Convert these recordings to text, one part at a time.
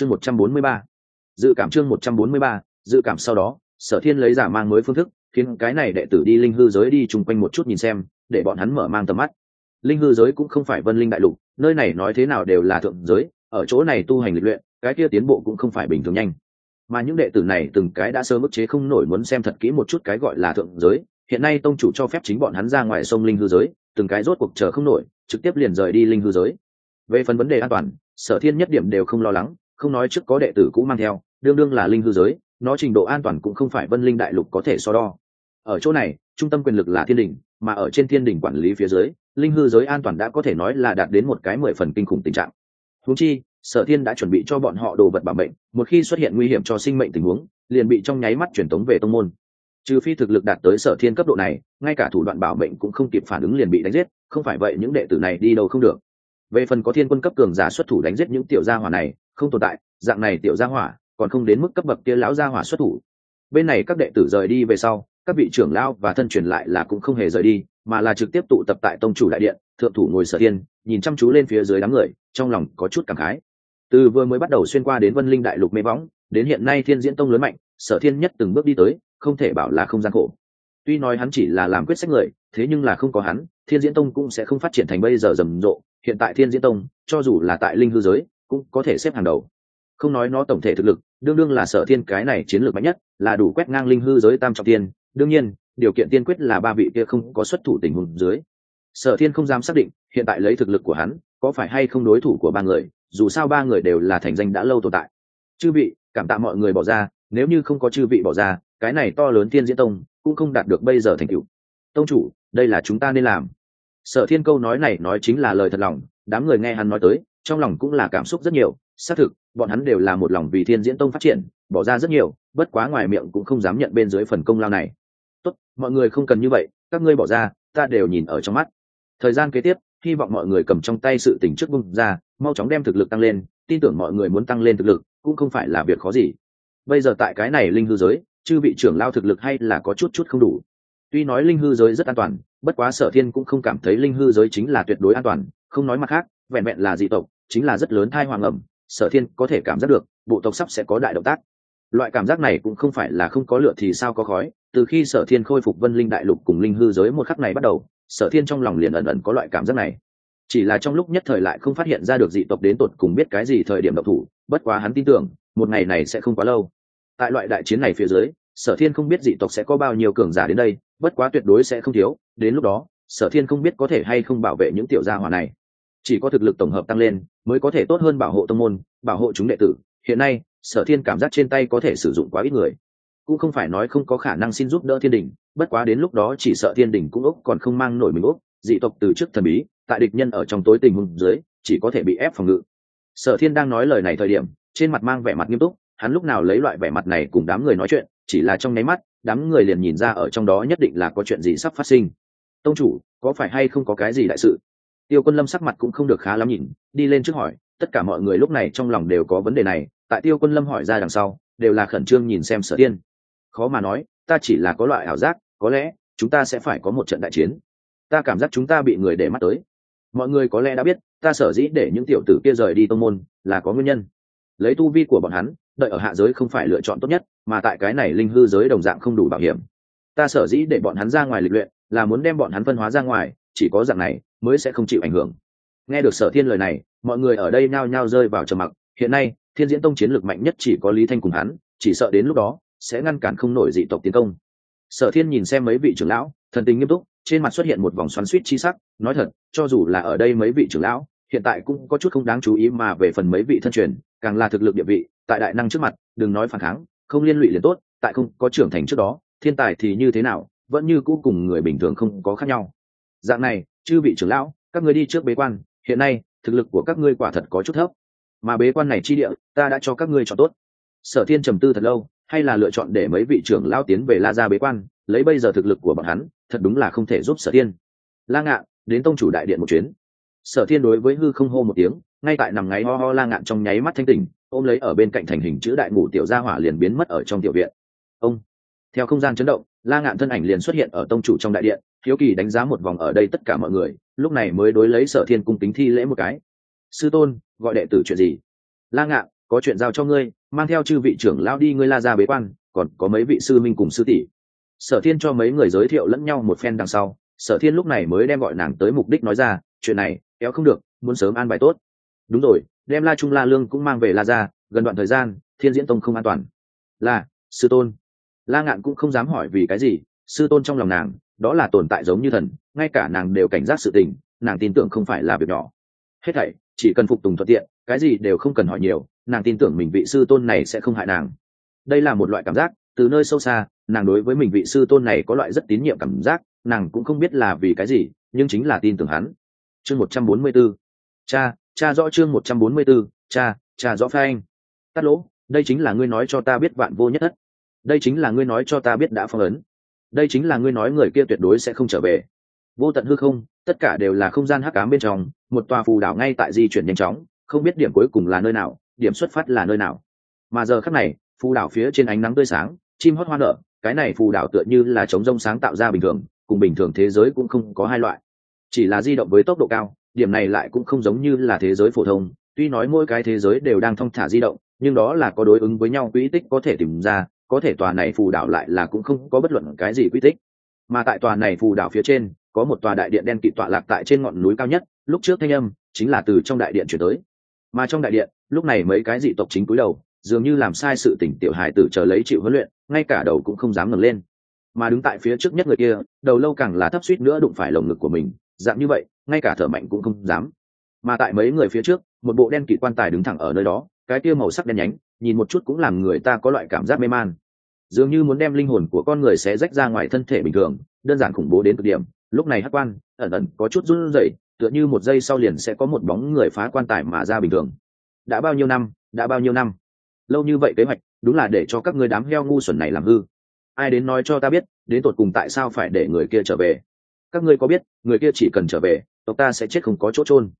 chương một trăm bốn mươi ba. Dự cảm chương một trăm bốn mươi ba, dự cảm sau đó, sở thiên lấy giả mang mới phương thức, khiến cái này đệ tử đi linh hư giới đi chung quanh một chút nhìn xem, để bọn hắn mở mang tầm mắt. Linh hư giới cũng không phải vân linh đại lục, nơi này nói thế nào đều là thượng giới, ở chỗ này tu hành lịch luyện, cái kia tiến bộ cũng không phải bình thường nhanh. Mà những đệ tử này từng cái đã sơ ức chế không nổi muốn xem thật kỹ một chút cái gọi là thượng giới, hiện nay tông chủ cho phép chính bọn hắn ra ngoài sông linh hư giới, từng cái rốt cuộc chờ không nổi, trực tiếp liền rời đi linh hư giới. Về phần vấn đề an toàn, sở thiên nhất điểm đều không lo lắng không nói trước có đệ tử cũng mang theo, đương đương là linh hư giới, nó trình độ an toàn cũng không phải vân linh đại lục có thể so đo. Ở chỗ này, trung tâm quyền lực là thiên đình mà ở trên thiên đình quản lý phía dưới, linh hư giới an toàn đã có thể nói là đạt đến một cái mười phần kinh khủng tình trạng. Húng chi, sở thiên đã chuẩn bị cho bọn họ đồ vật bảo mệnh, một khi xuất hiện nguy hiểm cho sinh mệnh tình huống, liền bị trong nháy mắt truyền tống về tông môn. Trừ phi thực lực đạt tới sở thiên cấp độ này, ngay cả thủ đoạn bảo mệnh cũng không kịp phản ứng liền bị đánh giết, không phải vậy những đệ tử này đi đâu không được. Về phần có thiên quân cấp cường giả xuất thủ đánh giết những tiểu gia hỏa này không tồn tại, dạng này tiểu gia hỏa còn không đến mức cấp bậc kia lão gia hỏa xuất thủ. Bên này các đệ tử rời đi về sau, các vị trưởng lao và thân truyền lại là cũng không hề rời đi, mà là trực tiếp tụ tập tại tông chủ đại điện, thượng thủ ngồi sở thiên, nhìn chăm chú lên phía dưới đám người, trong lòng có chút cảm khái. Từ vừa mới bắt đầu xuyên qua đến vân linh đại lục mê võng đến hiện nay thiên diễn tông lớn mạnh, sở thiên nhất từng bước đi tới, không thể bảo là không gian khổ. Tuy nói hắn chỉ là làm quyết sách người, thế nhưng là không có hắn, thiên diễn tông cũng sẽ không phát triển thành bây giờ rầm rộ. Hiện tại thiên diễn tông, cho dù là tại linh hư giới cũng có thể xếp hàng đầu. Không nói nó tổng thể thực lực, đương đương là sở thiên cái này chiến lược mạnh nhất, là đủ quét ngang linh hư giới tam trọng tiên đương nhiên, điều kiện tiên quyết là ba vị kia không có xuất thủ tình huống dưới. Sở thiên không dám xác định, hiện tại lấy thực lực của hắn, có phải hay không đối thủ của ba người, dù sao ba người đều là thành danh đã lâu tồn tại. Chư vị, cảm tạ mọi người bỏ ra, nếu như không có chư vị bỏ ra, cái này to lớn tiên diễn tông, cũng không đạt được bây giờ thành cựu tông chủ, đây là chúng ta nên làm. Sở thiên câu nói này nói chính là lời thật lòng, đám người nghe hắn nói tới trong lòng cũng là cảm xúc rất nhiều, xác thực, bọn hắn đều là một lòng vì thiên diễn tông phát triển, bỏ ra rất nhiều, bất quá ngoài miệng cũng không dám nhận bên dưới phần công lao này. Tốt, mọi người không cần như vậy, các ngươi bỏ ra, ta đều nhìn ở trong mắt. Thời gian kế tiếp, hy vọng mọi người cầm trong tay sự tỉnh trước bung ra, mau chóng đem thực lực tăng lên, tin tưởng mọi người muốn tăng lên thực lực, cũng không phải là việc khó gì. Bây giờ tại cái này linh hư giới, chư vị trưởng lao thực lực hay là có chút chút không đủ. Tuy nói linh hư giới rất an toàn, bất quá sở thiên cũng không cảm thấy linh hư giới chính là tuyệt đối an toàn, không nói mặt khác, vẹn vẹn là dị tộc chính là rất lớn thai hoàng ẩm, sở thiên có thể cảm giác được, bộ tộc sắp sẽ có đại động tác. Loại cảm giác này cũng không phải là không có lửa thì sao có khói. Từ khi sở thiên khôi phục vân linh đại lục cùng linh hư giới một khắc này bắt đầu, sở thiên trong lòng liền ẩn ẩn có loại cảm giác này. Chỉ là trong lúc nhất thời lại không phát hiện ra được dị tộc đến tột cùng biết cái gì thời điểm độc thủ, bất quá hắn tin tưởng, một ngày này sẽ không quá lâu. Tại loại đại chiến này phía dưới, sở thiên không biết dị tộc sẽ có bao nhiêu cường giả đến đây, bất quá tuyệt đối sẽ không thiếu. Đến lúc đó, sở thiên không biết có thể hay không bảo vệ những tiểu gia hỏa này chỉ có thực lực tổng hợp tăng lên mới có thể tốt hơn bảo hộ tông môn, bảo hộ chúng đệ tử. Hiện nay, sở thiên cảm giác trên tay có thể sử dụng quá ít người. Cũng không phải nói không có khả năng xin giúp đỡ thiên đình, bất quá đến lúc đó chỉ sợ thiên đình cũng úc còn không mang nổi mình úc dị tộc từ trước thần bí, tại địch nhân ở trong tối tình hùng dưới, chỉ có thể bị ép phòng ngự. Sở thiên đang nói lời này thời điểm, trên mặt mang vẻ mặt nghiêm túc, hắn lúc nào lấy loại vẻ mặt này cùng đám người nói chuyện, chỉ là trong nháy mắt, đám người liền nhìn ra ở trong đó nhất định là có chuyện gì sắp phát sinh. Tông chủ, có phải hay không có cái gì đại sự? Tiêu quân lâm sắc mặt cũng không được khá lắm nhìn, đi lên trước hỏi, tất cả mọi người lúc này trong lòng đều có vấn đề này, tại tiêu quân lâm hỏi ra đằng sau, đều là khẩn trương nhìn xem sở tiên khó mà nói, ta chỉ là có loại ảo giác, có lẽ, chúng ta sẽ phải có một trận đại chiến. Ta cảm giác chúng ta bị người để mắt tới. Mọi người có lẽ đã biết, ta sở dĩ để những tiểu tử kia rời đi tông môn, là có nguyên nhân. Lấy tu vi của bọn hắn, đợi ở hạ giới không phải lựa chọn tốt nhất, mà tại cái này linh hư giới đồng dạng không đủ bảo hiểm. Ta sở dĩ để bọn hắn ra ngoài lịch luyện, là muốn đem bọn hắn phân hóa ra ngoài chỉ có dạng này mới sẽ không chịu ảnh hưởng. Nghe được sở thiên lời này, mọi người ở đây nhao nhao rơi vào trầm mặc. Hiện nay, thiên diễn tông chiến lược mạnh nhất chỉ có lý thanh cùng hắn, chỉ sợ đến lúc đó sẽ ngăn cản không nổi dị tộc tiến công. Sở thiên nhìn xem mấy vị trưởng lão, thần tình nghiêm túc, trên mặt xuất hiện một vòng xoắn suýt chi sắc, nói thật, cho dù là ở đây mấy vị trưởng lão, hiện tại cũng có chút không đáng chú ý mà về phần mấy vị thân truyền, càng là thực lực địa vị, tại đại năng trước mặt, đừng nói phản kháng, không liên lụy liền tốt, tại không có trưởng thành trước đó, thiên tài thì như thế nào, vẫn như cũ cùng người bình thường không có khác nhau dạng này, chư vị trưởng lão, các ngươi đi trước bế quan, hiện nay, thực lực của các ngươi quả thật có chút thấp. Mà bế quan này chi địa, ta đã cho các ngươi chọn tốt. Sở thiên trầm tư thật lâu, hay là lựa chọn để mấy vị trưởng lão tiến về la ra bế quan, lấy bây giờ thực lực của bọn hắn, thật đúng là không thể giúp sở thiên. La ngạn, đến tông chủ đại điện một chuyến. Sở thiên đối với hư không hô một tiếng, ngay tại nằm ngáy ho ho la ngạn trong nháy mắt thanh tỉnh, ôm lấy ở bên cạnh thành hình chữ đại ngủ tiểu gia hỏa liền biến mất ở trong tiểu viện. Ông, theo không gian chấn động, la ngạn thân ảnh liền xuất hiện ở tông chủ trong đại điện hiếu kỳ đánh giá một vòng ở đây tất cả mọi người, lúc này mới đối lấy sở thiên cung tính thi lễ một cái. Sư tôn, gọi đệ tử chuyện gì? La ngạn, có chuyện giao cho ngươi, mang theo chư vị trưởng lao đi ngươi la ra bế quan, còn có mấy vị sư minh cùng sư tỷ. Sở thiên cho mấy người giới thiệu lẫn nhau một phen đằng sau, sở thiên lúc này mới đem gọi nàng tới mục đích nói ra, chuyện này, kéo không được, muốn sớm an bài tốt. Đúng rồi, đem la trung la lương cũng mang về la ra gần đoạn thời gian, thiên diễn tông không an toàn. Là, sư tôn. La ngạn cũng không dám hỏi vì cái gì, sư tôn trong lòng nàng đó là tồn tại giống như thần, ngay cả nàng đều cảnh giác sự tình, nàng tin tưởng không phải là việc nhỏ. Hết thảy, chỉ cần phục tùng thuận tiện, cái gì đều không cần hỏi nhiều, nàng tin tưởng mình vị sư tôn này sẽ không hại nàng. Đây là một loại cảm giác, từ nơi sâu xa, nàng đối với mình vị sư tôn này có loại rất tín nhiệm cảm giác, nàng cũng không biết là vì cái gì, nhưng chính là tin tưởng hắn. Chương một trăm bốn mươi b ố cha cha rõ chương một trăm bốn mươi b ố cha cha rõ phai anh. Tắt lỗ, đây chính là ngươi nói cho ta biết vạn vô nhất thất. Đây chính là ngươi nói cho ta biết đã phong ấn đây chính là ngươi nói người kia tuyệt đối sẽ không trở về. Vô tận hư không, tất cả đều là không gian hắc cám bên trong, một tòa phù đảo ngay tại di chuyển nhanh chóng, không biết điểm cuối cùng là nơi nào, điểm xuất phát là nơi nào. Mà giờ khắc này, phù đảo phía trên ánh nắng tươi sáng, chim hót hoa nở, cái này phù đảo tựa như là trống rông sáng tạo ra bình thường, cùng bình thường thế giới cũng không có hai loại. Chỉ là di động với tốc độ cao, điểm này lại cũng không giống như là thế giới phổ thông, tuy nói mỗi cái thế giới đều đang thong thả di động, nhưng đó là có đối ứng với nhau quỹ tích có thể tìm ra có thể tòa này phù đảo lại là cũng không có bất luận cái gì quy tích. Mà tại tòa này phù đảo phía trên, có một tòa đại điện đen kịt tọa lạc tại trên ngọn núi cao nhất, lúc trước thanh âm chính là từ trong đại điện chuyển tới. Mà trong đại điện, lúc này mấy cái dị tộc chính cúi đầu, dường như làm sai sự tỉnh tiểu hài tử chờ lấy chịu huấn luyện, ngay cả đầu cũng không dám ngẩng lên. Mà đứng tại phía trước nhất người kia, đầu lâu càng là thấp suýt nữa đụng phải lồng ngực của mình, dạng như vậy, ngay cả thở mạnh cũng không dám. Mà tại mấy người phía trước, một bộ đen kịt quan tài đứng thẳng ở nơi đó cái kia màu sắc đen nhánh, nhìn một chút cũng làm người ta có loại cảm giác mê man. Dường như muốn đem linh hồn của con người sẽ rách ra ngoài thân thể bình thường, đơn giản khủng bố đến cực điểm. Lúc này hát quan, ẩn ẩn có chút run rẩy, tựa như một giây sau liền sẽ có một bóng người phá quan tài mà ra bình thường. Đã bao nhiêu năm, đã bao nhiêu năm? Lâu như vậy kế hoạch, đúng là để cho các ngươi đám heo ngu xuẩn này làm hư. Ai đến nói cho ta biết, đến tột cùng tại sao phải để người kia trở về? Các ngươi có biết, người kia chỉ cần trở về, tộc ta sẽ chết không có chỗ trôn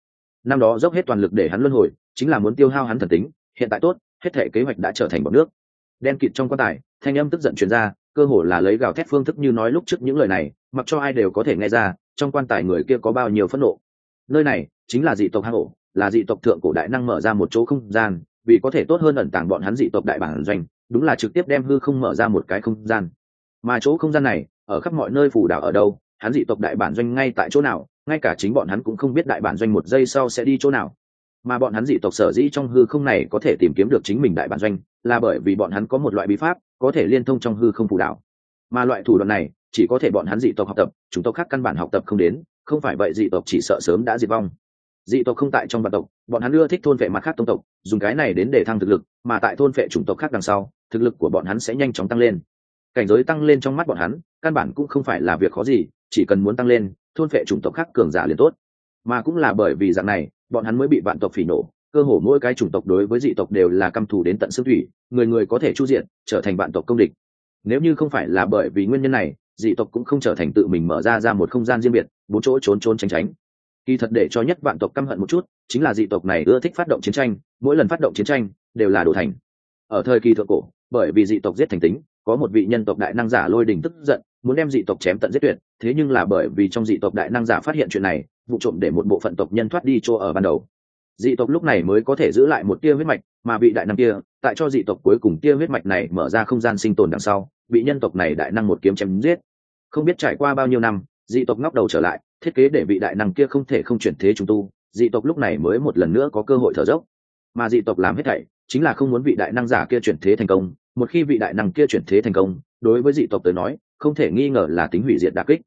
năm đó dốc hết toàn lực để hắn luân hồi, chính là muốn tiêu hao hắn thần tính hiện tại tốt, hết thể kế hoạch đã trở thành bọn nước. Đen kịt trong quan tài, thanh âm tức giận truyền ra, cơ hồ là lấy gào thét phương thức như nói lúc trước những lời này, mặc cho ai đều có thể nghe ra, trong quan tài người kia có bao nhiêu phẫn nộ. Nơi này chính là dị tộc hang ổ, là dị tộc thượng cổ đại năng mở ra một chỗ không gian, vì có thể tốt hơn ẩn tàng bọn hắn dị tộc đại bản doanh, đúng là trực tiếp đem hư không mở ra một cái không gian. Mà chỗ không gian này, ở khắp mọi nơi phủ đảo ở đâu, hắn dị tộc đại bản doanh ngay tại chỗ nào, ngay cả chính bọn hắn cũng không biết đại bản doanh một giây sau sẽ đi chỗ nào mà bọn hắn dị tộc sở dĩ trong hư không này có thể tìm kiếm được chính mình đại bản doanh là bởi vì bọn hắn có một loại bí pháp có thể liên thông trong hư không phù đạo. Mà loại thủ đoạn này chỉ có thể bọn hắn dị tộc học tập, chúng tộc khác căn bản học tập không đến, không phải vậy dị tộc chỉ sợ sớm đã diệt vong. Dị tộc không tại trong vạn tộc, bọn hắn ưa thích thôn vệ mặt khác tông tộc, dùng cái này đến để thăng thực lực, mà tại thôn vệ chủng tộc khác đằng sau, thực lực của bọn hắn sẽ nhanh chóng tăng lên. Cảnh giới tăng lên trong mắt bọn hắn, căn bản cũng không phải là việc khó gì, chỉ cần muốn tăng lên, thôn vệ chủng tộc khác cường giả liền tốt. Mà cũng là bởi vì dạng này bọn hắn mới bị vạn tộc phỉ nổ, cơ hồ mỗi cái chủng tộc đối với dị tộc đều là căm thù đến tận xương thủy, người người có thể chu diện, trở thành vạn tộc công địch. Nếu như không phải là bởi vì nguyên nhân này, dị tộc cũng không trở thành tự mình mở ra ra một không gian riêng biệt, bốn chỗ trốn trốn tránh tránh. Kỳ thật để cho nhất vạn tộc căm hận một chút, chính là dị tộc này ưa thích phát động chiến tranh, mỗi lần phát động chiến tranh, đều là đổ thành. Ở thời kỳ thượng cổ, bởi vì dị tộc giết thành tính, có một vị nhân tộc đại năng giả lôi đình tức giận, muốn đem dị tộc chém tận giết tuyệt, thế nhưng là bởi vì trong dị tộc đại năng giả phát hiện chuyện này vụ trộm để một bộ phận tộc nhân thoát đi chỗ ở ban đầu. Dị tộc lúc này mới có thể giữ lại một tia huyết mạch, mà vị đại năng kia, tại cho dị tộc cuối cùng tia huyết mạch này mở ra không gian sinh tồn đằng sau, bị nhân tộc này đại năng một kiếm chém giết. Không biết trải qua bao nhiêu năm, dị tộc ngóc đầu trở lại, thiết kế để vị đại năng kia không thể không chuyển thế chúng tu, dị tộc lúc này mới một lần nữa có cơ hội thở dốc. Mà dị tộc làm hết thảy, chính là không muốn vị đại năng giả kia chuyển thế thành công, một khi vị đại năng kia chuyển thế thành công, đối với dị tộc tới nói, không thể nghi ngờ là tính hủy diệt đà kích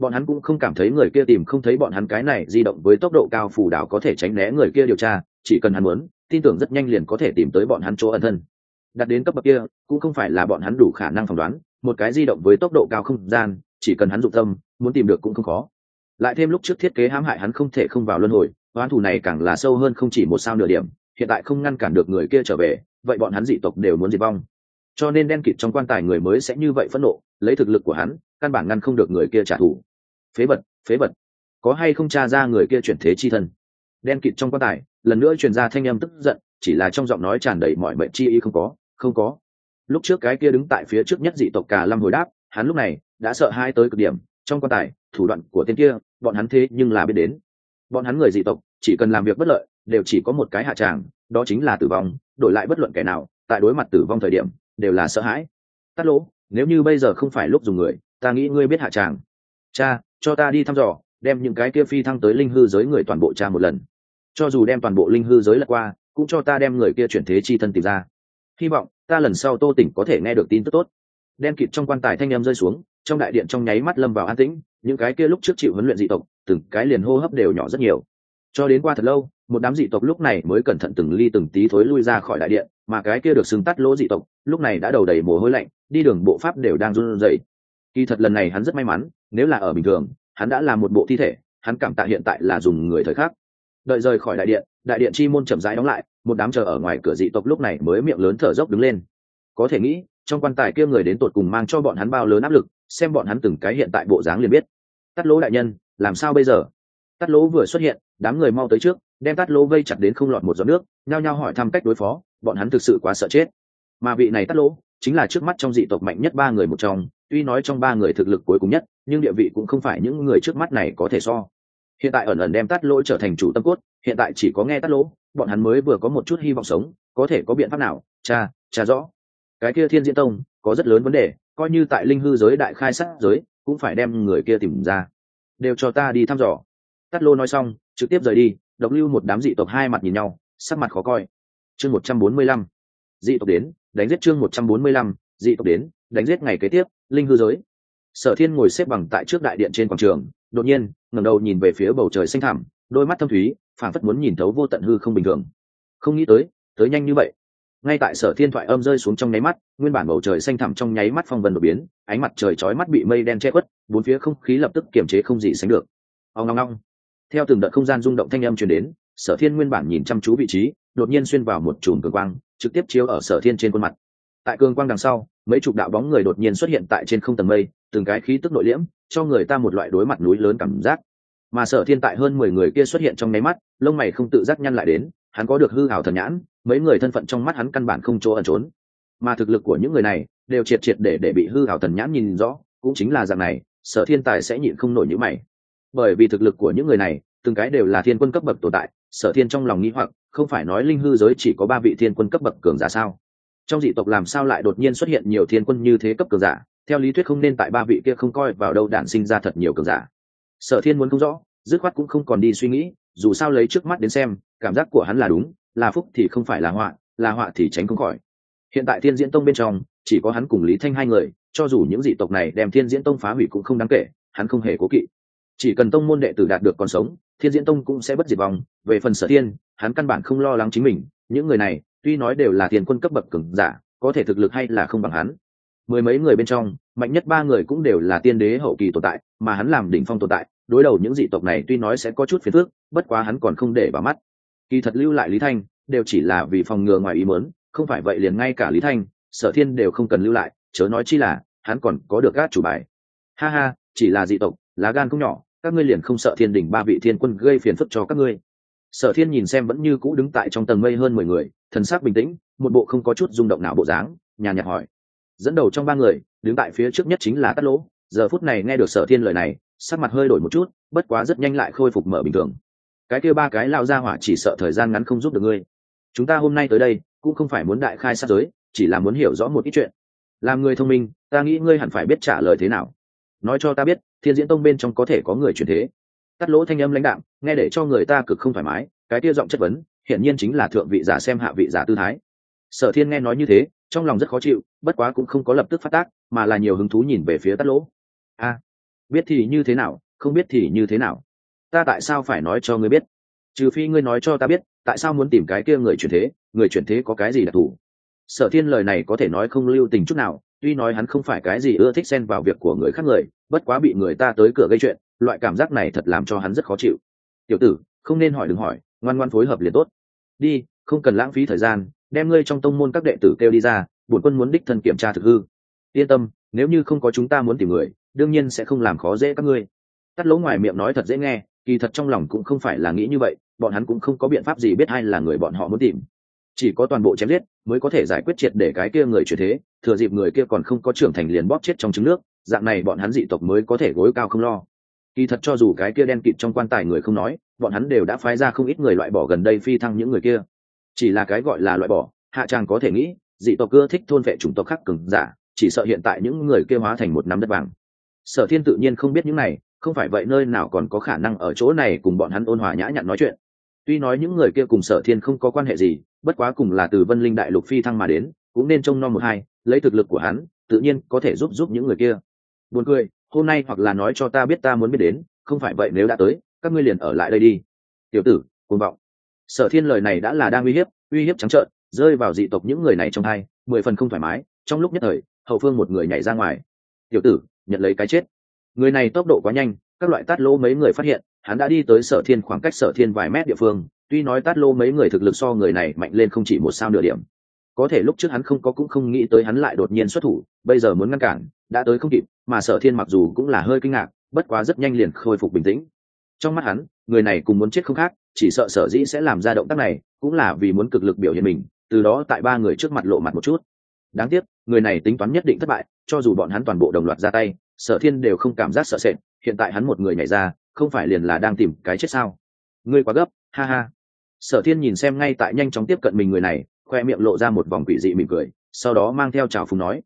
bọn hắn cũng không cảm thấy người kia tìm không thấy bọn hắn cái này di động với tốc độ cao phù đảo có thể tránh né người kia điều tra, chỉ cần hắn muốn, tin tưởng rất nhanh liền có thể tìm tới bọn hắn chỗ ẩn thân. Đặt đến cấp bậc kia, cũng không phải là bọn hắn đủ khả năng phỏng đoán, một cái di động với tốc độ cao không gian, chỉ cần hắn dụng tâm, muốn tìm được cũng không khó. Lại thêm lúc trước thiết kế hãm hại hắn không thể không vào luân hồi, oán thù này càng là sâu hơn không chỉ một sao nửa điểm, hiện tại không ngăn cản được người kia trở về, vậy bọn hắn dị tộc đều muốn diệt vong. Cho nên đen kịt trong quan tài người mới sẽ như vậy phẫn nộ, lấy thực lực của hắn, căn bản ngăn không được người kia trả thù phế vật phế vật. Có hay không tra ra người kia chuyển thế chi thân? Đen kịt trong quan tài, lần nữa truyền ra thanh âm tức giận, chỉ là trong giọng nói tràn đầy mọi mệnh chi y không có không có. Lúc trước cái kia đứng tại phía trước nhất dị tộc cả lâm hồi đáp, hắn lúc này đã sợ hai tới cực điểm, trong quan tài, thủ đoạn của tên kia, bọn hắn thế nhưng là biết đến. Bọn hắn người dị tộc, chỉ cần làm việc bất lợi, đều chỉ có một cái hạ tràng, đó chính là tử vong, đổi lại bất luận kẻ nào, tại đối mặt tử vong thời điểm, đều là sợ hãi. Tắt lỗ, nếu như bây giờ không phải lúc dùng người, ta nghĩ ngươi biết hạ tràng. Cha cho ta đi thăm dò, đem những cái kia phi thăng tới linh hư giới người toàn bộ cha một lần. Cho dù đem toàn bộ linh hư giới lật qua, cũng cho ta đem người kia chuyển thế chi thân tìm ra. Hy vọng, ta lần sau tô tỉnh có thể nghe được tin tức tốt. Đen kịt trong quan tài thanh em rơi xuống, trong đại điện trong nháy mắt lâm vào an tĩnh, những cái kia lúc trước chịu huấn luyện dị tộc, từng cái liền hô hấp đều nhỏ rất nhiều. Cho đến qua thật lâu, một đám dị tộc lúc này mới cẩn thận từng ly từng tí thối lui ra khỏi đại điện, mà cái kia được xưng tắt lỗ dị tộc, lúc này đã đầu đầy mồ hôi lạnh, đi đường bộ pháp đều đang run rẩy. Kỳ thật lần này hắn rất may mắn nếu là ở bình thường, hắn đã là một bộ thi thể, hắn cảm tạ hiện tại là dùng người thời khắc. Đợi rời khỏi đại điện đại điện chi môn chậm rãi đóng lại, một đám chờ ở ngoài cửa dị tộc lúc này mới miệng lớn thở dốc đứng lên. Có thể nghĩ, trong quan tài kia người đến tột cùng mang cho bọn hắn bao lớn áp lực, xem bọn hắn từng cái hiện tại bộ dáng liền biết. Tắt lỗ đại nhân, làm sao bây giờ? Tắt lỗ vừa xuất hiện, đám người mau tới trước, đem tắt lỗ vây chặt đến không lọt một giọt nước, nhao nhao hỏi thăm cách đối phó, bọn hắn thực sự quá sợ chết. Mà vị này tắt lỗ, chính là trước mắt trong dị tộc mạnh nhất ba người một trong, tuy nói trong ba người thực lực cuối cùng nhất nhưng địa vị cũng không phải những người trước mắt này có thể so. Hiện tại ẩn ẩn đem tắt lỗ trở thành chủ tâm cốt, hiện tại chỉ có nghe tắt lỗ, bọn hắn mới vừa có một chút hy vọng sống, có thể có biện pháp nào? Cha cha rõ. Cái kia thiên diễn tông, có rất lớn vấn đề, coi như tại linh hư giới đại khai sát giới, cũng phải đem người kia tìm ra. Đều cho ta đi thăm dò. Tắt lô nói xong, trực tiếp rời đi, độc lưu một đám dị tộc hai mặt nhìn nhau, sắc mặt khó coi. Chương một trăm bốn mươi lăm. Dị tộc đến, đánh giết chương một trăm bốn mươi lăm. Dị tộc đến, đánh giết ngày kế tiếp, linh hư giới sở thiên ngồi xếp bằng tại trước đại điện trên quảng trường, đột nhiên, ngẩng đầu nhìn về phía bầu trời xanh thẳm, đôi mắt thâm thúy phản phất muốn nhìn thấu vô tận hư không bình thường. Không nghĩ tới tới nhanh như vậy. Ngay tại sở thiên thoại âm rơi xuống trong nháy mắt, nguyên bản bầu trời xanh thẳm trong nháy mắt phong vân đột biến, ánh mặt trời chói mắt bị mây đen che khuất, bốn phía không khí lập tức kiềm chế không gì sánh được. Ông ngong ngong theo từng đợt không gian rung động thanh âm truyền đến, sở thiên nguyên bản nhìn chăm chú vị trí, đột nhiên xuyên vào một chùm cường quang, trực tiếp chiếu ở sở thiên trên khuôn mặt. Tại cường quang đằng sau, mấy chục đạo bóng người đột nhiên xuất hiện tại trên không tầng mây từng cái khí tức nội liễm, cho người ta một loại đối mặt núi lớn cảm giác. Mà sở thiên tại hơn mười người kia xuất hiện trong nháy mắt, lông mày không tự giác nhăn lại đến, hắn có được hư hảo thần nhãn, mấy người thân phận trong mắt hắn căn bản không chỗ ẩn trốn. Mà thực lực của những người này, đều triệt triệt để để bị hư hảo thần nhãn nhìn rõ, cũng chính là dạng này, sở thiên tài sẽ nhịn không nổi những mày. Bởi vì thực lực của những người này, từng cái đều là thiên quân cấp bậc tồn tại, sở thiên trong lòng nghĩ hoặc, không phải nói linh hư giới chỉ có ba vị thiên quân cấp bậc cường giả sao? Trong dị tộc làm sao lại đột nhiên xuất hiện nhiều thiên quân như thế cấp cường giả? Theo lý thuyết không nên tại ba vị kia không coi vào đâu đạn sinh ra thật nhiều cường giả. Sở thiên muốn không rõ, dứt khoát cũng không còn đi suy nghĩ, dù sao lấy trước mắt đến xem, cảm giác của hắn là đúng, là phúc thì không phải là họa là họa thì tránh không khỏi. Hiện tại thiên diễn tông bên trong, chỉ có hắn cùng lý thanh hai người, cho dù những dị tộc này đem thiên diễn tông phá hủy cũng không đáng kể, hắn không hề cố kỵ. Chỉ cần tông môn đệ tử đạt được còn sống, thiên diễn tông cũng sẽ bất diệt vong. Về phần sở thiên, hắn căn bản không lo lắng chính mình, những người này tuy nói đều là tiền quân cấp bậc cường giả, có thể thực lực hay là không bằng hắn. Mười mấy người bên trong, mạnh nhất ba người cũng đều là tiên đế hậu kỳ tồn tại, mà hắn làm đỉnh phong tồn tại, đối đầu những dị tộc này tuy nói sẽ có chút phiền phức, bất quá hắn còn không để vào mắt. Kỳ thật lưu lại lý thanh, đều chỉ là vì phòng ngừa ngoài ý mớn không phải vậy liền ngay cả lý thanh, sở thiên đều không cần lưu lại, chớ nói chi là, hắn còn có được gác chủ bài. Ha ha, chỉ là dị tộc, lá gan không nhỏ, các ngươi liền không sợ thiên đình ba vị thiên quân gây phiền phức cho các ngươi. Sở thiên nhìn xem vẫn như cũ đứng tại trong tầng mây hơn mười người thần sắc bình tĩnh, một bộ không có chút rung động nào bộ dáng nhà nhạc hỏi. Dẫn đầu trong ba người, đứng tại phía trước nhất chính là tắt lỗ. Giờ phút này nghe được sở thiên lời này, sắc mặt hơi đổi một chút, bất quá rất nhanh lại khôi phục mở bình thường. Cái kia ba cái lao ra hỏa chỉ sợ thời gian ngắn không giúp được ngươi. Chúng ta hôm nay tới đây, cũng không phải muốn đại khai sát giới, chỉ là muốn hiểu rõ một ít chuyện. Làm người thông minh, ta nghĩ ngươi hẳn phải biết trả lời thế nào. Nói cho ta biết, thiên diễn tông bên trong có thể có người chuyển thế. Tắt lỗ thanh âm lãnh đạm, nghe để cho người ta cực không thoải mái, cái kia giọng chất vấn hiển nhiên chính là thượng vị giả xem hạ vị giả tư thái. Sở thiên nghe nói như thế, trong lòng rất khó chịu, bất quá cũng không có lập tức phát tác, mà là nhiều hứng thú nhìn về phía tắt lỗ. A, biết thì như thế nào, không biết thì như thế nào. Ta tại sao phải nói cho ngươi biết? Trừ phi ngươi nói cho ta biết, tại sao muốn tìm cái kia người chuyển thế, người chuyển thế có cái gì đặc thù? Sở thiên lời này có thể nói không lưu tình chút nào, tuy nói hắn không phải cái gì ưa thích xen vào việc của người khác người, bất quá bị người ta tới cửa gây chuyện, loại cảm giác này thật làm cho hắn rất khó chịu. Tiểu tử, không nên hỏi đừng hỏi, ngoan ngoan phối hợp liền tốt đi, không cần lãng phí thời gian, đem ngươi trong tông môn các đệ tử kêu đi ra, bổn quân muốn đích thân kiểm tra thực hư. Yên tâm, nếu như không có chúng ta muốn tìm người, đương nhiên sẽ không làm khó dễ các ngươi. Tắt lỗ ngoài miệng nói thật dễ nghe, kỳ thật trong lòng cũng không phải là nghĩ như vậy, bọn hắn cũng không có biện pháp gì biết ai là người bọn họ muốn tìm. Chỉ có toàn bộ chém giết mới có thể giải quyết triệt để cái kia người chuyển thế, thừa dịp người kia còn không có trưởng thành liền bóp chết trong trứng nước, dạng này bọn hắn dị tộc mới có thể gối cao không lo kỳ thật cho dù cái kia đen kịt trong quan tài người không nói, bọn hắn đều đã phái ra không ít người loại bỏ gần đây phi thăng những người kia. Chỉ là cái gọi là loại bỏ, hạ tràng có thể nghĩ, dị tộc cưa thích thôn vệ chủng tộc khác cường giả, chỉ sợ hiện tại những người kia hóa thành một nắm đất vàng. Sở thiên tự nhiên không biết những này, không phải vậy nơi nào còn có khả năng ở chỗ này cùng bọn hắn ôn hòa nhã nhặn nói chuyện. Tuy nói những người kia cùng sở thiên không có quan hệ gì, bất quá cùng là từ vân linh đại lục phi thăng mà đến, cũng nên trông nom một hai, lấy thực lực của hắn, tự nhiên có thể giúp giúp những người kia. Buồn cười hôm nay hoặc là nói cho ta biết ta muốn biết đến, không phải vậy nếu đã tới, các ngươi liền ở lại đây đi. Tiểu tử côn vọng. Sở thiên lời này đã là đang uy hiếp uy hiếp trắng trợn, rơi vào dị tộc những người này trong hai, mười phần không thoải mái, trong lúc nhất thời, hậu phương một người nhảy ra ngoài. Tiểu tử, nhận lấy cái chết. Người này tốc độ quá nhanh, các loại tát lỗ mấy người phát hiện, hắn đã đi tới sở thiên khoảng cách sở thiên vài mét địa phương, tuy nói tát lô mấy người thực lực so người này mạnh lên không chỉ một sao nửa điểm có thể lúc trước hắn không có cũng không nghĩ tới hắn lại đột nhiên xuất thủ, bây giờ muốn ngăn cản, đã tới không kịp, mà sở thiên mặc dù cũng là hơi kinh ngạc, bất quá rất nhanh liền khôi phục bình tĩnh. Trong mắt hắn, người này cùng muốn chết không khác, chỉ sợ sở dĩ sẽ làm ra động tác này, cũng là vì muốn cực lực biểu hiện mình, từ đó tại ba người trước mặt lộ mặt một chút. Đáng tiếc, người này tính toán nhất định thất bại, cho dù bọn hắn toàn bộ đồng loạt ra tay, sở thiên đều không cảm giác sợ sệt, hiện tại hắn một người nhảy ra, không phải liền là đang tìm cái chết sao? Ngươi quá gấp, ha ha. Sở thiên nhìn xem ngay tại nhanh chóng tiếp cận mình người này khoe miệng lộ ra một vòng quỷ dị mỉm cười, sau đó mang theo trào phùng nói,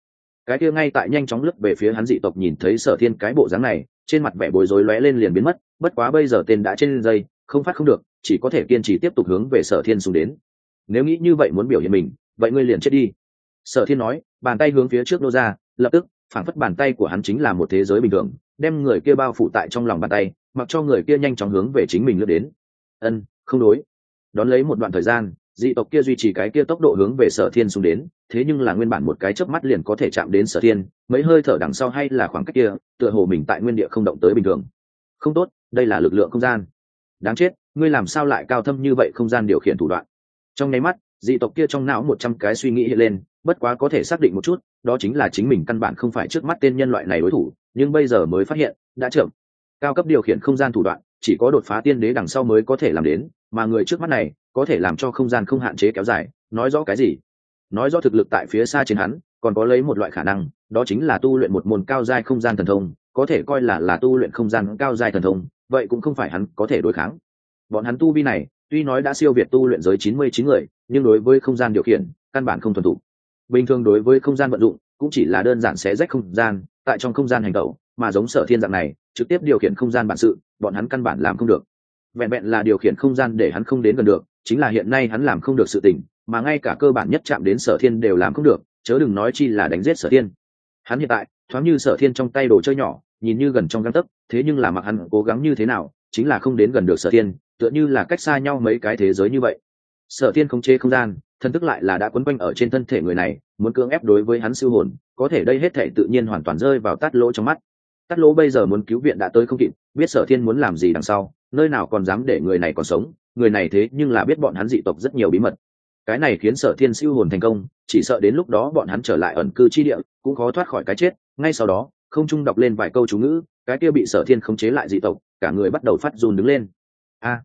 cái kia ngay tại nhanh chóng lướt về phía hắn dị tộc nhìn thấy sở thiên cái bộ dáng này, trên mặt vẻ bối rối lóe lên liền biến mất, bất quá bây giờ tên đã trên dây, không phát không được, chỉ có thể kiên trì tiếp tục hướng về sở thiên xuống đến. Nếu nghĩ như vậy muốn biểu hiện mình, vậy ngươi liền chết đi. Sở thiên nói, bàn tay hướng phía trước nô ra, lập tức phản phất bàn tay của hắn chính là một thế giới bình thường, đem người kia bao phủ tại trong lòng bàn tay, mặc cho người kia nhanh chóng hướng về chính mình lướt đến. Ân, không đối. Đón lấy một đoạn thời gian dị tộc kia duy trì cái kia tốc độ hướng về sở thiên xuống đến, thế nhưng là nguyên bản một cái chớp mắt liền có thể chạm đến sở thiên, mấy hơi thở đằng sau hay là khoảng cách kia, tựa hồ mình tại nguyên địa không động tới bình thường. Không tốt, đây là lực lượng không gian. Đáng chết, ngươi làm sao lại cao thâm như vậy không gian điều khiển thủ đoạn? Trong nháy mắt, dị tộc kia trong não một trăm cái suy nghĩ hiện lên, bất quá có thể xác định một chút, đó chính là chính mình căn bản không phải trước mắt tên nhân loại này đối thủ, nhưng bây giờ mới phát hiện, đã trưởng. cao cấp điều khiển không gian thủ đoạn, chỉ có đột phá tiên đế đằng sau mới có thể làm đến, mà người trước mắt này có thể làm cho không gian không hạn chế kéo dài, nói rõ cái gì? Nói rõ thực lực tại phía xa trên hắn, còn có lấy một loại khả năng, đó chính là tu luyện một môn cao giai không gian thần thông, có thể coi là là tu luyện không gian cao giai thần thông, vậy cũng không phải hắn có thể đối kháng. Bọn hắn tu vi này, tuy nói đã siêu việt tu luyện giới chín mươi chín người, nhưng đối với không gian điều khiển, căn bản không thuần thục. Bình thường đối với không gian vận dụng, cũng chỉ là đơn giản xé rách không gian, tại trong không gian hành tẩu mà giống sở thiên dạng này, trực tiếp điều khiển không gian bản sự, bọn hắn căn bản làm không được vẹn vẹn là điều khiển không gian để hắn không đến gần được, chính là hiện nay hắn làm không được sự tình, mà ngay cả cơ bản nhất chạm đến sở thiên đều làm không được, chớ đừng nói chi là đánh giết sở thiên. Hắn hiện tại, thoáng như sở thiên trong tay đồ chơi nhỏ, nhìn như gần trong găng tấc, thế nhưng là mặc hắn cố gắng như thế nào, chính là không đến gần được sở thiên, tựa như là cách xa nhau mấy cái thế giới như vậy. Sở thiên không chế không gian thân tức lại là đã quấn quanh ở trên thân thể người này, muốn cưỡng ép đối với hắn siêu hồn, có thể đây hết thể tự nhiên hoàn toàn rơi vào tắt lỗ trong mắt tắt lỗ bây giờ muốn cứu viện đã tới không kịp, biết sở thiên muốn làm gì đằng sau, nơi nào còn dám để người này còn sống, người này thế nhưng là biết bọn hắn dị tộc rất nhiều bí mật. Cái này khiến sở thiên siêu hồn thành công, chỉ sợ đến lúc đó bọn hắn trở lại ẩn cư chi địa, cũng khó thoát khỏi cái chết. Ngay sau đó, không trung đọc lên vài câu chú ngữ, cái kia bị sở thiên khống chế lại dị tộc, cả người bắt đầu phát run đứng lên. A,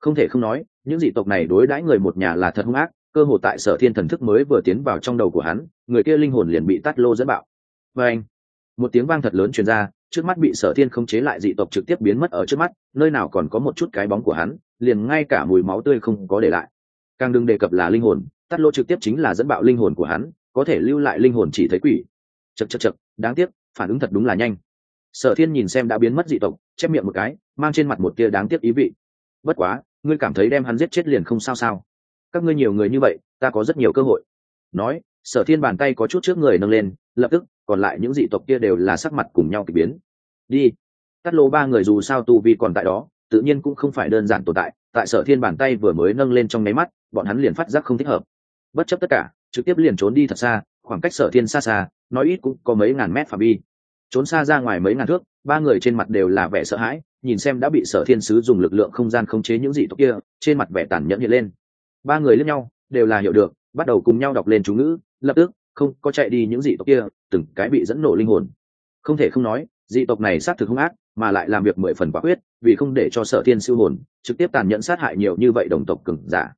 không thể không nói, những dị tộc này đối đãi người một nhà là thật hung ác, cơ hồ tại sở thiên thần thức mới vừa tiến vào trong đầu của hắn, người kia linh hồn liền bị tắt lô dẫn bạo. Và anh, một tiếng vang thật lớn truyền ra trước mắt bị sở thiên khống chế lại dị tộc trực tiếp biến mất ở trước mắt, nơi nào còn có một chút cái bóng của hắn, liền ngay cả mùi máu tươi không có để lại. Càng đừng đề cập là linh hồn tắt lô trực tiếp chính là dẫn bạo linh hồn của hắn, có thể lưu lại linh hồn chỉ thấy quỷ. Chật chật chật đáng tiếc, phản ứng thật đúng là nhanh. Sở thiên nhìn xem đã biến mất dị tộc, chép miệng một cái, mang trên mặt một tia đáng tiếc ý vị. Bất quá, ngươi cảm thấy đem hắn giết chết liền không sao sao? Các ngươi nhiều người như vậy, ta có rất nhiều cơ hội. Nói sở thiên bàn tay có chút trước người nâng lên, lập tức, còn lại những dị tộc kia đều là sắc mặt cùng nhau k ỳ biến. Đi. Cắt lô ba người dù sao tu vi còn tại đó, tự nhiên cũng không phải đơn giản tồn tại tại sở thiên bàn tay vừa mới nâng lên trong nháy mắt, bọn hắn liền phát giác không thích hợp. Bất chấp tất cả, trực tiếp liền trốn đi thật xa, khoảng cách sở thiên xa xa, nói ít cũng có mấy ngàn mét phạm vi. Trốn xa ra ngoài mấy ngàn thước, ba người trên mặt đều là vẻ sợ hãi, nhìn xem đã bị sở thiên sứ dùng lực lượng không gian khống chế những dị tộc kia, trên mặt vẻ tàn nhẫn hiện lên. Ba người lẫn nhau, đều là hiểu được, bắt đầu cùng nhau đọc lên chú ngữ lập tức, không, có chạy đi những dị tộc kia, từng cái bị dẫn nổ linh hồn. Không thể không nói, dị tộc này xác thực hung ác, mà lại làm việc mười phần quả quyết, vì không để cho sở thiên siêu hồn trực tiếp tàn nhẫn sát hại nhiều như vậy đồng tộc cường giả.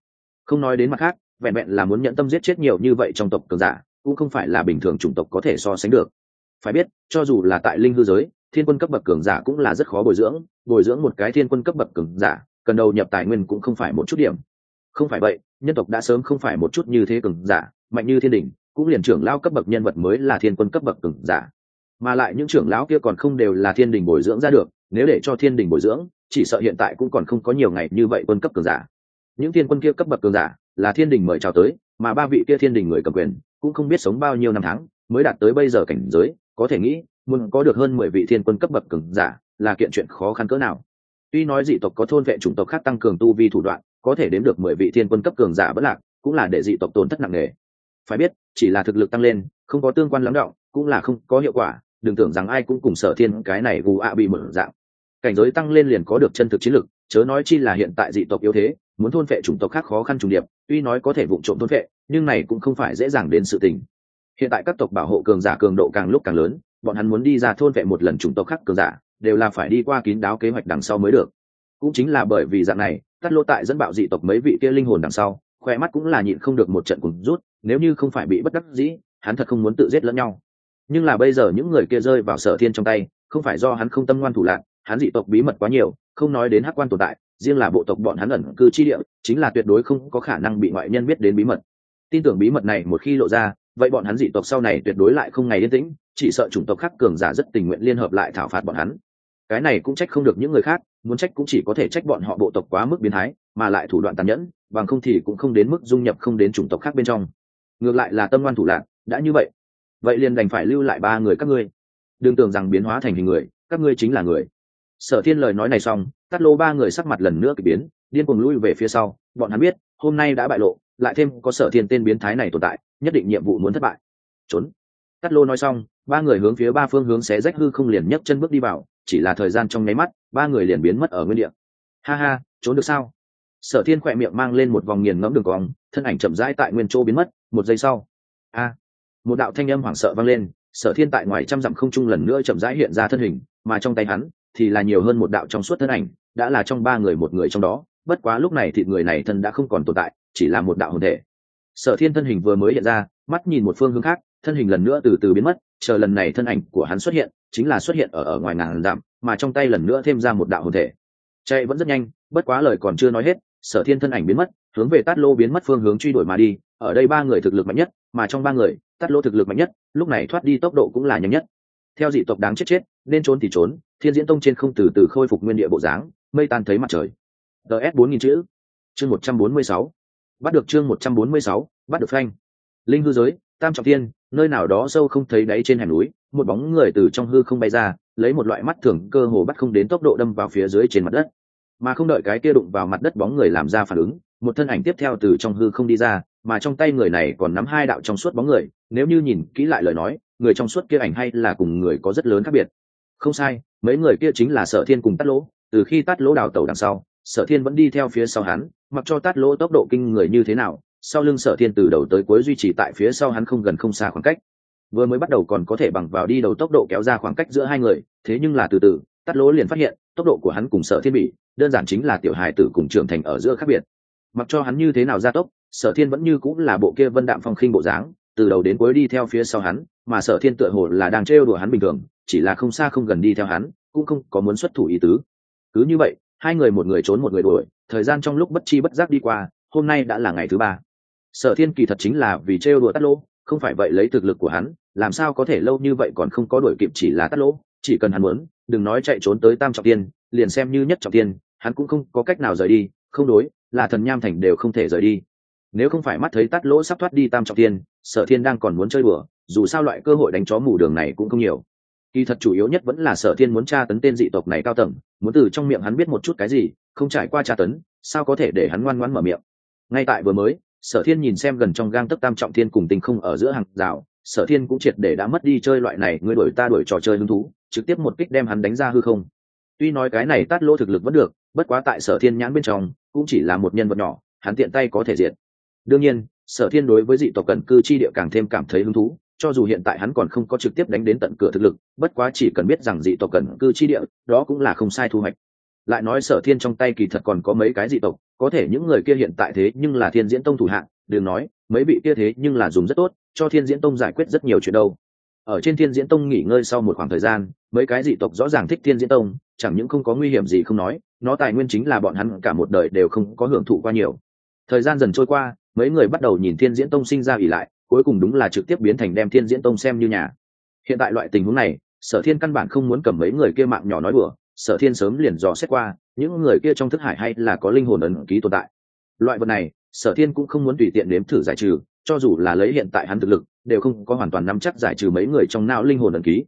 Không nói đến mặt khác, vẹn vẹn là muốn nhận tâm giết chết nhiều như vậy trong tộc cường giả, cũng không phải là bình thường chủng tộc có thể so sánh được. Phải biết, cho dù là tại linh hư giới, thiên quân cấp bậc cường giả cũng là rất khó bồi dưỡng bồi dưỡng một cái thiên quân cấp bậc cường giả, cần đầu nhập tài nguyên cũng không phải một chút điểm. Không phải vậy, nhân tộc đã sớm không phải một chút như thế cường giả mạnh như thiên đình cũng liền trưởng lao cấp bậc nhân vật mới là thiên quân cấp bậc cường giả. Mà lại những trưởng lão kia còn không đều là thiên đình bồi dưỡng ra được, nếu để cho thiên đình bồi dưỡng, chỉ sợ hiện tại cũng còn không có nhiều ngày như vậy quân cấp cường giả. Những thiên quân kia cấp bậc cường giả là thiên đình mời chào tới, mà ba vị kia thiên đình người cầm quyền cũng không biết sống bao nhiêu năm tháng mới đạt tới bây giờ cảnh giới, có thể nghĩ, muốn có được hơn mười vị thiên quân cấp bậc cường giả là kiện chuyện khó khăn cỡ nào. Tuy nói dị tộc có thôn vệ chủng tộc khác tăng cường tu vi thủ đoạn, có thể đếm được mười vị thiên quân cấp cường giả bất lạc, cũng là để dị tộc tổn thất nặng nề phải biết, chỉ là thực lực tăng lên, không có tương quan lắng động, cũng là không có hiệu quả, đừng tưởng rằng ai cũng cùng sở thiên cái này gù ạ bị mở dạng. Cảnh giới tăng lên liền có được chân thực chiến lực, chớ nói chi là hiện tại dị tộc yếu thế, muốn thôn vệ chủng tộc khác khó khăn trùng điệp, tuy nói có thể vụ trộm thôn vệ nhưng này cũng không phải dễ dàng đến sự tình. Hiện tại các tộc bảo hộ cường giả cường độ càng lúc càng lớn, bọn hắn muốn đi ra thôn vệ một lần chủng tộc khác cường giả, đều là phải đi qua kín đáo kế hoạch đằng sau mới được. Cũng chính là bởi vì dạng này cắt lô tại dẫn bạo dị tộc mấy vị kia linh hồn đằng sau khoe mắt cũng là nhịn không được một trận cùng rút, nếu như không phải bị bất đắc dĩ, hắn thật không muốn tự giết lẫn nhau. Nhưng là bây giờ những người kia rơi vào sở thiên trong tay, không phải do hắn không tâm ngoan thủ lạc, hắn dị tộc bí mật quá nhiều, không nói đến hắc quan tồn tại, riêng là bộ tộc bọn hắn ẩn cư chi địa, chính là tuyệt đối không có khả năng bị ngoại nhân biết đến bí mật. Tin tưởng bí mật này một khi lộ ra, vậy bọn hắn dị tộc sau này tuyệt đối lại không ngày yên tĩnh, chỉ sợ chủng tộc khác cường giả rất tình nguyện liên hợp lại thảo phạt bọn hắn cái này cũng trách không được những người khác, muốn trách cũng chỉ có thể trách bọn họ bộ tộc quá mức biến thái, mà lại thủ đoạn tàn nhẫn, bằng không thì cũng không đến mức dung nhập không đến chủng tộc khác bên trong. Ngược lại là tâm ngoan thủ lạc đã như vậy vậy liền đành phải lưu lại ba người các ngươi. Đừng tưởng rằng biến hóa thành hình người, các ngươi chính là người. Sở thiên lời nói này xong tắt lô ba người sắc mặt lần nữa k ỳ biến, điên cuồng lui về phía sau, bọn hắn biết, hôm nay đã bại lộ, lại thêm có sở thiên tên biến thái này tồn tại, nhất định nhiệm vụ muốn thất bại. Trốn. Tắt lô nói xong ba người hướng phía ba phương hướng xé rách hư không liền nhấc chân bước đi vào, chỉ là thời gian trong nháy mắt, ba người liền biến mất ở nguyên địa. Ha ha, trốn được sao? Sở thiên khỏe miệng mang lên một vòng nghiền ngẫm đường cong, thân ảnh chậm rãi tại nguyên chỗ biến mất, một giây sau. A, một đạo thanh âm hoảng sợ vang lên, sở thiên tại ngoài trăm dặm không trung lần nữa chậm rãi hiện ra thân hình, mà trong tay hắn thì là nhiều hơn một đạo trong suốt thân ảnh, đã là trong ba người một người trong đó, bất quá lúc này thì người này thân đã không còn tồn tại, chỉ là một đạo hồn thể. Sở thiên thân hình vừa mới hiện ra, mắt nhìn một phương hướng khác, thân hình lần nữa từ từ biến mất chờ lần này thân ảnh của hắn xuất hiện, chính là xuất hiện ở ở ngoài ngàn dặm, mà trong tay lần nữa thêm ra một đạo hồn thể. Chạy vẫn rất nhanh, bất quá lời còn chưa nói hết, sở thiên thân ảnh biến mất, hướng về tát lô biến mất phương hướng truy đuổi mà đi, ở đây ba người thực lực mạnh nhất, mà trong ba người, tát lô thực lực mạnh nhất, lúc này thoát đi tốc độ cũng là nhanh nhất. Theo dị tộc đáng chết chết, nên trốn thì trốn, thiên diễn tông trên không từ từ khôi phục nguyên địa bộ dáng, mây tan thấy mặt trời. Ts bốn nghìn chữ. Chương một trăm bốn mươi sáu. Bắt được chương một trăm bốn mươi sáu, bắt được phanh. Linh hư giới, tam trọng thiên nơi nào đó sâu không thấy đáy trên hẻm núi, một bóng người từ trong hư không bay ra, lấy một loại mắt thường cơ hồ bắt không đến tốc độ đâm vào phía dưới trên mặt đất. Mà không đợi cái kia đụng vào mặt đất bóng người làm ra phản ứng, một thân ảnh tiếp theo từ trong hư không đi ra, mà trong tay người này còn nắm hai đạo trong suốt bóng người, nếu như nhìn kỹ lại lời nói, người trong suốt kia ảnh hay là cùng người có rất lớn khác biệt. Không sai, mấy người kia chính là sở thiên cùng tắt lỗ, từ khi tắt lỗ đào tẩu đằng sau, sở thiên vẫn đi theo phía sau hắn, mặc cho tát lỗ tốc độ kinh người như thế nào sau lưng sở thiên từ đầu tới cuối duy trì tại phía sau hắn không gần không xa khoảng cách. Vừa mới bắt đầu còn có thể bằng vào đi đầu tốc độ kéo ra khoảng cách giữa hai người, thế nhưng là từ từ tắt lỗ liền phát hiện, tốc độ của hắn cùng sở thiên bị, đơn giản chính là tiểu hài tử cùng trưởng thành ở giữa khác biệt. Mặc cho hắn như thế nào gia tốc, sở thiên vẫn như cũng là bộ kia vân đạm phong khinh bộ dáng, từ đầu đến cuối đi theo phía sau hắn, mà sở thiên tựa hồ là đang trêu đùa hắn bình thường, chỉ là không xa không gần đi theo hắn, cũng không có muốn xuất thủ ý tứ. Cứ như vậy, hai người một người trốn một người đuổi, thời gian trong lúc bất chi bất giác đi qua, hôm nay đã là ngày thứ ba sở thiên kỳ thật chính là vì trêu đùa tắt lỗ không phải vậy lấy thực lực của hắn làm sao có thể lâu như vậy còn không có đuổi kịp chỉ là tắt lỗ chỉ cần hắn muốn đừng nói chạy trốn tới tam trọng tiên liền xem như nhất trọng tiên hắn cũng không có cách nào rời đi không đối là thần nham thành đều không thể rời đi. Nếu không phải mắt thấy tắt lỗ sắp thoát đi tam trọng tiên sở thiên đang còn muốn chơi đùa, dù sao loại cơ hội đánh chó mù đường này cũng không nhiều. Kỳ thật chủ yếu nhất vẫn là sở thiên muốn tra tấn tên dị tộc này cao tầng muốn từ trong miệng hắn biết một chút cái gì không trải qua tra tấn sao có thể để hắn ngoan ngoãn mở miệng. Ngay tại vừa mới sở thiên nhìn xem gần trong gang tấc tam trọng thiên cùng tình không ở giữa hàng rào, sở thiên cũng triệt để đã mất đi chơi loại này ngươi đổi ta đổi trò chơi hứng thú, trực tiếp một kích đem hắn đánh ra hư không. Tuy nói cái này tát lỗ thực lực vẫn được, bất quá tại sở thiên nhãn bên trong, cũng chỉ là một nhân vật nhỏ, hắn tiện tay có thể diệt. Đương nhiên, sở thiên đối với dị tộc cận cư chi địa càng thêm cảm thấy hứng thú, cho dù hiện tại hắn còn không có trực tiếp đánh đến tận cửa thực lực, bất quá chỉ cần biết rằng dị tộc cận cư chi địa, đó cũng là không sai thu hoạch lại nói sở thiên trong tay kỳ thật còn có mấy cái dị tộc, có thể những người kia hiện tại thế nhưng là thiên diễn tông thủ hạng, đừng nói, mấy vị kia thế nhưng là dùng rất tốt, cho thiên diễn tông giải quyết rất nhiều chuyện đâu. Ở trên thiên diễn tông nghỉ ngơi sau một khoảng thời gian, mấy cái dị tộc rõ ràng thích thiên diễn tông, chẳng những không có nguy hiểm gì không nói, nó tài nguyên chính là bọn hắn cả một đời đều không có hưởng thụ qua nhiều. Thời gian dần trôi qua, mấy người bắt đầu nhìn thiên diễn tông sinh ra ỉ lại, cuối cùng đúng là trực tiếp biến thành đem thiên diễn tông xem như nhà. Hiện tại loại tình huống này, sở thiên căn bản không muốn cầm mấy người kia mạng nhỏ nói bừa sở thiên sớm liền dò xét qua, những người kia trong thức hải hay là có linh hồn ấn ký tồn tại. Loại vật này, sở thiên cũng không muốn tùy tiện nếm thử giải trừ, cho dù là lấy hiện tại hắn thực lực, đều không có hoàn toàn nắm chắc giải trừ mấy người trong não linh hồn ấn ký.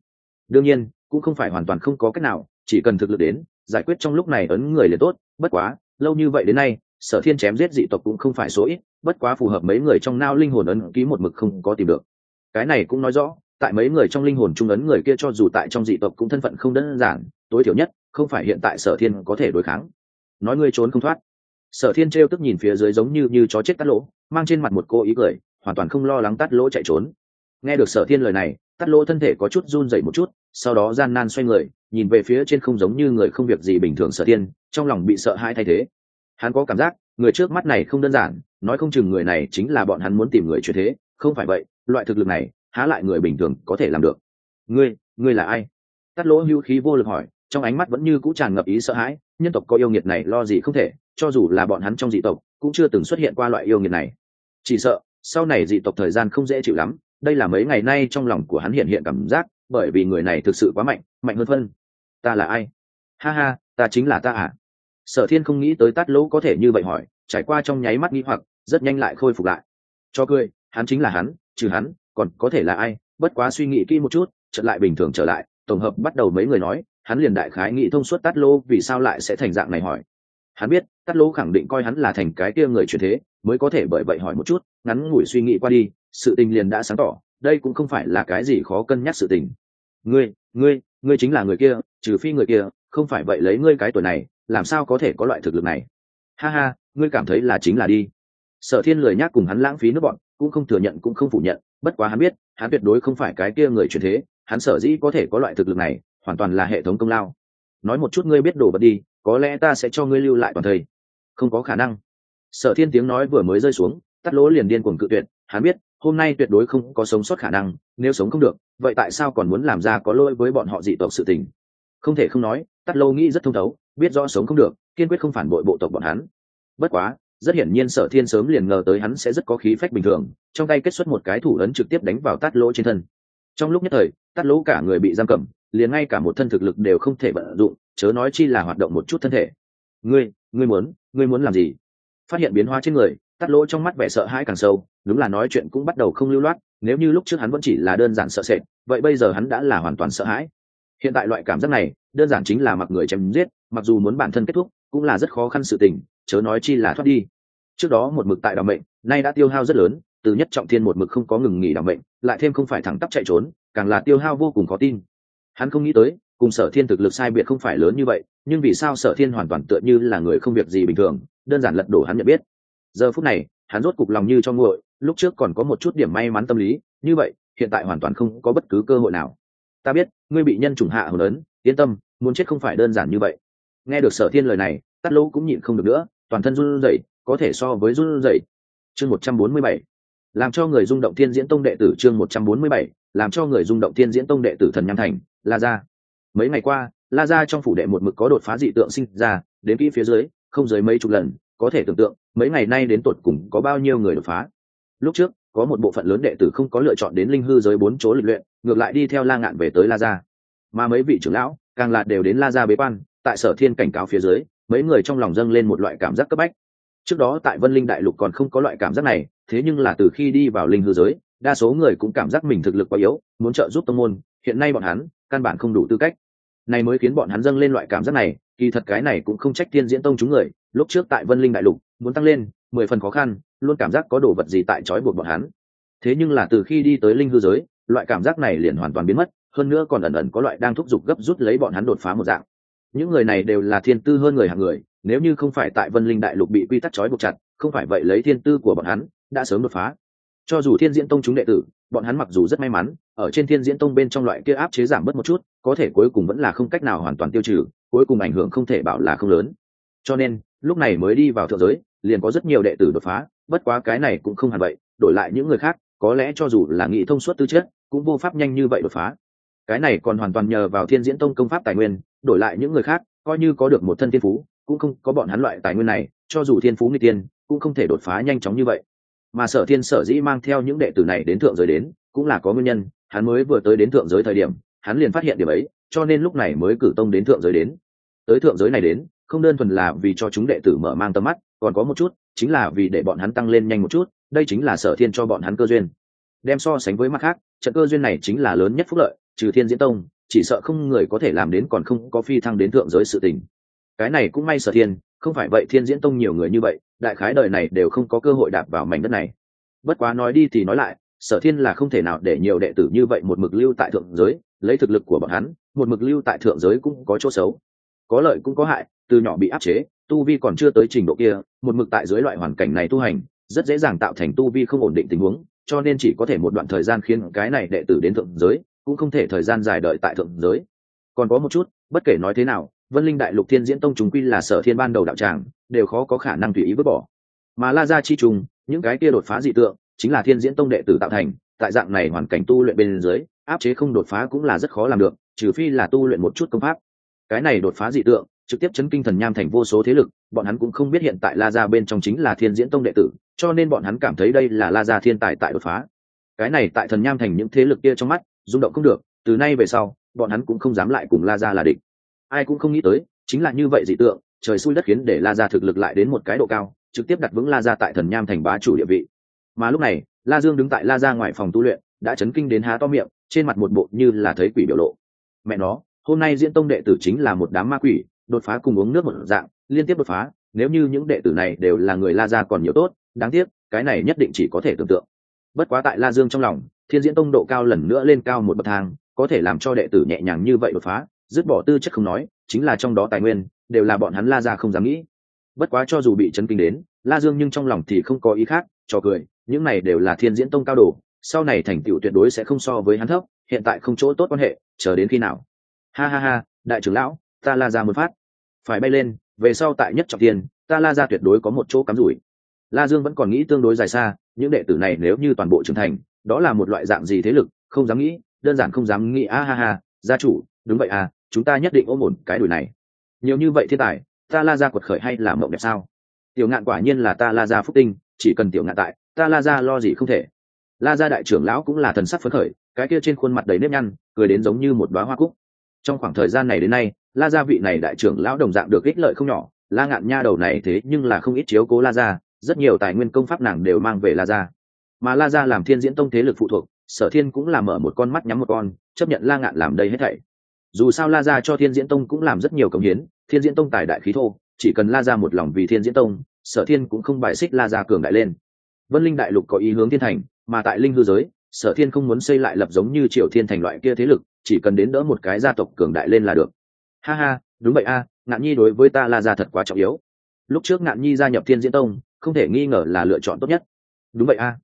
Đương nhiên, cũng không phải hoàn toàn không có cách nào, chỉ cần thực lực đến, giải quyết trong lúc này ấn người liền tốt, bất quá, lâu như vậy đến nay, sở thiên chém giết dị tộc cũng không phải số ít, bất quá phù hợp mấy người trong não linh hồn ấn ký một mực không có tìm được. Cái này cũng nói rõ, tại mấy người trong linh hồn trung ấn người kia cho dù tại trong dị tộc cũng thân phận không đơn giản tối thiểu nhất, không phải hiện tại sở thiên có thể đối kháng. Nói ngươi trốn không thoát. Sở thiên trêu tức nhìn phía dưới giống như như chó chết tắt lỗ, mang trên mặt một cô ý cười, hoàn toàn không lo lắng tắt lỗ chạy trốn. Nghe được sở thiên lời này tắt lỗ thân thể có chút run dậy một chút, sau đó gian nan xoay người, nhìn về phía trên không giống như người không việc gì bình thường sở thiên, trong lòng bị sợ hãi thay thế. Hắn có cảm giác, người trước mắt này không đơn giản, nói không chừng người này chính là bọn hắn muốn tìm người chuyển thế, không phải vậy, loại thực lực này, há lại người bình thường có thể làm được. Ngươi ngươi là ai? Tắt lỗ hữu khí vô lực hỏi trong ánh mắt vẫn như cũ tràn ngập ý sợ hãi, nhân tộc có yêu nghiệt này lo gì không thể, cho dù là bọn hắn trong dị tộc, cũng chưa từng xuất hiện qua loại yêu nghiệt này. Chỉ sợ, sau này dị tộc thời gian không dễ chịu lắm, đây là mấy ngày nay trong lòng của hắn hiện hiện cảm giác, bởi vì người này thực sự quá mạnh mạnh hơn phân. Ta là ai? Ha ha, ta chính là ta à? Sở thiên không nghĩ tới tát lỗ có thể như vậy hỏi, trải qua trong nháy mắt nghĩ hoặc, rất nhanh lại khôi phục lại. Cho cười, hắn chính là hắn, trừ hắn, còn có thể là ai? Bất quá suy nghĩ kỹ một chút, chợt lại bình thường trở lại, tổng hợp bắt đầu mấy người nói hắn liền đại khái nghĩ thông suốt tát lô vì sao lại sẽ thành dạng này hỏi. Hắn biết, tát lô khẳng định coi hắn là thành cái kia người truyền thế, mới có thể bởi vậy hỏi một chút, ngắn ngủi suy nghĩ qua đi, sự tình liền đã sáng tỏ, đây cũng không phải là cái gì khó cân nhắc sự tình. Ngươi ngươi ngươi chính là người kia, trừ phi người kia, không phải vậy lấy ngươi cái tuổi này, làm sao có thể có loại thực lực này? Ha ha, ngươi cảm thấy là chính là đi. Sở thiên lười nhắc cùng hắn lãng phí nước bọn, cũng không thừa nhận cũng không phủ nhận, bất quá hắn biết, hắn tuyệt đối không phải cái kia người truyền thế, hắn sở dĩ có thể có loại thực lực này hoàn toàn là hệ thống công lao. Nói một chút ngươi biết đồ vật đi, có lẽ ta sẽ cho ngươi lưu lại toàn thầy không có khả năng. Sở thiên tiếng nói vừa mới rơi xuống, tắt lỗ liền điên cuồng cự tuyệt, hắn biết, hôm nay tuyệt đối không có sống sót khả năng, nếu sống không được, vậy tại sao còn muốn làm ra có lỗi với bọn họ dị tộc sự tình? Không thể không nói, tắt Lô nghĩ rất thông thấu, biết rõ sống không được, kiên quyết không phản bội bộ tộc bọn hắn. Bất quá, rất hiển nhiên sở thiên sớm liền ngờ tới hắn sẽ rất có khí phách bình thường, trong tay kết xuất một cái thủ ấn trực tiếp đánh vào tát lỗ trên thân trong lúc nhất thời tắt lỗ cả người bị giam cầm, liền ngay cả một thân thực lực đều không thể vận dụng, chớ nói chi là hoạt động một chút thân thể. Ngươi ngươi muốn ngươi muốn làm gì? Phát hiện biến hóa trên người tắt lỗ trong mắt vẻ sợ hãi càng sâu, đúng là nói chuyện cũng bắt đầu không lưu loát, nếu như lúc trước hắn vẫn chỉ là đơn giản sợ sệt, vậy bây giờ hắn đã là hoàn toàn sợ hãi. Hiện tại loại cảm giác này, đơn giản chính là mặc người chém giết, mặc dù muốn bản thân kết thúc, cũng là rất khó khăn sự tình, chớ nói chi là thoát đi. Trước đó một mực tại đ mệnh, nay đã tiêu hao rất lớn từ nhất trọng thiên một mực không có ngừng nghỉ đảm mệnh lại thêm không phải thẳng tắp chạy trốn càng là tiêu hao vô cùng khó tin. Hắn không nghĩ tới cùng sở thiên thực lực sai biệt không phải lớn như vậy nhưng vì sao sở thiên hoàn toàn tựa như là người không việc gì bình thường đơn giản lật đổ hắn nhận biết. Giờ phút này hắn rốt cục lòng như cho nguội lúc trước còn có một chút điểm may mắn tâm lý như vậy hiện tại hoàn toàn không có bất cứ cơ hội nào. Ta biết ngươi bị nhân chủng hạ hồn lớn, yên tâm muốn chết không phải đơn giản như vậy. Nghe được sở thiên lời này tắt lỗ cũng nhịn không được nữa toàn thân run rẩy có thể so với run rẩy. Chương một trăm bốn mươi bảy làm cho người rung động thiên diễn tông đệ tử chương một trăm bốn mươi bảy, làm cho người rung động thiên diễn tông đệ tử thần nham thành, la gia. Mấy ngày qua, la gia trong phủ đệ một mực có đột phá dị tượng sinh ra, đến kỹ phía dưới, không dưới mấy chục lần, có thể tưởng tượng, mấy ngày nay đến tột cùng có bao nhiêu người đột phá. Lúc trước, có một bộ phận lớn đệ tử không có lựa chọn đến linh hư giới bốn chỗ lịch luyện, ngược lại đi theo la ngạn về tới la gia. Mà mấy vị trưởng lão, càng là đều đến la gia bế quan, tại sở thiên cảnh cáo phía dưới, mấy người trong lòng dâng lên một loại cảm giác cấp bách. Trước đó tại vân linh đại lục còn không có loại cảm giác này thế nhưng là từ khi đi vào linh hư giới, đa số người cũng cảm giác mình thực lực quá yếu, muốn trợ giúp tông môn, hiện nay bọn hắn, căn bản không đủ tư cách. Này mới khiến bọn hắn dâng lên loại cảm giác này, kỳ thật cái này cũng không trách tiên diễn tông chúng người, lúc trước tại vân linh đại lục, muốn tăng lên, mười phần khó khăn, luôn cảm giác có đồ vật gì tại trói buộc bọn hắn. Thế nhưng là từ khi đi tới linh hư giới, loại cảm giác này liền hoàn toàn biến mất, hơn nữa còn ẩn ẩn có loại đang thúc giục gấp rút lấy bọn hắn đột phá một dạng. Những người này đều là thiên tư hơn người hàng người, nếu như không phải tại vân linh đại lục bị quy tắc trói buộc chặt, không phải vậy lấy thiên tư của bọn hắn đã sớm đột phá. Cho dù thiên diễn tông chúng đệ tử, bọn hắn mặc dù rất may mắn, ở trên thiên diễn tông bên trong loại kia áp chế giảm bớt một chút, có thể cuối cùng vẫn là không cách nào hoàn toàn tiêu trừ, cuối cùng ảnh hưởng không thể bảo là không lớn. Cho nên, lúc này mới đi vào thượng giới, liền có rất nhiều đệ tử đột phá, bất quá cái này cũng không hẳn vậy, đổi lại những người khác, có lẽ cho dù là nghị thông suốt tư chất, cũng vô pháp nhanh như vậy đột phá. Cái này còn hoàn toàn nhờ vào thiên diễn tông công pháp tài nguyên, đổi lại những người khác, coi như có được một thân thiên phú, cũng không có bọn hắn loại tài nguyên này, cho dù thiên phú người tiên cũng không thể đột phá nhanh chóng như vậy mà sở thiên sở dĩ mang theo những đệ tử này đến thượng giới đến, cũng là có nguyên nhân, hắn mới vừa tới đến thượng giới thời điểm, hắn liền phát hiện điểm ấy, cho nên lúc này mới cử tông đến thượng giới đến. Tới thượng giới này đến, không đơn thuần là vì cho chúng đệ tử mở mang tầm mắt, còn có một chút, chính là vì để bọn hắn tăng lên nhanh một chút, đây chính là sở thiên cho bọn hắn cơ duyên. Đem so sánh với mặt khác, trận cơ duyên này chính là lớn nhất phúc lợi, trừ thiên diễn tông, chỉ sợ không người có thể làm đến còn không có phi thăng đến thượng giới sự tình. Cái này cũng may sở thiên, không phải vậy thiên diễn tông nhiều người như vậy đại khái đời này đều không có cơ hội đạp vào mảnh đất này. Bất quá nói đi thì nói lại, sở thiên là không thể nào để nhiều đệ tử như vậy một mực lưu tại thượng giới, lấy thực lực của bọn hắn, một mực lưu tại thượng giới cũng có chỗ xấu. Có lợi cũng có hại, từ nhỏ bị áp chế, tu vi còn chưa tới trình độ kia, một mực tại dưới loại hoàn cảnh này tu hành, rất dễ dàng tạo thành tu vi không ổn định tình huống, cho nên chỉ có thể một đoạn thời gian khiến cái này đệ tử đến thượng giới, cũng không thể thời gian dài đợi tại thượng giới. Còn có một chút, bất kể nói thế nào, vân linh đại lục thiên diễn tông chúng quy là sở thiên ban đầu đạo tràng đều khó có khả năng tùy ý vứt bỏ. Mà la ra chi trùng những cái kia đột phá dị tượng, chính là thiên diễn tông đệ tử tạo thành, tại dạng này hoàn cảnh tu luyện bên dưới, áp chế không đột phá cũng là rất khó làm được, trừ phi là tu luyện một chút công pháp. Cái này đột phá dị tượng, trực tiếp chấn kinh thần nham thành vô số thế lực, bọn hắn cũng không biết hiện tại la gia bên trong chính là thiên diễn tông đệ tử, cho nên bọn hắn cảm thấy đây là la gia thiên tài tại đột phá. Cái này tại thần nham thành những thế lực kia trong mắt, rung động không được, từ nay về sau, bọn hắn cũng không dám lại cùng la gia là địch. Ai cũng không nghĩ tới, chính là như vậy dị tượng trời xui đất khiến để la gia thực lực lại đến một cái độ cao, trực tiếp đặt vững la gia tại thần nham thành bá chủ địa vị. Mà lúc này, la dương đứng tại la gia ngoài phòng tu luyện, đã chấn kinh đến há to miệng, trên mặt một bộ như là thấy quỷ biểu lộ. Mẹ nó, hôm nay diễn tông đệ tử chính là một đám ma quỷ, đột phá cùng uống nước một dạng, liên tiếp đột phá, nếu như những đệ tử này đều là người la gia còn nhiều tốt, đáng tiếc, cái này nhất định chỉ có thể tưởng tượng. Bất quá tại la dương trong lòng, thiên diễn tông độ cao lần nữa lên cao một bậc thang, có thể làm cho đệ tử nhẹ nhàng như vậy đột phá, dứt bỏ tư chất không nói, chính là trong đó tài nguyên đều là bọn hắn la ra không dám nghĩ. Bất quá cho dù bị chấn kinh đến, la dương nhưng trong lòng thì không có ý khác cho cười, những này đều là thiên diễn tông cao đồ, sau này thành tựu tuyệt đối sẽ không so với hắn thấp, hiện tại không chỗ tốt quan hệ, chờ đến khi nào? Ha ha ha, đại trưởng lão, ta la ra một phát. Phải bay lên, về sau tại nhất trọng tiền, ta la ra tuyệt đối có một chỗ cắm rủi. La dương vẫn còn nghĩ tương đối dài xa, những đệ tử này nếu như toàn bộ trưởng thành, đó là một loại dạng gì thế lực, không dám nghĩ, đơn giản không dám nghĩ, a ha ha, gia chủ, đúng vậy à chúng ta nhất định ôm ổn cái đùi này nhiều như vậy thiên tài, ta la ra quật khởi hay là mộng đẹp sao? Tiểu ngạn quả nhiên là ta la ra phúc tinh, chỉ cần tiểu ngạn tại, ta la ra lo gì không thể. La gia đại trưởng lão cũng là thần sắc phấn khởi, cái kia trên khuôn mặt đầy nếp nhăn, cười đến giống như một đoá hoa cúc. Trong khoảng thời gian này đến nay, la gia vị này đại trưởng lão đồng dạng được ích lợi không nhỏ, la ngạn nha đầu này thế nhưng là không ít chiếu cố la gia, rất nhiều tài nguyên công pháp nàng đều mang về la gia. Mà la gia làm thiên diễn tông thế lực phụ thuộc, sở thiên cũng làm mở một con mắt nhắm một con, chấp nhận la ngạn làm đây hết thảy. Dù sao la gia cho thiên diễn tông cũng làm rất nhiều cống hiến thiên diễn tông tài đại khí thô, chỉ cần la gia một lòng vì thiên diễn tông, sở thiên cũng không bài xích la gia cường đại lên. Vân linh đại lục có ý hướng thiên thành, mà tại linh hư giới, sở thiên không muốn xây lại lập giống như triều thiên thành loại kia thế lực, chỉ cần đến đỡ một cái gia tộc cường đại lên là được. Ha ha, đúng vậy a, ngạn nhi đối với ta la gia thật quá trọng yếu. Lúc trước ngạn nhi gia nhập thiên diễn tông, không thể nghi ngờ là lựa chọn tốt nhất. Đúng vậy a.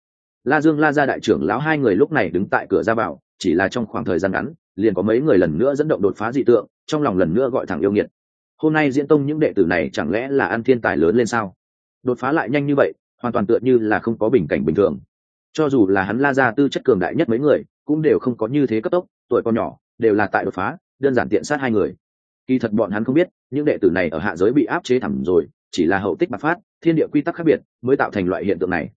La dương la gia đại trưởng lão hai người lúc này đứng tại cửa ra vào, chỉ là trong khoảng thời gian ngắn, liền có mấy người lần nữa dẫn động đột phá dị tượng, trong lòng lần nữa gọi thẳng yêu nghiệt hôm nay diễn tông những đệ tử này chẳng lẽ là ăn thiên tài lớn lên sao? Đột phá lại nhanh như vậy, hoàn toàn tựa như là không có bình cảnh bình thường. Cho dù là hắn la ra tư chất cường đại nhất mấy người, cũng đều không có như thế cấp tốc, tuổi còn nhỏ, đều là tại đột phá, đơn giản tiện sát hai người. Kỳ thật bọn hắn không biết, những đệ tử này ở hạ giới bị áp chế thẳng rồi, chỉ là hậu tích bạc phát, thiên địa quy tắc khác biệt, mới tạo thành loại hiện tượng này.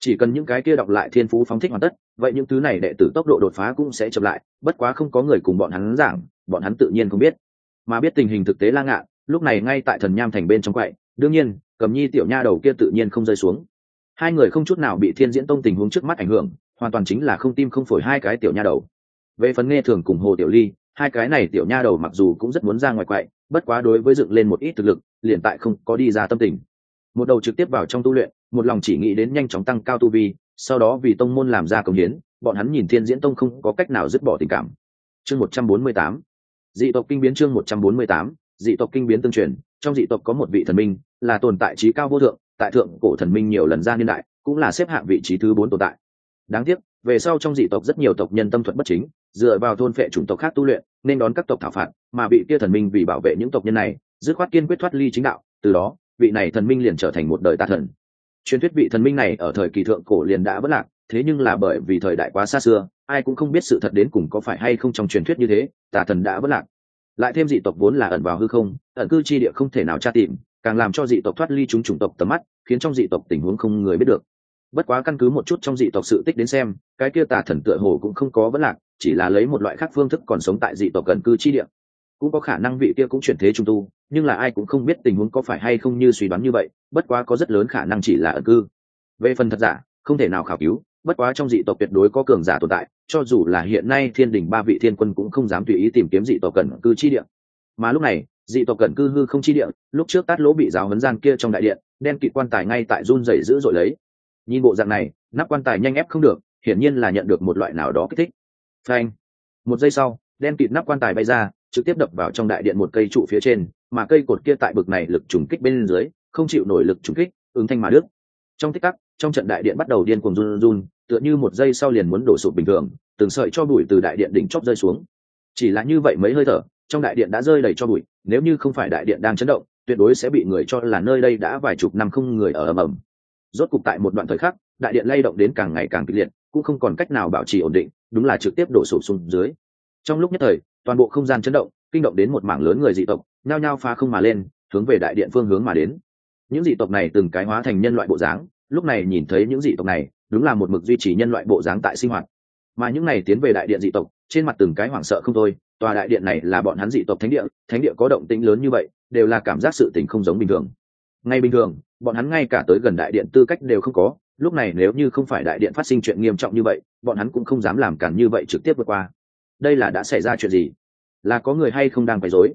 Chỉ cần những cái kia đọc lại thiên phú phóng thích hoàn tất, vậy những thứ này đệ tử tốc độ đột phá cũng sẽ chậm lại, bất quá không có người cùng bọn hắn giảng, bọn hắn tự nhiên không biết mà biết tình hình thực tế la ngạn lúc này ngay tại thần nham thành bên trong quậy. Đương nhiên, cầm nhi tiểu nha đầu kia tự nhiên không rơi xuống. Hai người không chút nào bị thiên diễn tông tình huống trước mắt ảnh hưởng, hoàn toàn chính là không tim không phổi hai cái tiểu nha đầu. Về phần nghe thường cùng hồ tiểu ly, hai cái này tiểu nha đầu mặc dù cũng rất muốn ra ngoài quậy, bất quá đối với dựng lên một ít thực lực, liền tại không có đi ra tâm tình. Một đầu trực tiếp vào trong tu luyện, một lòng chỉ nghĩ đến nhanh chóng tăng cao tu vi, sau đó vì tông môn làm ra công hiến, bọn hắn nhìn thiên diễn tông không có cách nào dứt bỏ tình cảm. Chương một trăm bốn mươi tám dị tộc kinh biến chương một trăm bốn mươi tám, dị tộc kinh biến tương truyền, trong dị tộc có một vị thần minh, là tồn tại trí cao vô thượng, tại thượng cổ thần minh nhiều lần ra niên đại, cũng là xếp hạng vị trí thứ bốn tồn tại. Đáng tiếc, về sau trong dị tộc rất nhiều tộc nhân tâm thuận bất chính, dựa vào thôn phệ chủng tộc khác tu luyện, nên đón các tộc thảo phạt, mà bị kia thần minh vì bảo vệ những tộc nhân này, dứt khoát kiên quyết thoát ly chính đạo, từ đó, vị này thần minh liền trở thành một đời tà thần. Truyền thuyết vị thần minh này ở thời kỳ thượng cổ liền đã bất lạc thế nhưng là bởi vì thời đại quá xa xưa, ai cũng không biết sự thật đến cùng có phải hay không trong truyền thuyết như thế, tà thần đã vất lạc. Lại thêm dị tộc vốn là ẩn vào hư không, ẩn cư chi địa không thể nào tra tìm, càng làm cho dị tộc thoát ly chúng chủng tộc tầm mắt, khiến trong dị tộc tình huống không người biết được. Bất quá căn cứ một chút trong dị tộc sự tích đến xem, cái kia tà thần tựa hồ cũng không có vấn lạc, chỉ là lấy một loại khác phương thức còn sống tại dị tộc gần cư chi địa. Cũng có khả năng vị kia cũng chuyển thế trung tu, nhưng là ai cũng không biết tình huống có phải hay không như suy đoán như vậy, bất quá có rất lớn khả năng chỉ là ẩn cư. Về phần thật giả, không thể nào khảo cứu bất quá trong dị tộc tuyệt đối có cường giả tồn tại, cho dù là hiện nay thiên đình ba vị thiên quân cũng không dám tùy ý tìm kiếm dị tộc cẩn cư chi địa. Mà lúc này, dị tộc cẩn cư hư không chi địa, lúc trước tát lỗ bị giáo hấn gian kia trong đại điện, đen kịt quan tài ngay tại run rẩy dữ dội lấy. Nhìn bộ dạng này, nắp quan tài nhanh ép không được, hiển nhiên là nhận được một loại nào đó kích thích. Phanh! Một giây sau, đen kịt nắp quan tài bay ra, trực tiếp đập vào trong đại điện một cây trụ phía trên, mà cây cột kia tại bực này lực trùng kích bên dưới, không chịu nổi lực trùng kích, ứng thanh mà đứt trong tích tắc, trong trận đại điện bắt đầu điên cuồng run run, tựa như một giây sau liền muốn đổ sụp bình thường, từng sợi cho bụi từ đại điện đỉnh chóp rơi xuống. Chỉ là như vậy mấy hơi thở, trong đại điện đã rơi đầy cho bụi, nếu như không phải đại điện đang chấn động, tuyệt đối sẽ bị người cho là nơi đây đã vài chục năm không người ở ầm ầm. Rốt cục tại một đoạn thời khắc, đại điện lay động đến càng ngày càng kịch liệt, cũng không còn cách nào bảo trì ổn định, đúng là trực tiếp đổ sụp xuống dưới. Trong lúc nhất thời, toàn bộ không gian chấn động, kinh động đến một mảng lớn người dị tộc, nhao nhao phá không mà lên, hướng về đại điện phương hướng mà đến những dị tộc này từng cái hóa thành nhân loại bộ dáng, lúc này nhìn thấy những dị tộc này, đúng là một mực duy trì nhân loại bộ dáng tại sinh hoạt. Mà những này tiến về đại điện dị tộc, trên mặt từng cái hoảng sợ không thôi, tòa đại điện này là bọn hắn dị tộc thánh địa thánh địa có động tĩnh lớn như vậy, đều là cảm giác sự tình không giống bình thường. Ngay bình thường, bọn hắn ngay cả tới gần đại điện tư cách đều không có, lúc này nếu như không phải đại điện phát sinh chuyện nghiêm trọng như vậy, bọn hắn cũng không dám làm cản như vậy trực tiếp vượt qua. Đây là đã xảy ra chuyện gì? Là có người hay không đang quấy rối?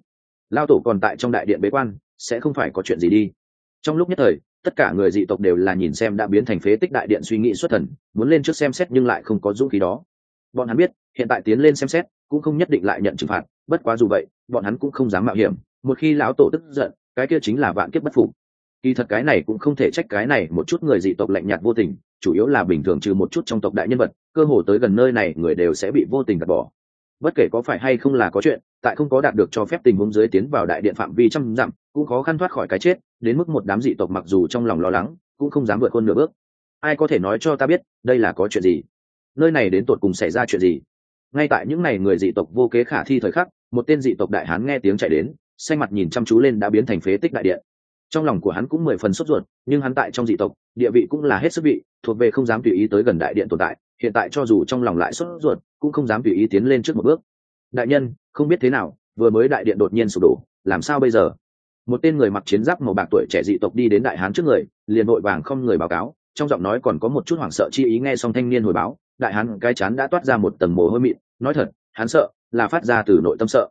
Lao tổ còn tại trong đại điện bế quan, sẽ không phải có chuyện gì đi trong lúc nhất thời, tất cả người dị tộc đều là nhìn xem đã biến thành phế tích đại điện suy nghĩ xuất thần, muốn lên trước xem xét nhưng lại không có dũng khí đó. Bọn hắn biết, hiện tại tiến lên xem xét, cũng không nhất định lại nhận trừng phạt, bất quá dù vậy, bọn hắn cũng không dám mạo hiểm. Một khi lão tổ tức giận, cái kia chính là vạn kiếp bất phục. Kỳ thật cái này cũng không thể trách cái này một chút người dị tộc lạnh nhạt vô tình, chủ yếu là bình thường trừ một chút trong tộc đại nhân vật, cơ hồ tới gần nơi này người đều sẽ bị vô tình gạt bỏ. Bất kể có phải hay không là có chuyện, tại không có đạt được cho phép tình huống dưới tiến vào đại điện phạm vi trăm dặm, cũng khó khăn thoát khỏi cái chết đến mức một đám dị tộc mặc dù trong lòng lo lắng, cũng không dám vượt hơn nửa bước. Ai có thể nói cho ta biết, đây là có chuyện gì? Nơi này đến tột cùng xảy ra chuyện gì? Ngay tại những ngày người dị tộc vô kế khả thi thời khắc, một tên dị tộc đại hán nghe tiếng chạy đến, xanh mặt nhìn chăm chú lên đã biến thành phế tích đại điện. Trong lòng của hắn cũng mười phần sốt ruột, nhưng hắn tại trong dị tộc, địa vị cũng là hết sức vị, thuộc về không dám tùy ý tới gần đại điện tồn tại, hiện tại cho dù trong lòng lại sốt ruột, cũng không dám tùy ý tiến lên trước một bước. Đại nhân, không biết thế nào, vừa mới đại điện đột nhiên sụp đổ, làm sao bây giờ? Một tên người mặc chiến giáp màu bạc tuổi trẻ dị tộc đi đến đại hán trước người, liền vội vàng không người báo cáo, trong giọng nói còn có một chút hoảng sợ chi ý nghe xong thanh niên hồi báo, đại hán cái chán đã toát ra một tầng mồ hôi mịn, nói thật, hắn sợ là phát ra từ nội tâm sợ.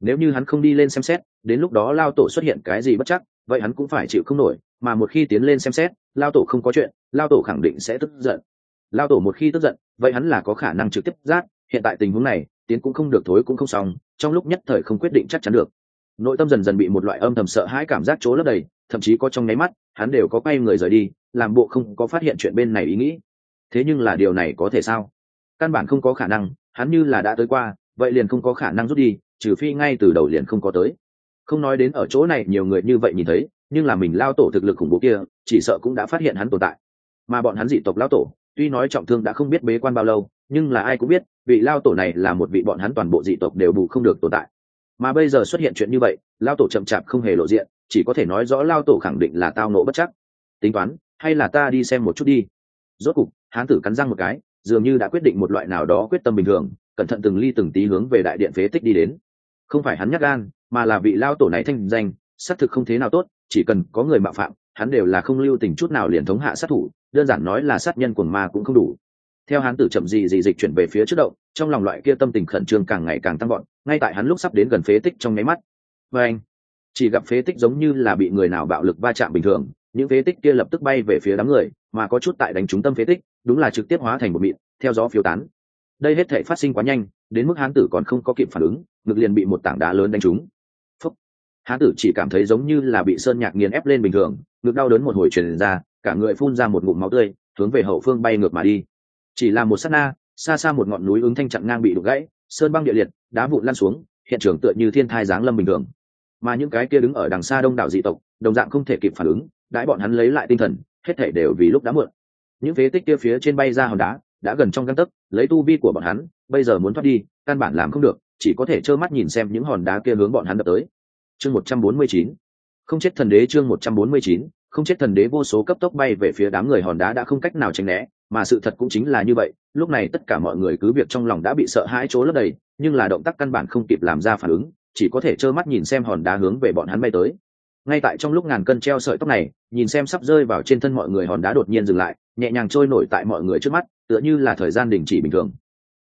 Nếu như hắn không đi lên xem xét, đến lúc đó lao tổ xuất hiện cái gì bất chắc, vậy hắn cũng phải chịu không nổi, mà một khi tiến lên xem xét, lao tổ không có chuyện, lao tổ khẳng định sẽ tức giận. Lao tổ một khi tức giận, vậy hắn là có khả năng trực tiếp giác hiện tại tình huống này, tiến cũng không được, thối cũng không xong, trong lúc nhất thời không quyết định chắc chắn được nội tâm dần dần bị một loại âm thầm sợ hãi cảm giác trố lấp đầy, thậm chí có trong nháy mắt, hắn đều có quay người rời đi, làm bộ không có phát hiện chuyện bên này ý nghĩ. Thế nhưng là điều này có thể sao? Căn bản không có khả năng, hắn như là đã tới qua, vậy liền không có khả năng rút đi, trừ phi ngay từ đầu liền không có tới. Không nói đến ở chỗ này nhiều người như vậy nhìn thấy, nhưng là mình lao tổ thực lực khủng bố kia, chỉ sợ cũng đã phát hiện hắn tồn tại. Mà bọn hắn dị tộc lao tổ, tuy nói trọng thương đã không biết bế quan bao lâu, nhưng là ai cũng biết, vị lao tổ này là một vị bọn hắn toàn bộ dị tộc đều bù không được tồn tại mà bây giờ xuất hiện chuyện như vậy, lao tổ chậm chạp không hề lộ diện, chỉ có thể nói rõ lao tổ khẳng định là tao nộ bất chắc. Tính toán, hay là ta đi xem một chút đi. Rốt cục, hán tử cắn răng một cái, dường như đã quyết định một loại nào đó quyết tâm bình thường, cẩn thận từng ly từng tí hướng về đại điện phế tích đi đến. Không phải hắn nhắc gan, mà là vị lao tổ này thanh danh, xác thực không thế nào tốt, chỉ cần có người mạo phạm, hắn đều là không lưu tình chút nào liền thống hạ sát thủ, đơn giản nói là sát nhân quần ma cũng không đủ theo hắn tử chậm gì gì dịch chuyển về phía trước động, trong lòng loại kia tâm tình khẩn trương càng ngày càng tăng vọt, ngay tại hắn lúc sắp đến gần phế tích trong nháy mắt. Và anh, chỉ gặp phế tích giống như là bị người nào bạo lực va chạm bình thường, những phế tích kia lập tức bay về phía đám người, mà có chút tại đánh trúng tâm phế tích, đúng là trực tiếp hóa thành một mịn, theo gió phiêu tán. Đây hết thể phát sinh quá nhanh, đến mức hán tử còn không có kịp phản ứng, ngực liền bị một tảng đá lớn đánh trúng. Phúc. hán tử chỉ cảm thấy giống như là bị sơn nhạc nghiền ép lên bình thường, ngực đau đớn một hồi truyền ra, cả người phun ra một ngụm máu tươi, hướng về hậu phương bay ngược mà đi chỉ là một sát na, xa xa một ngọn núi ứng thanh chặn ngang bị đục gãy, sơn băng địa liệt, đá vụn lan xuống, hiện trường tựa như thiên thai giáng lâm bình thường. Mà những cái kia đứng ở đằng xa đông đảo dị tộc, đồng dạng không thể kịp phản ứng, đãi bọn hắn lấy lại tinh thần, hết thể đều vì lúc đã muộn. Những phế tích kia phía trên bay ra hòn đá, đã gần trong găng tấc, lấy tu vi của bọn hắn, bây giờ muốn thoát đi, căn bản làm không được, chỉ có thể trơ mắt nhìn xem những hòn đá kia hướng bọn hắn đập tới. Chương một trăm bốn mươi chín. Không chết thần đế chương một trăm bốn mươi chín. Không chết thần đế vô số cấp tốc bay về phía đám người hòn đá đã không cách nào tránh né mà sự thật cũng chính là như vậy, lúc này tất cả mọi người cứ việc trong lòng đã bị sợ hãi chỗ lấp đầy, nhưng là động tác căn bản không kịp làm ra phản ứng, chỉ có thể trơ mắt nhìn xem hòn đá hướng về bọn hắn bay tới. Ngay tại trong lúc ngàn cân treo sợi tóc này, nhìn xem sắp rơi vào trên thân mọi người hòn đá đột nhiên dừng lại, nhẹ nhàng trôi nổi tại mọi người trước mắt, tựa như là thời gian đình chỉ bình thường.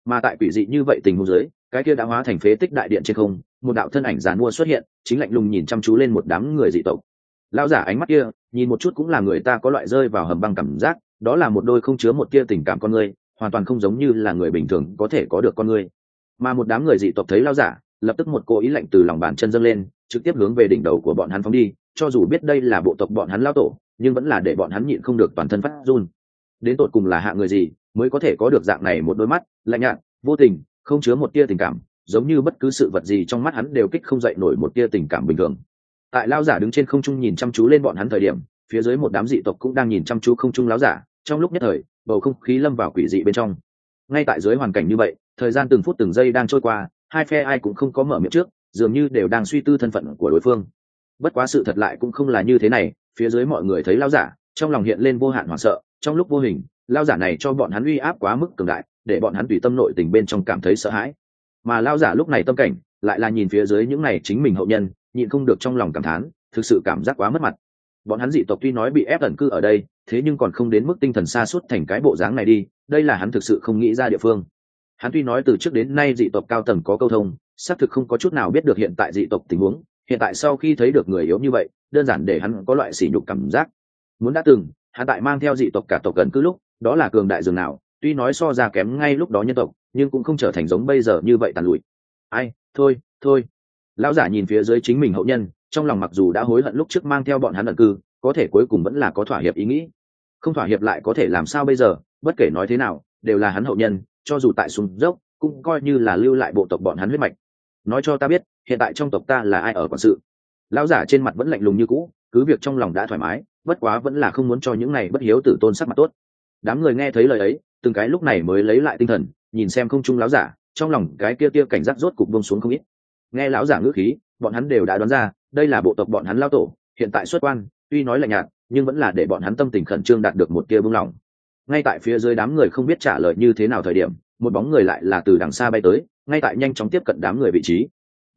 Mà tại quỷ dị như vậy tình huống dưới, cái kia đã hóa thành phế tích đại điện trên không, một đạo thân ảnh giàn mua xuất hiện, chính lạnh lùng nhìn chăm chú lên một đám người dị tộc. Lao giả ánh mắt kia, nhìn một chút cũng là người ta có loại rơi vào hầm băng cảm giác đó là một đôi không chứa một tia tình cảm con người, hoàn toàn không giống như là người bình thường có thể có được con người. Mà một đám người dị tộc thấy lao giả, lập tức một cô ý lạnh từ lòng bàn chân dâng lên, trực tiếp hướng về đỉnh đầu của bọn hắn phóng đi, cho dù biết đây là bộ tộc bọn hắn lao tổ, nhưng vẫn là để bọn hắn nhịn không được toàn thân phát run. Đến tột cùng là hạ người gì mới có thể có được dạng này một đôi mắt, lạnh nhạt, vô tình, không chứa một tia tình cảm, giống như bất cứ sự vật gì trong mắt hắn đều kích không dậy nổi một tia tình cảm bình thường. Tại lao giả đứng trên không trung nhìn chăm chú lên bọn hắn thời điểm, phía dưới một đám dị tộc cũng đang nhìn chăm chú không trung láo giả trong lúc nhất thời, bầu không khí lâm vào quỷ dị bên trong. Ngay tại dưới hoàn cảnh như vậy, thời gian từng phút từng giây đang trôi qua, hai phe ai cũng không có mở miệng trước, dường như đều đang suy tư thân phận của đối phương. Bất quá sự thật lại cũng không là như thế này, phía dưới mọi người thấy lao giả, trong lòng hiện lên vô hạn hoảng sợ, trong lúc vô hình lao giả này cho bọn hắn uy áp quá mức cường đại, để bọn hắn tùy tâm nội tình bên trong cảm thấy sợ hãi. Mà lao giả lúc này tâm cảnh, lại là nhìn phía dưới những này chính mình hậu nhân, nhịn không được trong lòng cảm thán, thực sự cảm giác quá mất mặt bọn hắn dị tộc tuy nói bị ép ẩn cư ở đây, thế nhưng còn không đến mức tinh thần xa suốt thành cái bộ dáng này đi, đây là hắn thực sự không nghĩ ra địa phương. Hắn tuy nói từ trước đến nay dị tộc cao tầng có câu thông, xác thực không có chút nào biết được hiện tại dị tộc tình huống, hiện tại sau khi thấy được người yếu như vậy, đơn giản để hắn có loại sỉ nhục cảm giác. Muốn đã từng, hắn tại mang theo dị tộc cả tộc gần cứ lúc, đó là cường đại dường nào, tuy nói so ra kém ngay lúc đó nhân tộc, nhưng cũng không trở thành giống bây giờ như vậy tàn lụi. Ai, thôi thôi lão giả nhìn phía dưới chính mình hậu nhân, trong lòng mặc dù đã hối hận lúc trước mang theo bọn hắn ẩn cư, có thể cuối cùng vẫn là có thỏa hiệp ý nghĩ. Không thỏa hiệp lại có thể làm sao bây giờ, bất kể nói thế nào, đều là hắn hậu nhân, cho dù tại sùng dốc, cũng coi như là lưu lại bộ tộc bọn hắn huyết mạch. Nói cho ta biết, hiện tại trong tộc ta là ai ở quản sự? Lão giả trên mặt vẫn lạnh lùng như cũ, cứ việc trong lòng đã thoải mái, bất quá vẫn là không muốn cho những này bất hiếu tử tôn sắc mặt tốt. Đám người nghe thấy lời ấy, từng cái lúc này mới lấy lại tinh thần, nhìn xem không trung lão giả, trong lòng cái kia kia cảnh giác rốt cục bông xuống không ít nghe lão giả ngữ khí, bọn hắn đều đã đoán ra, đây là bộ tộc bọn hắn lao tổ, hiện tại xuất quan, tuy nói lạnh nhạt, nhưng vẫn là để bọn hắn tâm tình khẩn trương đạt được một tia buông lòng. Ngay tại phía dưới đám người không biết trả lời như thế nào thời điểm, một bóng người lại là từ đằng xa bay tới, ngay tại nhanh chóng tiếp cận đám người vị trí.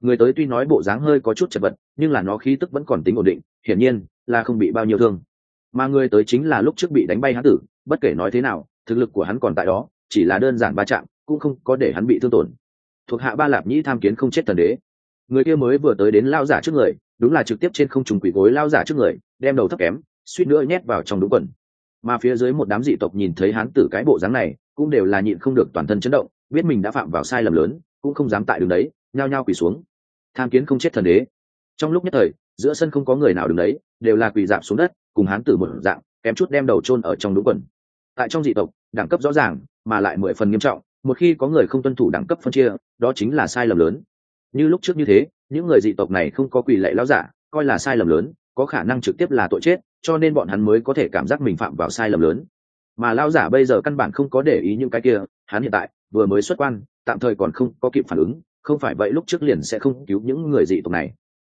Người tới tuy nói bộ dáng hơi có chút chật vật, nhưng là nó khí tức vẫn còn tính ổn định, hiển nhiên là không bị bao nhiêu thương. Mà người tới chính là lúc trước bị đánh bay hắn tử, bất kể nói thế nào, thực lực của hắn còn tại đó, chỉ là đơn giản va chạm, cũng không có để hắn bị thương tổn. Thuộc hạ ba lạp nhĩ tham kiến không chết thần đế người kia mới vừa tới đến lao giả trước người, đúng là trực tiếp trên không trùng quỷ gối lao giả trước người, đem đầu thấp kém, suýt nữa nhét vào trong đúng quần. Mà phía dưới một đám dị tộc nhìn thấy hắn tử cái bộ dáng này, cũng đều là nhịn không được toàn thân chấn động, biết mình đã phạm vào sai lầm lớn, cũng không dám tại đường đấy, nhao nhao quỳ xuống. Tham kiến không chết thần đế. Trong lúc nhất thời, giữa sân không có người nào đứng đấy, đều là quỳ dạp xuống đất, cùng hán tử một dạng, kém chút đem đầu chôn ở trong đúng quần. Tại trong dị tộc, đẳng cấp rõ ràng, mà lại mười phần nghiêm trọng, một khi có người không tuân thủ đẳng cấp phân chia, đó chính là sai lầm lớn như lúc trước như thế, những người dị tộc này không có quỳ lệ lao giả, coi là sai lầm lớn, có khả năng trực tiếp là tội chết, cho nên bọn hắn mới có thể cảm giác mình phạm vào sai lầm lớn. Mà lao giả bây giờ căn bản không có để ý những cái kia, hắn hiện tại vừa mới xuất quan, tạm thời còn không có kịp phản ứng, không phải vậy lúc trước liền sẽ không cứu những người dị tộc này.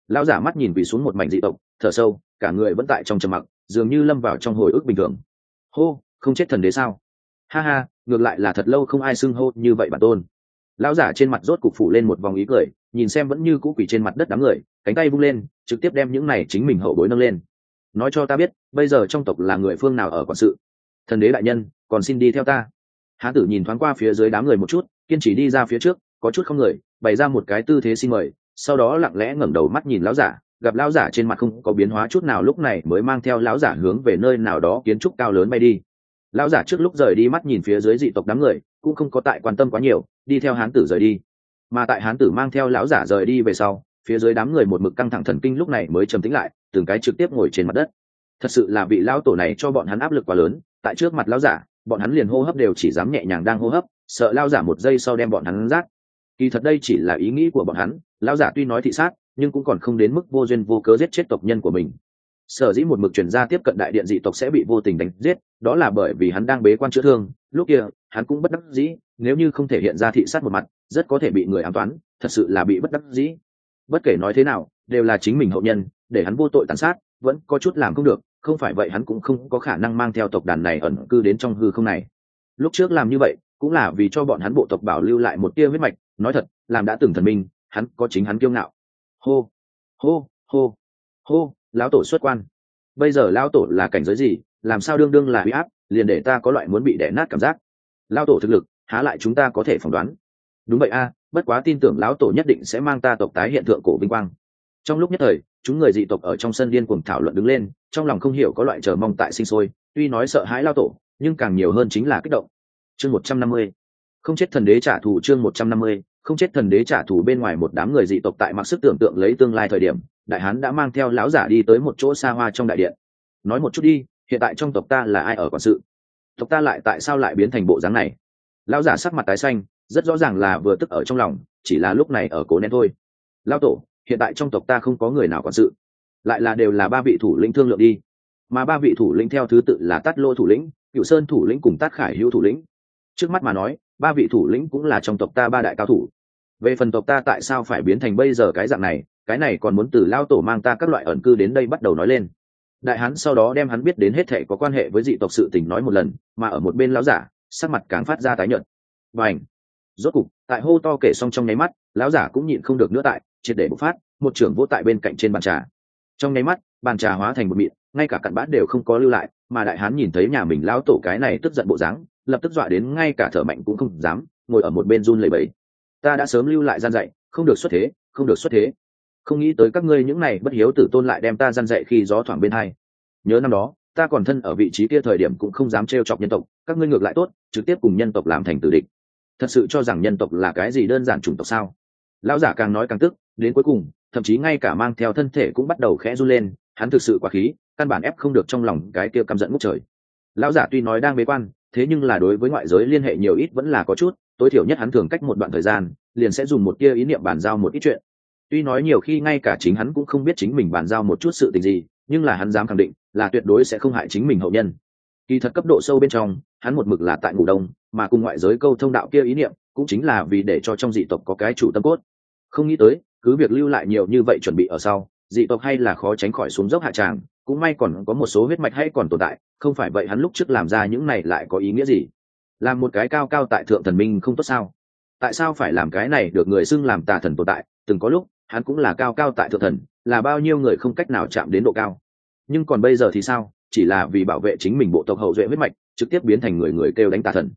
Lao giả mắt nhìn vì xuống một mảnh dị tộc, thở sâu, cả người vẫn tại trong trầm mặc, dường như lâm vào trong hồi ức bình thường. Hô, không chết thần đế sao? Ha ha, ngược lại là thật lâu không ai xưng hô như vậy bản tôn. Lão giả trên mặt rốt cục phủ lên một vòng ý cười nhìn xem vẫn như cũ quỷ trên mặt đất đám người, cánh tay vung lên, trực tiếp đem những này chính mình hậu bối nâng lên. Nói cho ta biết, bây giờ trong tộc là người phương nào ở quản sự? Thần đế đại nhân, còn xin đi theo ta. Há tử nhìn thoáng qua phía dưới đám người một chút, kiên trì đi ra phía trước, có chút không người, bày ra một cái tư thế xin mời, sau đó lặng lẽ ngẩng đầu mắt nhìn lão giả, gặp lão giả trên mặt không có biến hóa chút nào lúc này mới mang theo lão giả hướng về nơi nào đó kiến trúc cao lớn bay đi. Lão giả trước lúc rời đi mắt nhìn phía dưới dị tộc đám người, cũng không có tại quan tâm quá nhiều, đi theo hán tử rời đi mà tại hán tử mang theo lão giả rời đi về sau, phía dưới đám người một mực căng thẳng thần kinh lúc này mới trầm tĩnh lại, từng cái trực tiếp ngồi trên mặt đất. Thật sự là vị lão tổ này cho bọn hắn áp lực quá lớn, tại trước mặt lão giả, bọn hắn liền hô hấp đều chỉ dám nhẹ nhàng đang hô hấp, sợ lao giả một giây sau đem bọn hắn rát kỳ thật đây chỉ là ý nghĩ của bọn hắn, lão giả tuy nói thị sát, nhưng cũng còn không đến mức vô duyên vô cớ giết chết tộc nhân của mình. Sở dĩ một mực chuyển ra tiếp cận đại điện dị tộc sẽ bị vô tình đánh giết, đó là bởi vì hắn đang bế quan chữa thương, lúc kia, hắn cũng bất đắc dĩ, nếu như không thể hiện ra thị sát một mặt rất có thể bị người ám toán, thật sự là bị bất đắc dĩ. Bất kể nói thế nào, đều là chính mình hậu nhân, để hắn vô tội tàn sát, vẫn có chút làm không được, không phải vậy hắn cũng không có khả năng mang theo tộc đàn này ẩn cư đến trong hư không này. Lúc trước làm như vậy, cũng là vì cho bọn hắn bộ tộc bảo lưu lại một tia huyết mạch, nói thật, làm đã từng thần minh, hắn có chính hắn kiêu ngạo. Hô hô hô hô, lão tổ xuất quan. Bây giờ lão tổ là cảnh giới gì, làm sao đương đương là huy áp, liền để ta có loại muốn bị đẻ nát cảm giác. Lão tổ thực lực, há lại chúng ta có thể phỏng đoán đúng vậy a, bất quá tin tưởng lão tổ nhất định sẽ mang ta tộc tái hiện tượng cổ vinh quang. Trong lúc nhất thời, chúng người dị tộc ở trong sân điên cuồng thảo luận đứng lên, trong lòng không hiểu có loại chờ mong tại sinh sôi, tuy nói sợ hãi lao tổ, nhưng càng nhiều hơn chính là kích động. Chương một trăm năm mươi. Không chết thần đế trả thù chương một trăm năm mươi, không chết thần đế trả thù bên ngoài một đám người dị tộc tại mặc sức tưởng tượng lấy tương lai thời điểm, đại hán đã mang theo lão giả đi tới một chỗ xa hoa trong đại điện. Nói một chút đi, hiện tại trong tộc ta là ai ở quản sự? Tộc ta lại tại sao lại biến thành bộ dáng này? Lão giả sắc mặt tái xanh rất rõ ràng là vừa tức ở trong lòng, chỉ là lúc này ở cố nén thôi. Lão tổ, hiện tại trong tộc ta không có người nào quản sự. Lại là đều là ba vị thủ lĩnh thương lượng đi. Mà ba vị thủ lĩnh theo thứ tự là tát lô thủ lĩnh cựu sơn thủ lĩnh cùng tát khải hữu thủ lĩnh. Trước mắt mà nói, ba vị thủ lĩnh cũng là trong tộc ta ba đại cao thủ. Về phần tộc ta tại sao phải biến thành bây giờ cái dạng này, cái này còn muốn từ lao tổ mang ta các loại ẩn cư đến đây bắt đầu nói lên. Đại hán sau đó đem hắn biết đến hết thệ có quan hệ với dị tộc sự tình nói một lần, mà ở một bên lão giả, sắc mặt càng phát ra tái nhợt. Và ảnh rốt cục, tại hô to kể xong trong nháy mắt, lão giả cũng nhịn không được nữa tại, triệt để bộc phát, một trưởng vỗ tại bên cạnh trên bàn trà. Trong nháy mắt, bàn trà hóa thành một mịn, ngay cả cặn bát đều không có lưu lại, mà đại hán nhìn thấy nhà mình lão tổ cái này tức giận bộ dáng, lập tức dọa đến ngay cả thở mạnh cũng không dám, ngồi ở một bên run lẩy bẩy. Ta đã sớm lưu lại gian dạy, không được xuất thế, không được xuất thế. Không nghĩ tới các ngươi những này bất hiếu tử tôn lại đem ta gian dạy khi gió thoảng bên hai. Nhớ năm đó, ta còn thân ở vị trí kia thời điểm cũng không dám trêu chọc nhân tộc, các ngươi ngược lại tốt, trực tiếp cùng nhân tộc làm thành tử địch thật sự cho rằng nhân tộc là cái gì đơn giản chủng tộc sao? Lão giả càng nói càng tức, đến cuối cùng, thậm chí ngay cả mang theo thân thể cũng bắt đầu khẽ run lên, hắn thực sự quá khí, căn bản ép không được trong lòng cái kia căm giận ngút trời. Lão giả tuy nói đang bế quan, thế nhưng là đối với ngoại giới liên hệ nhiều ít vẫn là có chút, tối thiểu nhất hắn thường cách một đoạn thời gian, liền sẽ dùng một tia ý niệm bàn giao một ít chuyện. Tuy nói nhiều khi ngay cả chính hắn cũng không biết chính mình bàn giao một chút sự tình gì, nhưng là hắn dám khẳng định là tuyệt đối sẽ không hại chính mình hậu nhân kỳ thật cấp độ sâu bên trong, hắn một mực là tại ngủ đông, mà cùng ngoại giới câu thông đạo kia ý niệm, cũng chính là vì để cho trong dị tộc có cái chủ tâm cốt. Không nghĩ tới, cứ việc lưu lại nhiều như vậy chuẩn bị ở sau, dị tộc hay là khó tránh khỏi xuống dốc hạ tràng, cũng may còn có một số huyết mạch hay còn tồn tại, không phải vậy hắn lúc trước làm ra những này lại có ý nghĩa gì? Làm một cái cao cao tại thượng thần minh không tốt sao? Tại sao phải làm cái này được người xưng làm tà thần tồn tại? Từng có lúc, hắn cũng là cao cao tại thượng thần, là bao nhiêu người không cách nào chạm đến độ cao. Nhưng còn bây giờ thì sao? Chỉ là vì bảo vệ chính mình bộ tộc hậu duệ huyết mạch, trực tiếp biến thành người người kêu đánh tà thần.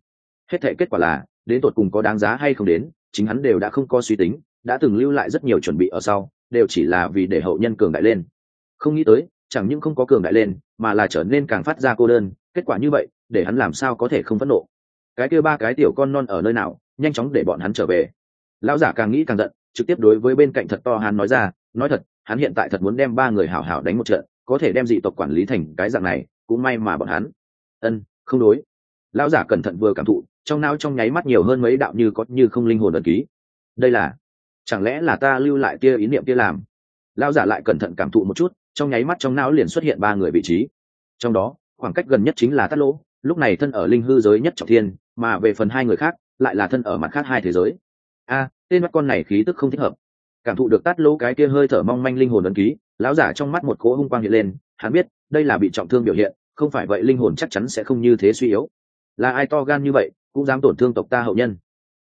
Hết thể kết quả là, đến tột cùng có đáng giá hay không đến, chính hắn đều đã không có suy tính, đã từng lưu lại rất nhiều chuẩn bị ở sau, đều chỉ là vì để hậu nhân cường đại lên. Không nghĩ tới, chẳng những không có cường đại lên, mà là trở nên càng phát ra cô đơn, kết quả như vậy, để hắn làm sao có thể không phẫn nộ? Cái kia ba cái tiểu con non ở nơi nào, nhanh chóng để bọn hắn trở về. Lão giả càng nghĩ càng giận, trực tiếp đối với bên cạnh thật to hắn nói ra, nói thật, hắn hiện tại thật muốn đem ba người hảo hảo đánh một trận có thể đem dị tộc quản lý thành cái dạng này, cũng may mà bọn hắn. Ân, không đối. Lão giả cẩn thận vừa cảm thụ, trong não trong nháy mắt nhiều hơn mấy đạo như có như không linh hồn ẩn ký. Đây là, chẳng lẽ là ta lưu lại tia ý niệm kia làm? Lão giả lại cẩn thận cảm thụ một chút, trong nháy mắt trong não liền xuất hiện ba người vị trí. Trong đó, khoảng cách gần nhất chính là tát lỗ, lúc này thân ở linh hư giới nhất trọng thiên, mà về phần hai người khác, lại là thân ở mặt khác hai thế giới. A, tên mắt con này khí tức không thích hợp cảm thụ được tát lỗ cái kia hơi thở mong manh linh hồn ấn ký, lão giả trong mắt một cỗ hung quang hiện lên, hắn biết, đây là bị trọng thương biểu hiện, không phải vậy linh hồn chắc chắn sẽ không như thế suy yếu. Là ai to gan như vậy, cũng dám tổn thương tộc ta hậu nhân.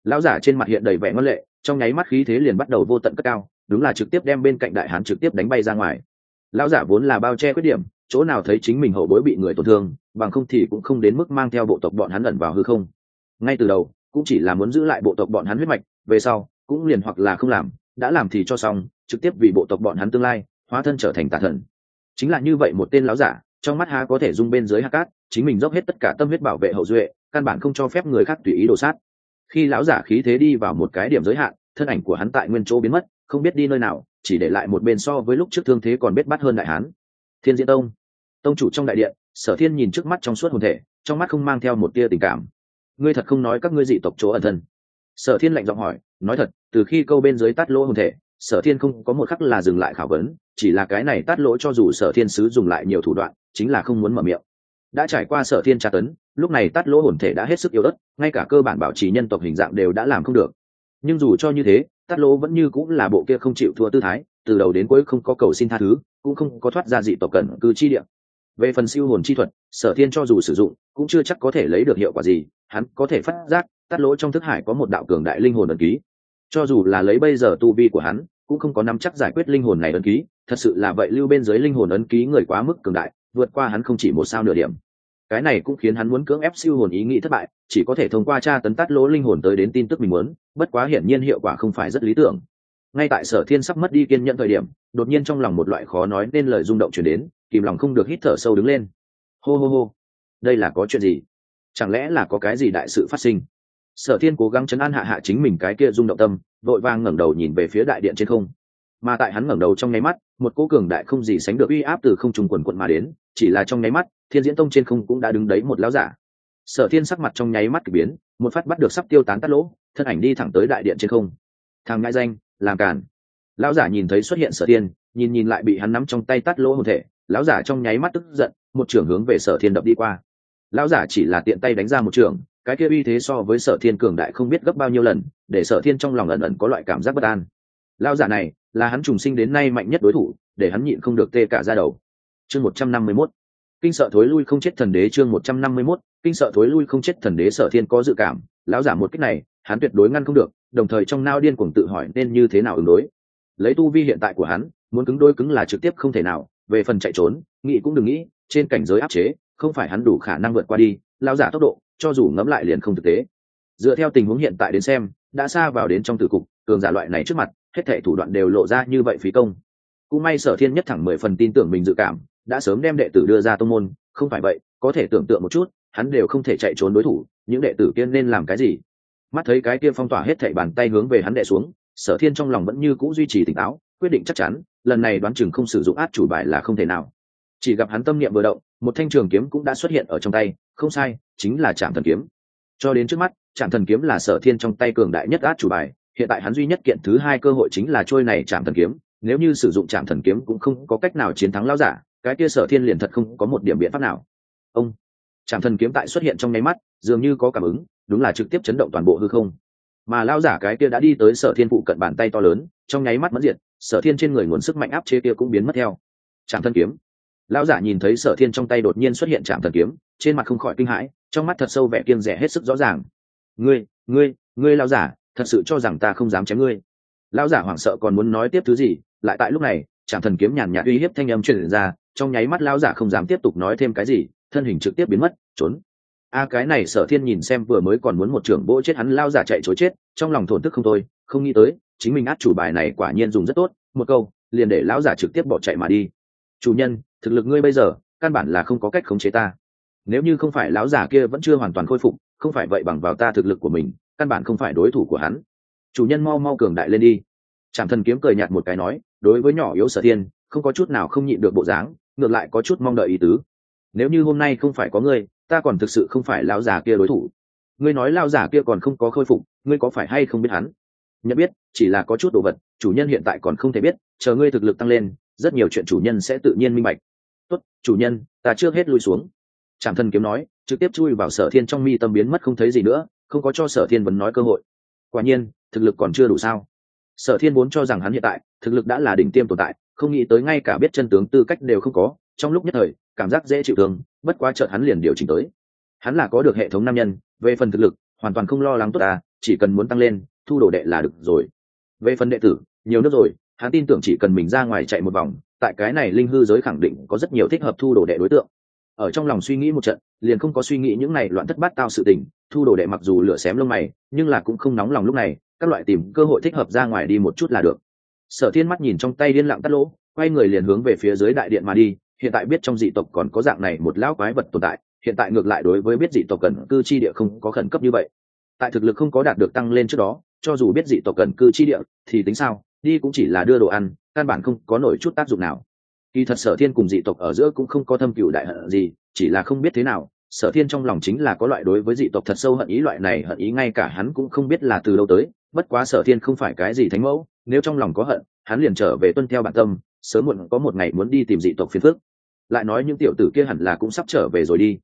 Lão giả trên mặt hiện đầy vẻ ngân lệ, trong nháy mắt khí thế liền bắt đầu vô tận cất cao, đúng là trực tiếp đem bên cạnh đại hán trực tiếp đánh bay ra ngoài. Lão giả vốn là bao che khuyết điểm, chỗ nào thấy chính mình hậu bối bị người tổn thương, bằng không thì cũng không đến mức mang theo bộ tộc bọn hắn ẩn vào hư không. Ngay từ đầu, cũng chỉ là muốn giữ lại bộ tộc bọn hắn huyết mạch, về sau, cũng liền hoặc là không làm đã làm thì cho xong, trực tiếp vì bộ tộc bọn hắn tương lai, hóa thân trở thành tà thần. Chính là như vậy một tên láo giả, trong mắt há có thể dung bên dưới hạ cát, chính mình dốc hết tất cả tâm huyết bảo vệ hậu duệ, căn bản không cho phép người khác tùy ý đổ sát. Khi lão giả khí thế đi vào một cái điểm giới hạn, thân ảnh của hắn tại nguyên chỗ biến mất, không biết đi nơi nào, chỉ để lại một bên so với lúc trước thương thế còn biết bắt hơn đại hán. Thiên diễn tông. Tông chủ trong đại điện, sở thiên nhìn trước mắt trong suốt hồn thể, trong mắt không mang theo một tia tình cảm. Ngươi thật không nói các ngươi dị tộc chỗ ẩn thân sở thiên lạnh giọng hỏi, nói thật, từ khi câu bên dưới tắt lỗ hồn thể, sở thiên không có một khắc là dừng lại khảo vấn, chỉ là cái này tắt lỗ cho dù sở thiên sứ dùng lại nhiều thủ đoạn, chính là không muốn mở miệng. Đã trải qua sở thiên tra tấn, lúc này tắt lỗ hồn thể đã hết sức yếu ớt, ngay cả cơ bản bảo trì nhân tộc hình dạng đều đã làm không được. Nhưng dù cho như thế tắt lỗ vẫn như cũng là bộ kia không chịu thua tư thái, từ đầu đến cuối không có cầu xin tha thứ, cũng không có thoát ra dị tộc cẩn cư chi địa. Về phần siêu hồn chi thuật, sở thiên cho dù sử dụng cũng chưa chắc có thể lấy được hiệu quả gì, hắn có thể phát giác tắt lỗ trong thức hải có một đạo cường đại linh hồn ẩn ký. Cho dù là lấy bây giờ tu vi của hắn, cũng không có nắm chắc giải quyết linh hồn này ấn ký, thật sự là vậy lưu bên dưới linh hồn ấn ký người quá mức cường đại, vượt qua hắn không chỉ một sao nửa điểm. Cái này cũng khiến hắn muốn cưỡng ép siêu hồn ý nghĩ thất bại, chỉ có thể thông qua tra tấn tắt lỗ linh hồn tới đến tin tức mình muốn, bất quá hiển nhiên hiệu quả không phải rất lý tưởng. Ngay tại sở thiên sắp mất đi kiên nhận thời điểm, đột nhiên trong lòng một loại khó nói nên lời rung động chuyển đến, kìm lòng không được hít thở sâu đứng lên. Hô hô hô đây là có chuyện gì? Chẳng lẽ là có cái gì đại sự phát sinh? Sở thiên cố gắng chấn an hạ hạ chính mình cái kia rung động tâm, vội vang ngẩng đầu nhìn về phía đại điện trên không. Mà tại hắn ngẩng đầu trong nháy mắt, một cố cường đại không gì sánh được uy áp từ không trung quần quận mà đến, chỉ là trong nháy mắt, thiên diễn tông trên không cũng đã đứng đấy một lão giả. Sở thiên sắc mặt trong nháy mắt k ỳ biến, một phát bắt được sắp tiêu tán tắt lỗ, thân ảnh đi thẳng tới đại điện trên không. Thằng ngại danh, làm cản lão giả nhìn thấy xuất hiện sở thiên, nhìn nhìn lại bị hắn nắm trong tay tắt lỗ hồn thể, lão giả trong nháy mắt tức giận, một trưởng hướng về sở thiên đập đi qua lão giả chỉ là tiện tay đánh ra một trường, cái kia uy thế so với sở thiên cường đại không biết gấp bao nhiêu lần, để sở thiên trong lòng ẩn ẩn có loại cảm giác bất an. Lão giả này, là hắn trùng sinh đến nay mạnh nhất đối thủ, để hắn nhịn không được tê cả ra đầu. Chương một trăm năm mươi mốt. Kinh sợ thối lui không chết thần đế chương một trăm năm mươi mốt. Kinh sợ thối lui không chết thần đế sở thiên có dự cảm, lão giả một cách này, hắn tuyệt đối ngăn không được, đồng thời trong nao điên cuồng tự hỏi nên như thế nào ứng đối. Lấy tu vi hiện tại của hắn, muốn cứng đôi cứng là trực tiếp không thể nào, về phần chạy trốn, nghĩ cũng đừng nghĩ, trên cảnh giới áp chế không phải hắn đủ khả năng vượt qua đi lao giả tốc độ, cho dù ngẫm lại liền không thực tế. Dựa theo tình huống hiện tại đến xem, đã xa vào đến trong tử cục, cường giả loại này trước mặt, hết thể thủ đoạn đều lộ ra như vậy phí công. Cũng may sở thiên nhất thẳng mười phần tin tưởng mình dự cảm, đã sớm đem đệ tử đưa ra tông môn, không phải vậy, có thể tưởng tượng một chút, hắn đều không thể chạy trốn đối thủ, những đệ tử kia nên làm cái gì? Mắt thấy cái kia phong tỏa hết thảy bàn tay hướng về hắn đệ xuống, sở thiên trong lòng vẫn như c ũ duy trì tỉnh táo, quyết định chắc chắn, lần này đoán chừng không sử dụng át chủ bài là không thể nào chỉ gặp hắn tâm niệm vừa động, một thanh trường kiếm cũng đã xuất hiện ở trong tay, không sai, chính là trạm thần kiếm. Cho đến trước mắt trạm thần kiếm là sở thiên trong tay cường đại nhất át chủ bài, hiện tại hắn duy nhất kiện thứ hai cơ hội chính là trôi này trạm thần kiếm, nếu như sử dụng trạm thần kiếm cũng không có cách nào chiến thắng lao giả, cái kia sở thiên liền thật không có một điểm biện pháp nào. Ông trạm thần kiếm tại xuất hiện trong nháy mắt, dường như có cảm ứng, đúng là trực tiếp chấn động toàn bộ hư không. Mà lao giả cái kia đã đi tới sở thiên phụ cận bàn tay to lớn, trong nháy mắt mất diệt, sở thiên trên người nguồn sức mạnh áp chế kia cũng biến mất theo. Trạm thần kiếm lão giả nhìn thấy sở thiên trong tay đột nhiên xuất hiện trạm thần kiếm, trên mặt không khỏi kinh hãi, trong mắt thật sâu vẻ kiên rẻ hết sức rõ ràng. Ngươi ngươi ngươi lão giả, thật sự cho rằng ta không dám chém ngươi? Lão giả hoảng sợ còn muốn nói tiếp thứ gì, lại tại lúc này trạm thần kiếm nhàn nhạt uy hiếp thanh âm truyền ra, trong nháy mắt lão giả không dám tiếp tục nói thêm cái gì, thân hình trực tiếp biến mất, trốn. A, cái này sở thiên nhìn xem vừa mới còn muốn một trưởng bỗ chết hắn lao giả chạy chối chết, trong lòng thổn thức không thôi, không nghĩ tới, chính mình át chủ bài này quả nhiên dùng rất tốt, một câu, liền để lão giả trực tiếp bỏ chạy mà đi. Chủ nhân thực lực ngươi bây giờ, căn bản là không có cách khống chế ta. Nếu như không phải lão già kia vẫn chưa hoàn toàn khôi phục, không phải vậy bằng vào ta thực lực của mình, căn bản không phải đối thủ của hắn. Chủ nhân mau mau cường đại lên đi. Trạm thần kiếm cười nhạt một cái nói, đối với nhỏ yếu sở thiên, không có chút nào không nhịn được bộ dáng, ngược lại có chút mong đợi ý tứ. Nếu như hôm nay không phải có ngươi, ta còn thực sự không phải lão già kia đối thủ. Ngươi nói lão già kia còn không có khôi phục, ngươi có phải hay không biết hắn? Nhận biết, chỉ là có chút đồ vật, chủ nhân hiện tại còn không thể biết, chờ ngươi thực lực tăng lên, rất nhiều chuyện chủ nhân sẽ tự nhiên minh bạch tốt, chủ nhân, ta trước hết lui xuống. Trạm Thần kiếm nói, trực tiếp chui vào sở thiên trong mi tâm biến mất không thấy gì nữa, không có cho sở thiên vẫn nói cơ hội. Quả nhiên, thực lực còn chưa đủ sao. Sở thiên vốn cho rằng hắn hiện tại, thực lực đã là đỉnh tiêm tồn tại, không nghĩ tới ngay cả biết chân tướng tư cách đều không có, trong lúc nhất thời, cảm giác dễ chịu thương, bất quá chợt hắn liền điều chỉnh tới. Hắn là có được hệ thống nam nhân, về phần thực lực, hoàn toàn không lo lắng tốt ta, chỉ cần muốn tăng lên, thu đồ đệ là được rồi. Về phần đệ tử, nhiều nước rồi hắn tin tưởng chỉ cần mình ra ngoài chạy một vòng, tại cái này linh hư giới khẳng định có rất nhiều thích hợp thu đồ đệ đối tượng. Ở trong lòng suy nghĩ một trận, liền không có suy nghĩ những này loạn thất bát tao sự tình, thu đồ đệ mặc dù lửa xém lông mày, nhưng là cũng không nóng lòng lúc này, các loại tìm cơ hội thích hợp ra ngoài đi một chút là được. Sở thiên mắt nhìn trong tay điên lặng tắt lỗ, quay người liền hướng về phía dưới đại điện mà đi, hiện tại biết trong dị tộc còn có dạng này một lão quái vật tồn tại, hiện tại ngược lại đối với biết dị tộc cần cư chi địa không có khẩn cấp như vậy. Tại thực lực không có đạt được tăng lên trước đó, cho dù biết dị tộc cần cư chi địa, thì tính sao? Đi cũng chỉ là đưa đồ ăn, căn bản không có nổi chút tác dụng nào. Kỳ thật sở thiên cùng dị tộc ở giữa cũng không có thâm cựu đại hận gì, chỉ là không biết thế nào, sở thiên trong lòng chính là có loại đối với dị tộc thật sâu hận ý, loại này hận ý ngay cả hắn cũng không biết là từ đâu tới, bất quá sở thiên không phải cái gì thánh mẫu, nếu trong lòng có hận, hắn liền trở về tuân theo bản tâm, sớm muộn có một ngày muốn đi tìm dị tộc phiền phước lại nói những tiểu tử kia hẳn là cũng sắp trở về rồi đi.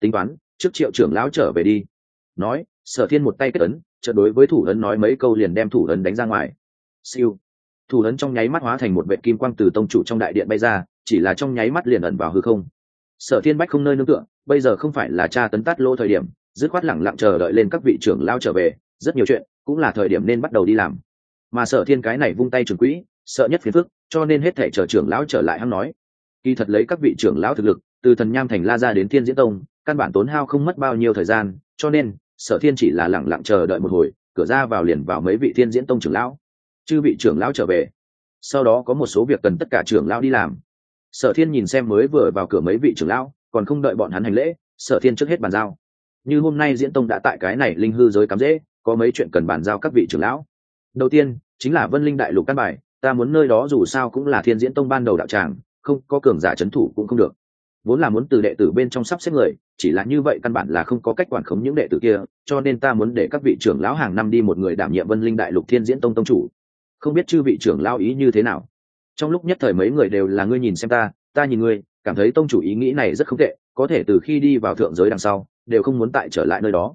Tính toán, trước triệu trưởng lão trở về đi. Nói, sở thiên một tay kết ấn, chợt đối với thủ ấn nói mấy câu liền đem thủ ấn đánh ra ngoài siêu. Thủ ấn trong nháy mắt hóa thành một vệ kim quang từ tông chủ trong đại điện bay ra, chỉ là trong nháy mắt liền ẩn vào hư không. Sở thiên bách không nơi nương tựa, bây giờ không phải là cha tấn tát lỗ thời điểm, dứt khoát lẳng lặng chờ đợi lên các vị trưởng lao trở về, rất nhiều chuyện cũng là thời điểm nên bắt đầu đi làm. Mà sở thiên cái này vung tay trưởng quỹ, sợ nhất phiền phức, cho nên hết thể chờ trưởng lão trở lại hắn nói. Kỳ thật lấy các vị trưởng lão thực lực, từ thần nham thành la ra đến thiên diễn tông, căn bản tốn hao không mất bao nhiêu thời gian, cho nên, sở thiên chỉ là lẳng lặng chờ đợi một hồi, cửa ra vào liền vào mấy vị thiên diễn tông trưởng lão chư vị trưởng lão trở về. Sau đó có một số việc cần tất cả trưởng lão đi làm. Sở thiên nhìn xem mới vừa vào cửa mấy vị trưởng lão, còn không đợi bọn hắn hành lễ, sở thiên trước hết bàn giao. Như hôm nay diễn tông đã tại cái này linh hư giới cắm dễ, có mấy chuyện cần bàn giao các vị trưởng lão. Đầu tiên, chính là vân linh đại lục căn bài, ta muốn nơi đó dù sao cũng là thiên diễn tông ban đầu đạo tràng, không, có cường giả c h ấ n thủ cũng không được. Vốn là muốn từ đệ tử bên trong sắp xếp người, chỉ là như vậy căn bản là không có cách quản khống những đệ tử kia, cho nên ta muốn để các vị trưởng lão hàng năm đi một người đảm nhiệm vân linh đại lục thiên diễn tông tông chủ không biết chư vị trưởng lao ý như thế nào. Trong lúc nhất thời mấy người đều là ngươi nhìn xem ta ta nhìn ngươi, cảm thấy tông chủ ý nghĩ này rất không tệ, có thể từ khi đi vào thượng giới đằng sau, đều không muốn tại trở lại nơi đó.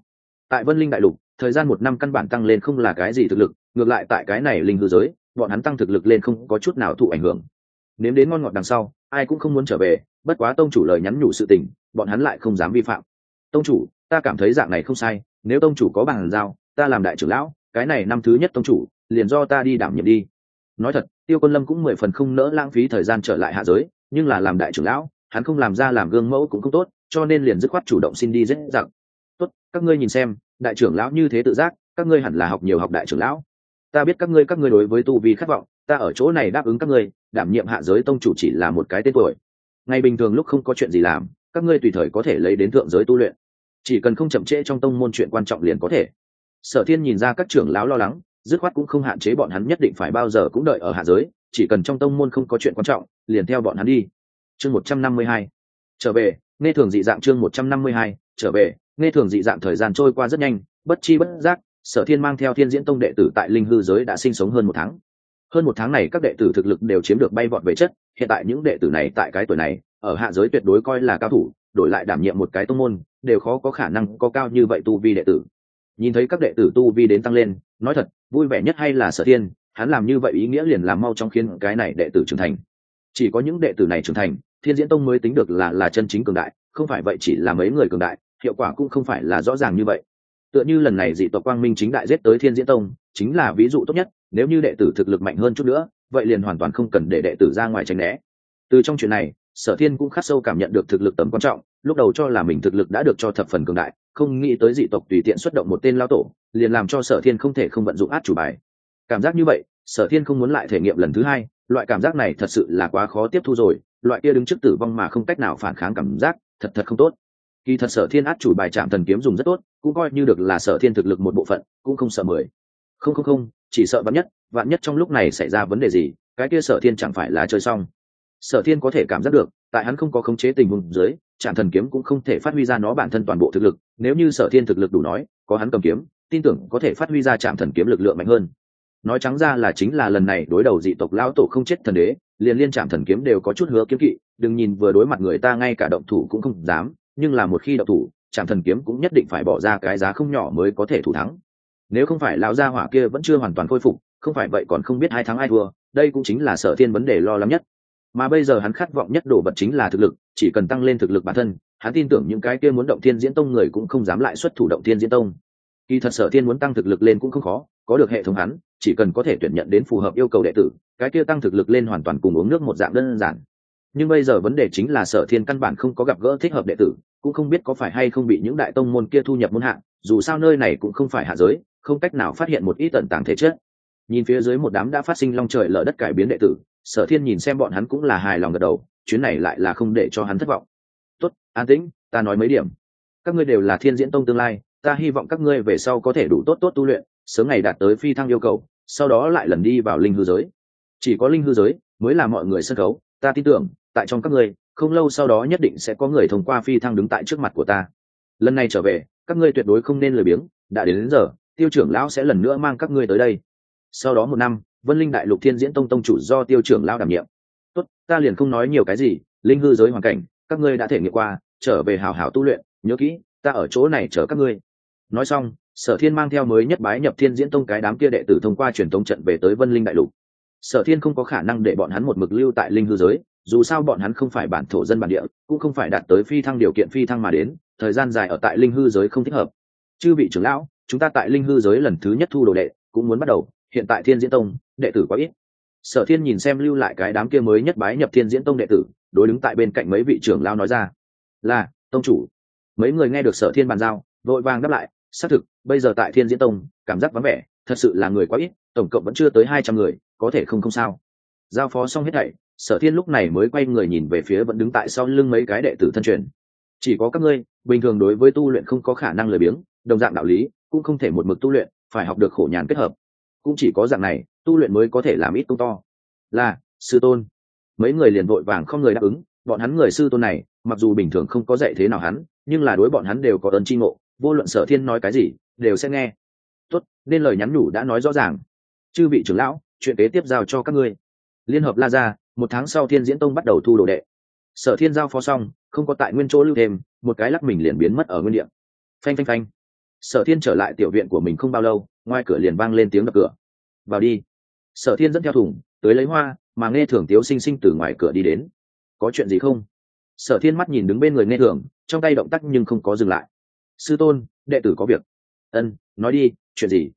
Tại vân linh đại lục, thời gian một năm căn bản tăng lên không là cái gì thực lực, ngược lại tại cái này linh hư giới, bọn hắn tăng thực lực lên không có chút nào thụ ảnh hưởng. Nếu đến ngon ngọt đằng sau, ai cũng không muốn trở về, bất quá tông chủ lời nhắn nhủ sự tình, bọn hắn lại không dám vi phạm. Tông chủ, ta cảm thấy dạng này không sai, nếu tông chủ có bàn giao, ta làm đại trưởng lão, cái này năm thứ nhất tông chủ liền do ta đi đảm nhiệm đi. Nói thật, tiêu quân lâm cũng mười phần không nỡ lãng phí thời gian trở lại hạ giới, nhưng là làm đại trưởng lão, hắn không làm ra làm gương mẫu cũng không tốt, cho nên liền dứt khoát chủ động xin đi dễ dặng tốt, các ngươi nhìn xem, đại trưởng lão như thế tự giác, các ngươi hẳn là học nhiều học đại trưởng lão. Ta biết các ngươi các ngươi đối với tu vi khát vọng, ta ở chỗ này đáp ứng các ngươi, đảm nhiệm hạ giới tông chủ chỉ là một cái tên tuổi. Ngày bình thường lúc không có chuyện gì làm, các ngươi tùy thời có thể lấy đến thượng giới tu luyện. Chỉ cần không chậm trễ trong tông môn chuyện quan trọng liền có thể. Sở thiên nhìn ra các trưởng lão lo lắng dứt khoát cũng không hạn chế bọn hắn nhất định phải bao giờ cũng đợi ở hạ giới, chỉ cần trong tông môn không có chuyện quan trọng, liền theo bọn hắn đi. Chương một trăm năm mươi hai. Trở về, nghe thường dị dạng chương một trăm năm mươi hai. Trở về, nghe thường dị dạng thời gian trôi qua rất nhanh, bất chi bất giác, sở thiên mang theo thiên diễn tông đệ tử tại linh hư giới đã sinh sống hơn một tháng. Hơn một tháng này các đệ tử thực lực đều chiếm được bay vọt về chất, hiện tại những đệ tử này tại cái tuổi này, ở hạ giới tuyệt đối coi là cao thủ, đổi lại đảm nhiệm một cái tông môn, đều khó có khả năng có cao như vậy tu vi đệ tử. Nhìn thấy các đệ tử tu vi đến tăng lên, nói thật vui vẻ nhất hay là sở thiên, hắn làm như vậy ý nghĩa liền làm mau trong khiến cái này đệ tử trưởng thành. Chỉ có những đệ tử này trưởng thành, thiên diễn tông mới tính được là là chân chính cường đại, không phải vậy chỉ là mấy người cường đại, hiệu quả cũng không phải là rõ ràng như vậy. Tựa như lần này dị tộc quang minh chính đại giết tới thiên diễn tông, chính là ví dụ tốt nhất, nếu như đệ tử thực lực mạnh hơn chút nữa, vậy liền hoàn toàn không cần để đệ tử ra ngoài tránh né. Từ trong chuyện này, sở thiên cũng khắc sâu cảm nhận được thực lực tầm quan trọng, lúc đầu cho là mình thực lực đã được cho thập phần cường đại, không nghĩ tới dị tộc tùy tiện xuất động một tên lao tổ liền làm cho sở thiên không thể không vận dụng át chủ bài. Cảm giác như vậy, sở thiên không muốn lại thể nghiệm lần thứ hai, loại cảm giác này thật sự là quá khó tiếp thu rồi, loại kia đứng trước tử vong mà không cách nào phản kháng cảm giác, thật thật không tốt. Kỳ thật sở thiên át chủ bài trạm thần kiếm dùng rất tốt, cũng coi như được là sở thiên thực lực một bộ phận, cũng không sợ mười. Không không không, chỉ sợ vạn nhất vạn nhất trong lúc này xảy ra vấn đề gì, cái kia sở thiên chẳng phải là chơi xong. Sở thiên có thể cảm giác được, tại hắn không có khống chế tình huống dưới trạm thần kiếm cũng không thể phát huy ra nó bản thân toàn bộ thực lực, nếu như sở thiên thực lực đủ nói, có hắn cầm kiếm tin tưởng có thể phát huy ra trạm thần kiếm lực lượng mạnh hơn. Nói trắng ra là chính là lần này đối đầu dị tộc lão tổ không chết thần đế, liền liên trạm thần kiếm đều có chút hứa kiếm kỵ, đừng nhìn vừa đối mặt người ta ngay cả động thủ cũng không dám, nhưng là một khi động thủ, trạm thần kiếm cũng nhất định phải bỏ ra cái giá không nhỏ mới có thể thủ thắng. Nếu không phải lão gia hỏa kia vẫn chưa hoàn toàn khôi phục, không phải vậy còn không biết hai thắng ai thua, đây cũng chính là sở thiên vấn đề lo lắng nhất. Mà bây giờ hắn khát vọng nhất đổ vật chính là thực lực, chỉ cần tăng lên thực lực bản thân, hắn tin tưởng những cái kia muốn động thiên diễn tông người cũng không dám lại xuất thủ động thiên diễn tông kỳ thật sở thiên muốn tăng thực lực lên cũng không khó, có được hệ thống hắn, chỉ cần có thể tuyển nhận đến phù hợp yêu cầu đệ tử, cái kia tăng thực lực lên hoàn toàn cùng uống nước một dạng đơn giản. Nhưng bây giờ vấn đề chính là sở thiên căn bản không có gặp gỡ thích hợp đệ tử, cũng không biết có phải hay không bị những đại tông môn kia thu nhập môn hạng dù sao nơi này cũng không phải hạ giới, không cách nào phát hiện một ít tận tàng thể chất. Nhìn phía dưới một đám đã phát sinh long trời lở đất cải biến đệ tử, sở thiên nhìn xem bọn hắn cũng là hài lòng gật đầu, chuyến này lại là không để cho hắn thất vọng. Tốt, an tĩnh, ta nói mấy điểm. Các ngươi đều là thiên diễn tông tương lai ta hy vọng các ngươi về sau có thể đủ tốt tốt tu luyện sớm ngày đạt tới phi thăng yêu cầu sau đó lại lần đi vào linh hư giới. Chỉ có linh hư giới mới là mọi người sân khấu ta tin tưởng tại trong các ngươi không lâu sau đó nhất định sẽ có người thông qua phi thăng đứng tại trước mặt của ta. Lần này trở về các ngươi tuyệt đối không nên lười biếng đã đến, đến giờ tiêu trưởng lão sẽ lần nữa mang các ngươi tới đây. Sau đó một năm vân linh đại lục thiên diễn tông tông chủ do tiêu trưởng lão đảm nhiệm. Tốt ta liền không nói nhiều cái gì linh hư giới hoàn cảnh các ngươi đã thể nghiệm qua trở về hào hào tu luyện nhớ kỹ ta ở chỗ này chờ các ngươi nói xong, sở thiên mang theo mới nhất bái nhập thiên diễn tông cái đám kia đệ tử thông qua truyền tống trận về tới vân linh đại lục. Sở thiên không có khả năng để bọn hắn một mực lưu tại linh hư giới, dù sao bọn hắn không phải bản thổ dân bản địa, cũng không phải đạt tới phi thăng điều kiện phi thăng mà đến, thời gian dài ở tại linh hư giới không thích hợp. Chư vị trưởng lão, chúng ta tại linh hư giới lần thứ nhất thu đồ đệ, cũng muốn bắt đầu, hiện tại thiên diễn tông, đệ tử quá ít. Sở thiên nhìn xem lưu lại cái đám kia mới nhất bái nhập thiên diễn tông đệ tử, đối đứng tại bên cạnh mấy vị trưởng lao nói ra, là, tông chủ. Mấy người nghe được sở thiên bàn giao, vội vàng đáp lại xác thực, bây giờ tại thiên diễn tông, cảm giác vắng vẻ, thật sự là người quá ít, tổng cộng vẫn chưa tới hai trăm người, có thể không không sao. Giao phó xong hết thảy, sở thiên lúc này mới quay người nhìn về phía vẫn đứng tại sau lưng mấy cái đệ tử thân truyền. Chỉ có các ngươi, bình thường đối với tu luyện không có khả năng lười biếng, đồng dạng đạo lý, cũng không thể một mực tu luyện, phải học được khổ nhàn kết hợp. Cũng chỉ có dạng này, tu luyện mới có thể làm ít công to. Là, sư tôn. Mấy người liền vội vàng không người đáp ứng, bọn hắn người sư tôn này, mặc dù bình thường không có dạy thế nào hắn, nhưng là đối bọn hắn đều có ơn tri ngộ vô luận sở thiên nói cái gì, đều sẽ nghe. Tốt, nên lời nhắn nhủ đã nói rõ ràng. Chư vị trưởng lão, chuyện kế tiếp giao cho các ngươi. Liên hợp la ra một tháng sau thiên diễn tông bắt đầu thu đồ đệ. Sở thiên giao phó xong, không có tại nguyên chỗ lưu thêm, một cái lắc mình liền biến mất ở nguyên địa. Phanh phanh phanh. Sở thiên trở lại tiểu viện của mình không bao lâu, ngoài cửa liền vang lên tiếng đập cửa. Vào đi. Sở thiên dẫn theo thùng, tới lấy hoa, mà nghe thường tiếu sinh sinh từ ngoài cửa đi đến. Có chuyện gì không? Sở thiên mắt nhìn đứng bên người nghe thường trong tay động tác nhưng không có dừng lại sư tôn, đệ tử có việc. Ân, nói đi, chuyện gì?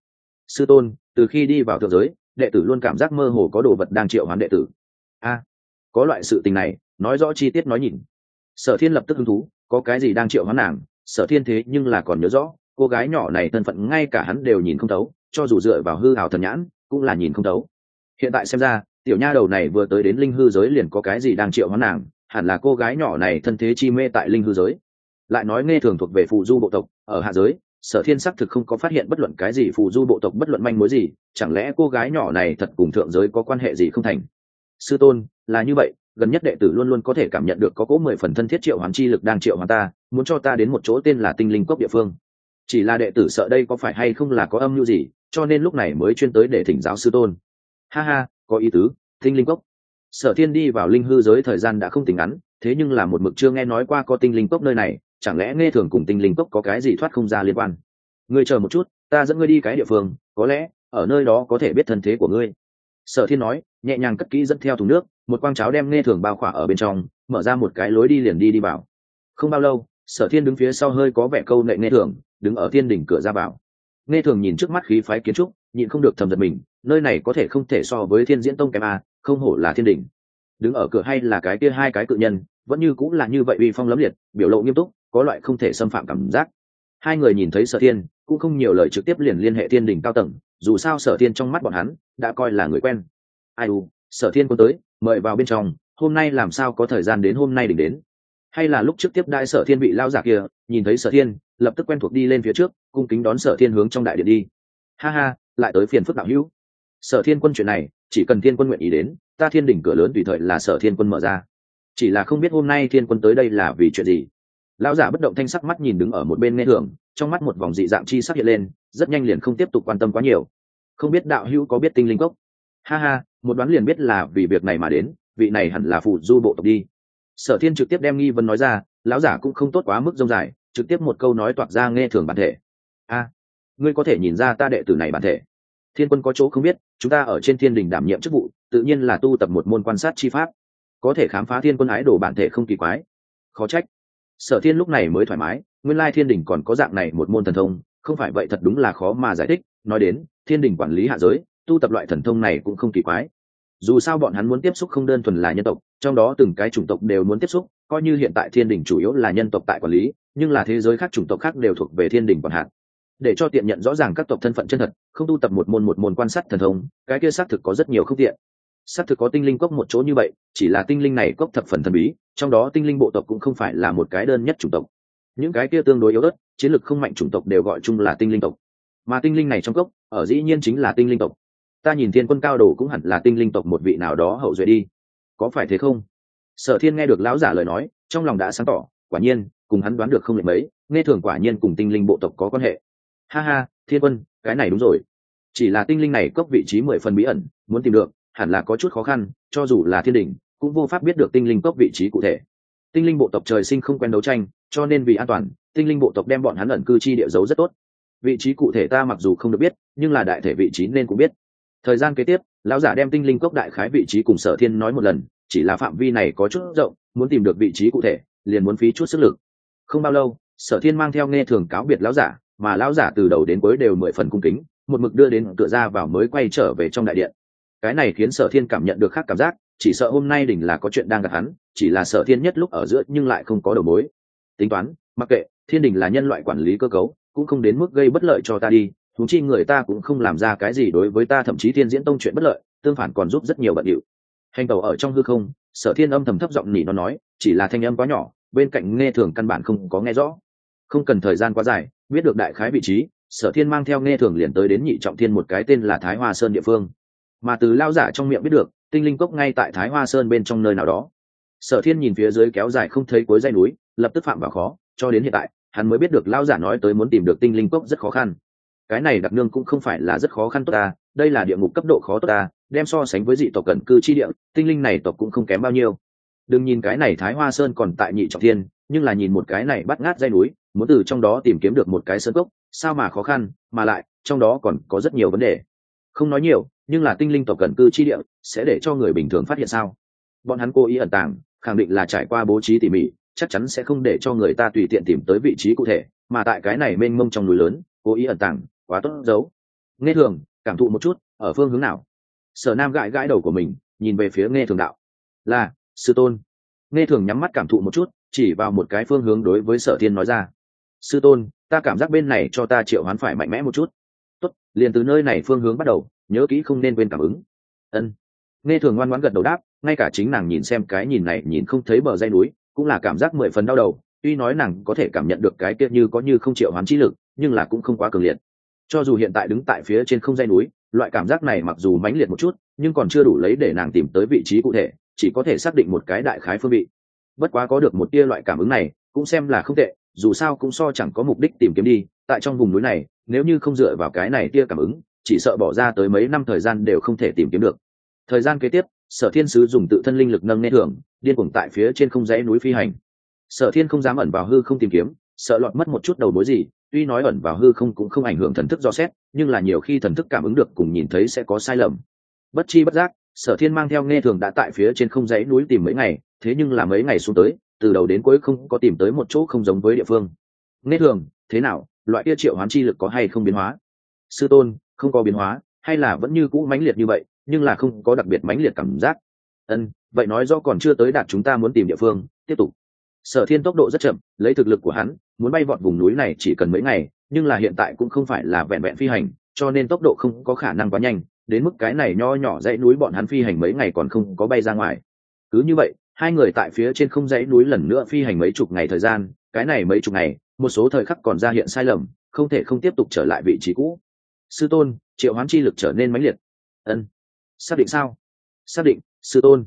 Sư tôn, từ khi đi vào thượng giới, đệ tử luôn cảm giác mơ hồ có đồ vật đang triệu hoán đệ tử. A, có loại sự tình này, nói rõ chi tiết nói nhìn. Sở thiên lập tức hứng thú, có cái gì đang triệu hoán nàng? Sở thiên thế nhưng là còn nhớ rõ, cô gái nhỏ này thân phận ngay cả hắn đều nhìn không thấu, cho dù dựa vào hư hào thần nhãn, cũng là nhìn không thấu. Hiện tại xem ra, tiểu nha đầu này vừa tới đến linh hư giới liền có cái gì đang triệu hoán nàng, hẳn là cô gái nhỏ này thân thế chi mê tại linh hư giới lại nói nghe thường thuộc về phù du bộ tộc, ở hạ giới, sở thiên xác thực không có phát hiện bất luận cái gì phù du bộ tộc bất luận manh mối gì, chẳng lẽ cô gái nhỏ này thật cùng thượng giới có quan hệ gì không thành? Sư tôn, là như vậy, gần nhất đệ tử luôn luôn có thể cảm nhận được có cỗ mười phần thân thiết triệu hoàn chi lực đang triệu hoàn ta, muốn cho ta đến một chỗ tên là tinh linh cốc địa phương. Chỉ là đệ tử sợ đây có phải hay không là có âm mưu gì, cho nên lúc này mới chuyên tới để thỉnh giáo sư tôn. Ha ha, có ý tứ, tinh linh cốc. Sở thiên đi vào linh hư giới thời gian đã không tính ngắn, thế nhưng là một mực chưa nghe nói qua có tinh linh cốc nơi này chẳng lẽ nghe thường cùng tinh linh cốc có cái gì thoát không ra liên quan? Ngươi chờ một chút, ta dẫn ngươi đi cái địa phương, có lẽ, ở nơi đó có thể biết thân thế của ngươi. Sở thiên nói, nhẹ nhàng cất kỹ dẫn theo thùng nước, một quang cháo đem nghe thường bao khỏa ở bên trong, mở ra một cái lối đi liền đi đi vào. Không bao lâu, sở thiên đứng phía sau hơi có vẻ câu nệ nghe thường, đứng ở thiên đỉnh cửa ra vào. Nghe thường nhìn trước mắt khí phái kiến trúc, nhịn không được thầm giật mình, nơi này có thể không thể so với thiên diễn tông kém a, không hổ là thiên đỉnh. Đứng ở cửa hay là cái kia hai cái cự nhân, vẫn như cũng là như vậy uy phong lấm liệt, biểu lộ nghiêm túc có loại không thể xâm phạm cảm giác. Hai người nhìn thấy sở thiên, cũng không nhiều lời trực tiếp liền liên hệ thiên đình cao tầng, dù sao sở thiên trong mắt bọn hắn, đã coi là người quen. Ai u, sở thiên quân tới, mời vào bên trong, hôm nay làm sao có thời gian đến hôm nay đỉnh đến? Hay là lúc trước tiếp đại sở thiên bị lao giả kia, nhìn thấy sở thiên, lập tức quen thuộc đi lên phía trước, cung kính đón sở thiên hướng trong đại điện đi. Ha ha, lại tới phiền phức đạo hữu. Sở thiên quân chuyện này, chỉ cần thiên quân nguyện ý đến, ta thiên đỉnh cửa lớn tùy thời là sở thiên quân mở ra. Chỉ là không biết hôm nay thiên quân tới đây là vì chuyện gì lão giả bất động thanh sắc mắt nhìn đứng ở một bên nghe hưởng trong mắt một vòng dị dạng chi sắc hiện lên, rất nhanh liền không tiếp tục quan tâm quá nhiều. Không biết đạo hữu có biết tinh linh cốc? Ha ha, một đoán liền biết là vì việc này mà đến, vị này hẳn là phụ du bộ tộc đi. Sở thiên trực tiếp đem nghi vấn nói ra, lão giả cũng không tốt quá mức dông dài, trực tiếp một câu nói toạc ra nghe thường bản thể. A, ngươi có thể nhìn ra ta đệ tử này bản thể. Thiên quân có chỗ không biết, chúng ta ở trên thiên đình đảm nhiệm chức vụ, tự nhiên là tu tập một môn quan sát chi pháp. Có thể khám phá thiên quân ái đồ bản thể không kỳ quái. Khó trách sở thiên lúc này mới thoải mái, nguyên lai thiên đình còn có dạng này một môn thần thông, không phải vậy thật đúng là khó mà giải thích, nói đến, thiên đình quản lý hạ giới, tu tập loại thần thông này cũng không kỳ quái. Dù sao bọn hắn muốn tiếp xúc không đơn thuần là nhân tộc, trong đó từng cái chủng tộc đều muốn tiếp xúc, coi như hiện tại thiên đình chủ yếu là nhân tộc tại quản lý, nhưng là thế giới khác chủng tộc khác đều thuộc về thiên đình quản hạt để cho tiện nhận rõ ràng các tộc thân phận chân thật, không tu tập một môn một môn quan sát thần thông, cái kia xác thực có rất nhiều không tiện xác thực có tinh linh cốc một chỗ như vậy, chỉ là tinh linh này cốc thập phần thần bí, trong đó tinh linh bộ tộc cũng không phải là một cái đơn nhất chủng tộc. Những cái kia tương đối yếu ớt, chiến lược không mạnh chủng tộc đều gọi chung là tinh linh tộc. Mà tinh linh này trong cốc, ở dĩ nhiên chính là tinh linh tộc. Ta nhìn thiên quân cao đồ cũng hẳn là tinh linh tộc một vị nào đó hậu duệ đi. Có phải thế không? Sở thiên nghe được lão giả lời nói, trong lòng đã sáng tỏ, quả nhiên, cùng hắn đoán được không lệ mấy, nghe thường quả nhiên cùng tinh linh bộ tộc có quan hệ. Ha ha, thiên quân, cái này đúng rồi. Chỉ là tinh linh này cốc vị trí mười phần bí ẩn, muốn tìm được hẳn là có chút khó khăn, cho dù là thiên đình cũng vô pháp biết được tinh linh cốc vị trí cụ thể. Tinh linh bộ tộc trời sinh không quen đấu tranh, cho nên vì an toàn, tinh linh bộ tộc đem bọn hắn ẩn cư chi địa giấu rất tốt. Vị trí cụ thể ta mặc dù không được biết, nhưng là đại thể vị trí nên cũng biết. Thời gian kế tiếp, lão giả đem tinh linh cốc đại khái vị trí cùng sở thiên nói một lần, chỉ là phạm vi này có chút rộng, muốn tìm được vị trí cụ thể, liền muốn phí chút sức lực. Không bao lâu, sở thiên mang theo nghe thường cáo biệt lão giả, mà lão giả từ đầu đến cuối đều mười phần cung kính, một mực đưa đến cửa ra vào mới quay trở về trong đại điện cái này khiến sở thiên cảm nhận được khác cảm giác, chỉ sợ hôm nay đỉnh là có chuyện đang gặp hắn, chỉ là sở thiên nhất lúc ở giữa nhưng lại không có đầu mối. Tính toán, mặc kệ, thiên đình là nhân loại quản lý cơ cấu, cũng không đến mức gây bất lợi cho ta đi thú chi người ta cũng không làm ra cái gì đối với ta, thậm chí thiên diễn tông chuyện bất lợi, tương phản còn giúp rất nhiều bận điệu. Hành tàu ở trong hư không, sở thiên âm thầm thấp giọng nỉ nó nói, chỉ là thanh âm quá nhỏ, bên cạnh nghe thường căn bản không có nghe rõ. Không cần thời gian quá dài, biết được đại khái vị trí, sở thiên mang theo nghe thường liền tới đến nhị trọng thiên một cái tên là thái hoa sơn địa phương mà từ lao giả trong miệng biết được, tinh linh cốc ngay tại thái hoa sơn bên trong nơi nào đó. Sở thiên nhìn phía dưới kéo dài không thấy cuối dây núi, lập tức phạm vào khó, cho đến hiện tại, hắn mới biết được lao giả nói tới muốn tìm được tinh linh cốc rất khó khăn. Cái này đặc nương cũng không phải là rất khó khăn tốt ta, đây là địa ngục cấp độ khó tốt ta, đem so sánh với dị tộc cận cư chi địa, tinh linh này tộc cũng không kém bao nhiêu. Đừng nhìn cái này thái hoa sơn còn tại nhị trọng thiên, nhưng là nhìn một cái này bắt ngát dây núi, muốn từ trong đó tìm kiếm được một cái sơn cốc, sao mà khó khăn, mà lại, trong đó còn có rất nhiều vấn đề. Không nói nhiều nhưng là tinh linh tộc cận cư chi địa, sẽ để cho người bình thường phát hiện sao? Bọn hắn cố ý ẩn tàng, khẳng định là trải qua bố trí tỉ mỉ, chắc chắn sẽ không để cho người ta tùy tiện tìm tới vị trí cụ thể, mà tại cái này mênh mông trong núi lớn, cố ý ẩn tàng, quá tốt giấu nghe thường, cảm thụ một chút, ở phương hướng nào? Sở nam gãi gãi đầu của mình, nhìn về phía nghe thường đạo. Là, sư tôn. Nghe thường nhắm mắt cảm thụ một chút, chỉ vào một cái phương hướng đối với sở thiên nói ra. Sư tôn, ta cảm giác bên này cho ta triệu hoán phải mạnh mẽ một chút. Tốt, liền từ nơi này phương hướng bắt đầu nhớ kỹ không nên quên cảm ứng. Ân. Nghe thường ngoan ngoãn gật đầu đáp, ngay cả chính nàng nhìn xem cái nhìn này nhìn không thấy bờ dây núi, cũng là cảm giác mười phần đau đầu, tuy nói nàng có thể cảm nhận được cái kia như có như không triệu hoán trí lực, nhưng là cũng không quá cường liệt. Cho dù hiện tại đứng tại phía trên không dây núi, loại cảm giác này mặc dù mãnh liệt một chút, nhưng còn chưa đủ lấy để nàng tìm tới vị trí cụ thể, chỉ có thể xác định một cái đại khái phương vị. Bất quá có được một tia loại cảm ứng này, cũng xem là không tệ, dù sao cũng so chẳng có mục đích tìm kiếm đi, tại trong vùng núi này, nếu như không dựa vào cái này tia cảm ứng chỉ sợ bỏ ra tới mấy năm thời gian đều không thể tìm kiếm được. Thời gian kế tiếp, sở thiên sứ dùng tự thân linh lực nâng nên thưởng, điên cuồng tại phía trên không dãy núi phi hành. Sở thiên không dám ẩn vào hư không tìm kiếm, sợ lọt mất một chút đầu mối gì, tuy nói ẩn vào hư không cũng không ảnh hưởng thần thức do xét, nhưng là nhiều khi thần thức cảm ứng được cùng nhìn thấy sẽ có sai lầm. Bất chi bất giác, sở thiên mang theo nghe thường đã tại phía trên không dãy núi tìm mấy ngày, thế nhưng là mấy ngày xuống tới, từ đầu đến cuối không có tìm tới một chỗ không giống với địa phương. Nghe thường thế nào? Loại kia triệu hoán chi lực có hay không biến hóa? Sư tôn không có biến hóa, hay là vẫn như cũ mãnh liệt như vậy, nhưng là không có đặc biệt mãnh liệt cảm giác. Ân, vậy nói do còn chưa tới đạt chúng ta muốn tìm địa phương, tiếp tục. Sở thiên tốc độ rất chậm, lấy thực lực của hắn, muốn bay vọt vùng núi này chỉ cần mấy ngày, nhưng là hiện tại cũng không phải là vẹn vẹn phi hành, cho nên tốc độ không có khả năng quá nhanh, đến mức cái này nho nhỏ dãy núi bọn hắn phi hành mấy ngày còn không có bay ra ngoài. Cứ như vậy, hai người tại phía trên không dãy núi lần nữa phi hành mấy chục ngày thời gian, cái này mấy chục ngày, một số thời khắc còn ra hiện sai lầm, không thể không tiếp tục trở lại vị trí cũ sư tôn, triệu hoán chi lực trở nên mãnh liệt. Ân. Xác định sao? Xác định, sư tôn.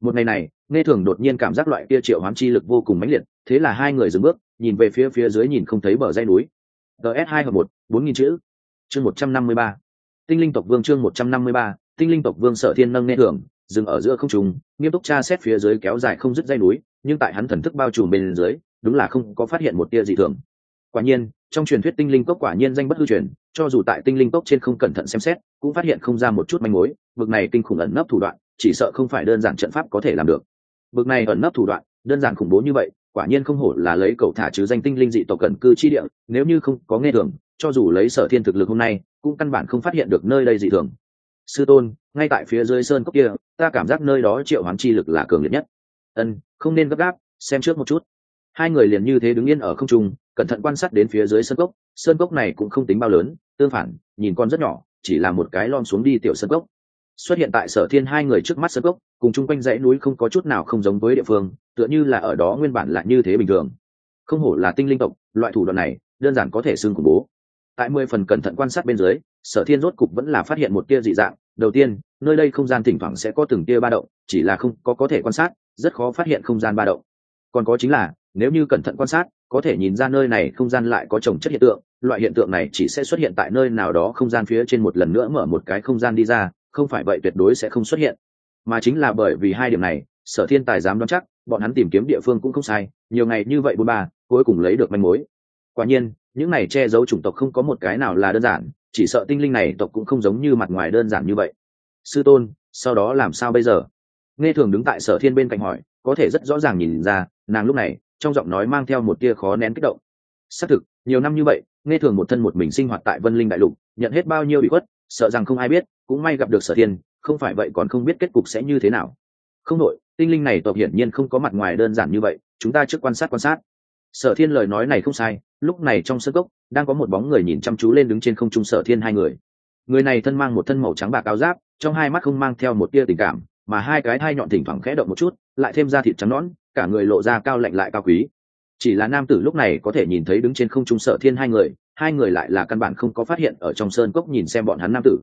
Một ngày này, nghe thường đột nhiên cảm giác loại kia triệu hoán chi lực vô cùng mãnh liệt, thế là hai người dừng bước, nhìn về phía phía dưới nhìn không thấy bờ dây núi. Gs hai hợp một, bốn nghìn chữ. Chương một trăm năm mươi ba. Tinh linh tộc vương chương một trăm năm mươi ba, tinh linh tộc vương sở thiên nâng nghe thường, dừng ở giữa không trùng nghiêm túc tra xét phía dưới kéo dài không dứt dây núi, nhưng tại hắn thần thức bao trùm bên dưới, đúng là không có phát hiện một tia gì thường quả nhiên, trong truyền thuyết tinh linh cốc quả nhiên danh bất hư truyền, cho dù tại tinh linh cốc trên không cẩn thận xem xét, cũng phát hiện không ra một chút manh mối, bực này kinh khủng ẩn nấp thủ đoạn, chỉ sợ không phải đơn giản trận pháp có thể làm được. Bực này ẩn nấp thủ đoạn, đơn giản khủng bố như vậy, quả nhiên không hổ là lấy cầu thả chứ danh tinh linh dị tộc cẩn cư chi địa, nếu như không có nghe thường, cho dù lấy sở thiên thực lực hôm nay, cũng căn bản không phát hiện được nơi đây dị thường. Sư tôn, ngay tại phía dưới sơn cốc kia, ta cảm giác nơi đó triệu hoán chi lực là cường liệt nhất. Ân, không nên gấp gáp, xem trước một chút. Hai người liền như thế đứng yên ở không trung cẩn thận quan sát đến phía dưới sơn cốc sơn cốc này cũng không tính bao lớn, tương phản, nhìn con rất nhỏ, chỉ là một cái lom xuống đi tiểu sơn cốc. Xuất hiện tại sở thiên hai người trước mắt sơn cốc, cùng chung quanh dãy núi không có chút nào không giống với địa phương, tựa như là ở đó nguyên bản là như thế bình thường. Không hổ là tinh linh tộc, loại thủ đoạn này, đơn giản có thể xưng khủng bố. Tại mười phần cẩn thận quan sát bên dưới, sở thiên rốt cục vẫn là phát hiện một tia dị dạng. Đầu tiên, nơi đây không gian thỉnh thoảng sẽ có từng tia ba động, chỉ là không có có thể quan sát, rất khó phát hiện không gian ba động. Còn có chính là, nếu như cẩn thận quan sát có thể nhìn ra nơi này không gian lại có trồng chất hiện tượng, loại hiện tượng này chỉ sẽ xuất hiện tại nơi nào đó không gian phía trên một lần nữa mở một cái không gian đi ra, không phải vậy tuyệt đối sẽ không xuất hiện. Mà chính là bởi vì hai điểm này, sở thiên tài dám đoán chắc, bọn hắn tìm kiếm địa phương cũng không sai, nhiều ngày như vậy bốn ba, cuối cùng lấy được manh mối. Quả nhiên, những này che giấu chủng tộc không có một cái nào là đơn giản, chỉ sợ tinh linh này tộc cũng không giống như mặt ngoài đơn giản như vậy. Sư tôn, sau đó làm sao bây giờ? Nghe thường đứng tại sở thiên bên cạnh hỏi, có thể rất rõ ràng nhìn ra, nàng lúc này trong giọng nói mang theo một tia khó nén kích động. Xác thực nhiều năm như vậy nghe thường một thân một mình sinh hoạt tại vân linh đại lục nhận hết bao nhiêu bị khuất sợ rằng không ai biết cũng may gặp được sở thiên không phải vậy còn không biết kết cục sẽ như thế nào. Không nội, tinh linh này tộc hiển nhiên không có mặt ngoài đơn giản như vậy chúng ta trước quan sát quan sát. Sở thiên lời nói này không sai lúc này trong sơ gốc đang có một bóng người nhìn chăm chú lên đứng trên không trung sở thiên hai người. Người này thân mang một thân màu trắng bạc áo giáp trong hai mắt không mang theo một tia tình cảm mà hai cái thai nhọn thỉnh thoảng khẽ động một chút, lại thêm da thịt trắng nõn, cả người lộ ra cao lạnh lại cao quý. Chỉ là nam tử lúc này có thể nhìn thấy đứng trên không trung sở thiên hai người hai người lại là căn bản không có phát hiện ở trong sơn cốc nhìn xem bọn hắn nam tử.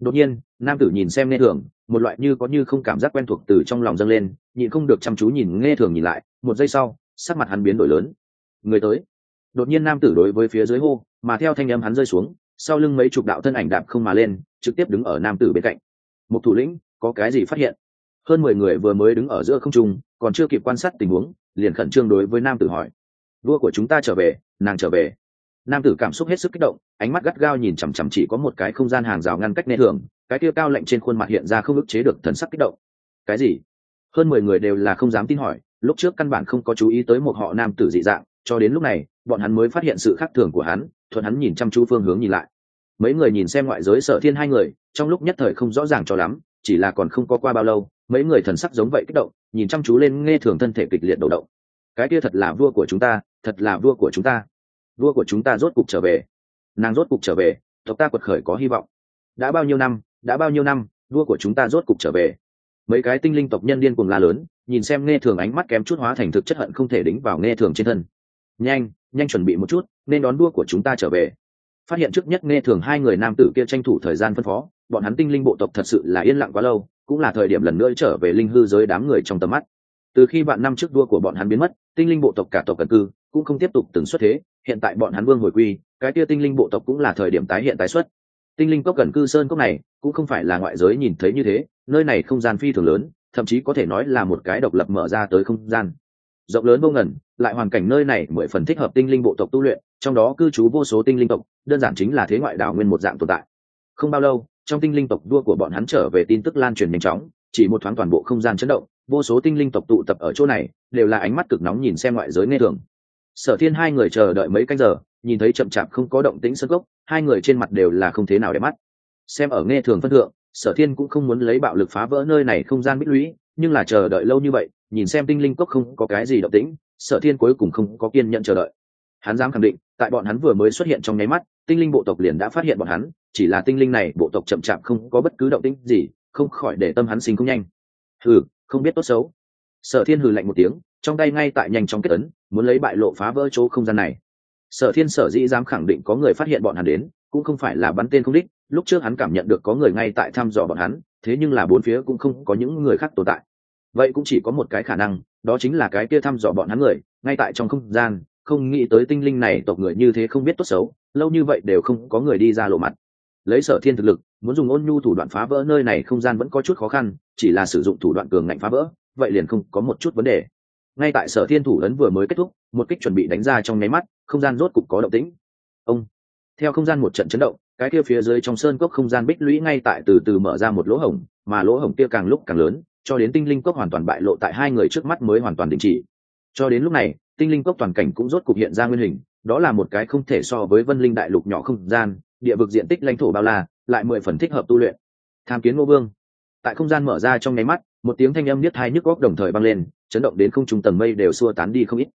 Đột nhiên, nam tử nhìn xem nghe thường, một loại như có như không cảm giác quen thuộc từ trong lòng dâng lên, nhịn không được chăm chú nhìn nghe thường nhìn lại, một giây sau, sắc mặt hắn biến đổi lớn. Người tới. Đột nhiên nam tử đối với phía dưới hô, mà theo thanh âm hắn rơi xuống, sau lưng mấy chục đạo thân ảnh đạp không mà lên, trực tiếp đứng ở nam tử bên cạnh. Một thủ lĩnh có cái gì phát hiện. Hơn mười người vừa mới đứng ở giữa không trung, còn chưa kịp quan sát tình huống, liền khẩn trương đối với nam tử hỏi. Vua của chúng ta trở về, nàng trở về. Nam tử cảm xúc hết sức kích động, ánh mắt gắt gao nhìn chằm chằm chỉ có một cái không gian hàng rào ngăn cách nê thường cái kia cao lạnh trên khuôn mặt hiện ra không ức chế được thần sắc kích động. Cái gì? Hơn mười người đều là không dám tin hỏi, lúc trước căn bản không có chú ý tới một họ nam tử dị dạng, cho đến lúc này, bọn hắn mới phát hiện sự khác thường của hắn, thuận hắn nhìn chăm chú phương hướng nhìn lại. Mấy người nhìn xem ngoại giới sợ thiên hai người, trong lúc nhất thời không rõ ràng cho lắm chỉ là còn không có qua bao lâu, mấy người thần sắc giống vậy kích động, nhìn chăm chú lên nghe thường thân thể kịch liệt đầu động. Cái kia thật là vua của chúng ta, thật là vua của chúng ta. Vua của chúng ta rốt cục trở về. Nàng rốt cục trở về, tộc ta quật khởi có hy vọng. Đã bao nhiêu năm, đã bao nhiêu năm, vua của chúng ta rốt cục trở về. Mấy cái tinh linh tộc nhân điên cuồng la lớn, nhìn xem nghe thường ánh mắt kém chút hóa thành thực chất hận không thể đính vào nghe thường trên thân. Nhanh nhanh chuẩn bị một chút, nên đón đua của chúng ta trở về phát hiện trước nhất nghe thường hai người nam tử kia tranh thủ thời gian phân phó, bọn hắn tinh linh bộ tộc thật sự là yên lặng quá lâu, cũng là thời điểm lần nữa trở về linh hư giới đám người trong tầm mắt. Từ khi bạn năm trước đua của bọn hắn biến mất, tinh linh bộ tộc cả tộc cần cư cũng không tiếp tục từng xuất thế, hiện tại bọn hắn vương hồi quy, cái kia tinh linh bộ tộc cũng là thời điểm tái hiện tái xuất. Tinh linh cốc gần cư sơn cốc này cũng không phải là ngoại giới nhìn thấy như thế, nơi này không gian phi thường lớn, thậm chí có thể nói là một cái độc lập mở ra tới không gian rộng lớn vô ngần, lại hoàn cảnh nơi này mười phần thích hợp tinh linh bộ tộc tu luyện, trong đó cư trú vô số tinh linh tộc, đơn giản chính là thế ngoại đảo nguyên một dạng tồn tại. Không bao lâu, trong tinh linh tộc đua của bọn hắn trở về tin tức lan truyền nhanh chóng, chỉ một thoáng toàn bộ không gian chấn động, vô số tinh linh tộc tụ tập ở chỗ này, đều là ánh mắt cực nóng nhìn xem ngoại giới nghe thường. Sở thiên hai người chờ đợi mấy canh giờ, nhìn thấy chậm chạp không có động tĩnh sân gốc, hai người trên mặt đều là không thế nào để mắt. Xem ở nghe thường phân thượng, sở thiên cũng không muốn lấy bạo lực phá vỡ nơi này không gian bích lũy nhưng là chờ đợi lâu như vậy, nhìn xem tinh linh cốc không có cái gì động tĩnh, sở thiên cuối cùng không có kiên nhận chờ đợi. Hắn dám khẳng định, tại bọn hắn vừa mới xuất hiện trong nháy mắt, tinh linh bộ tộc liền đã phát hiện bọn hắn, chỉ là tinh linh này bộ tộc chậm chạp không có bất cứ động tĩnh gì, không khỏi để tâm hắn sinh không nhanh. Hừ, không biết tốt xấu. Sở thiên hừ lạnh một tiếng, trong tay ngay tại nhanh chóng kết ấn, muốn lấy bại lộ phá vỡ chỗ không gian này. Sở thiên sở dĩ dám khẳng định có người phát hiện bọn hắn đến, cũng không phải là bắn tên không đích, lúc trước hắn cảm nhận được có người ngay tại thăm dò bọn hắn thế nhưng là bốn phía cũng không có những người khác tồn tại. Vậy cũng chỉ có một cái khả năng, đó chính là cái kia thăm dò bọn hắn người, ngay tại trong không gian, không nghĩ tới tinh linh này tộc người như thế không biết tốt xấu, lâu như vậy đều không có người đi ra lộ mặt. Lấy sở thiên thực lực, muốn dùng ôn nhu thủ đoạn phá vỡ nơi này không gian vẫn có chút khó khăn, chỉ là sử dụng thủ đoạn cường ngạnh phá vỡ, vậy liền không có một chút vấn đề. Ngay tại sở thiên thủ ấn vừa mới kết thúc, một kích chuẩn bị đánh ra trong nháy mắt, không gian rốt cục có động tĩnh. Ông, theo không gian một trận chấn động cái kia phía dưới trong sơn cốc không gian bích lũy ngay tại từ từ mở ra một lỗ hổng, mà lỗ hổng kia càng lúc càng lớn, cho đến tinh linh cốc hoàn toàn bại lộ tại hai người trước mắt mới hoàn toàn đình chỉ. Cho đến lúc này, tinh linh cốc toàn cảnh cũng rốt cục hiện ra nguyên hình, đó là một cái không thể so với vân linh đại lục nhỏ không gian, địa vực diện tích lãnh thổ bao la, lại mười phần thích hợp tu luyện. Tham kiến ngô vương. Tại không gian mở ra trong nháy mắt, một tiếng thanh âm niết hai nhức góc đồng thời vang lên, chấn động đến không trung tầng mây đều xua tán đi không ít.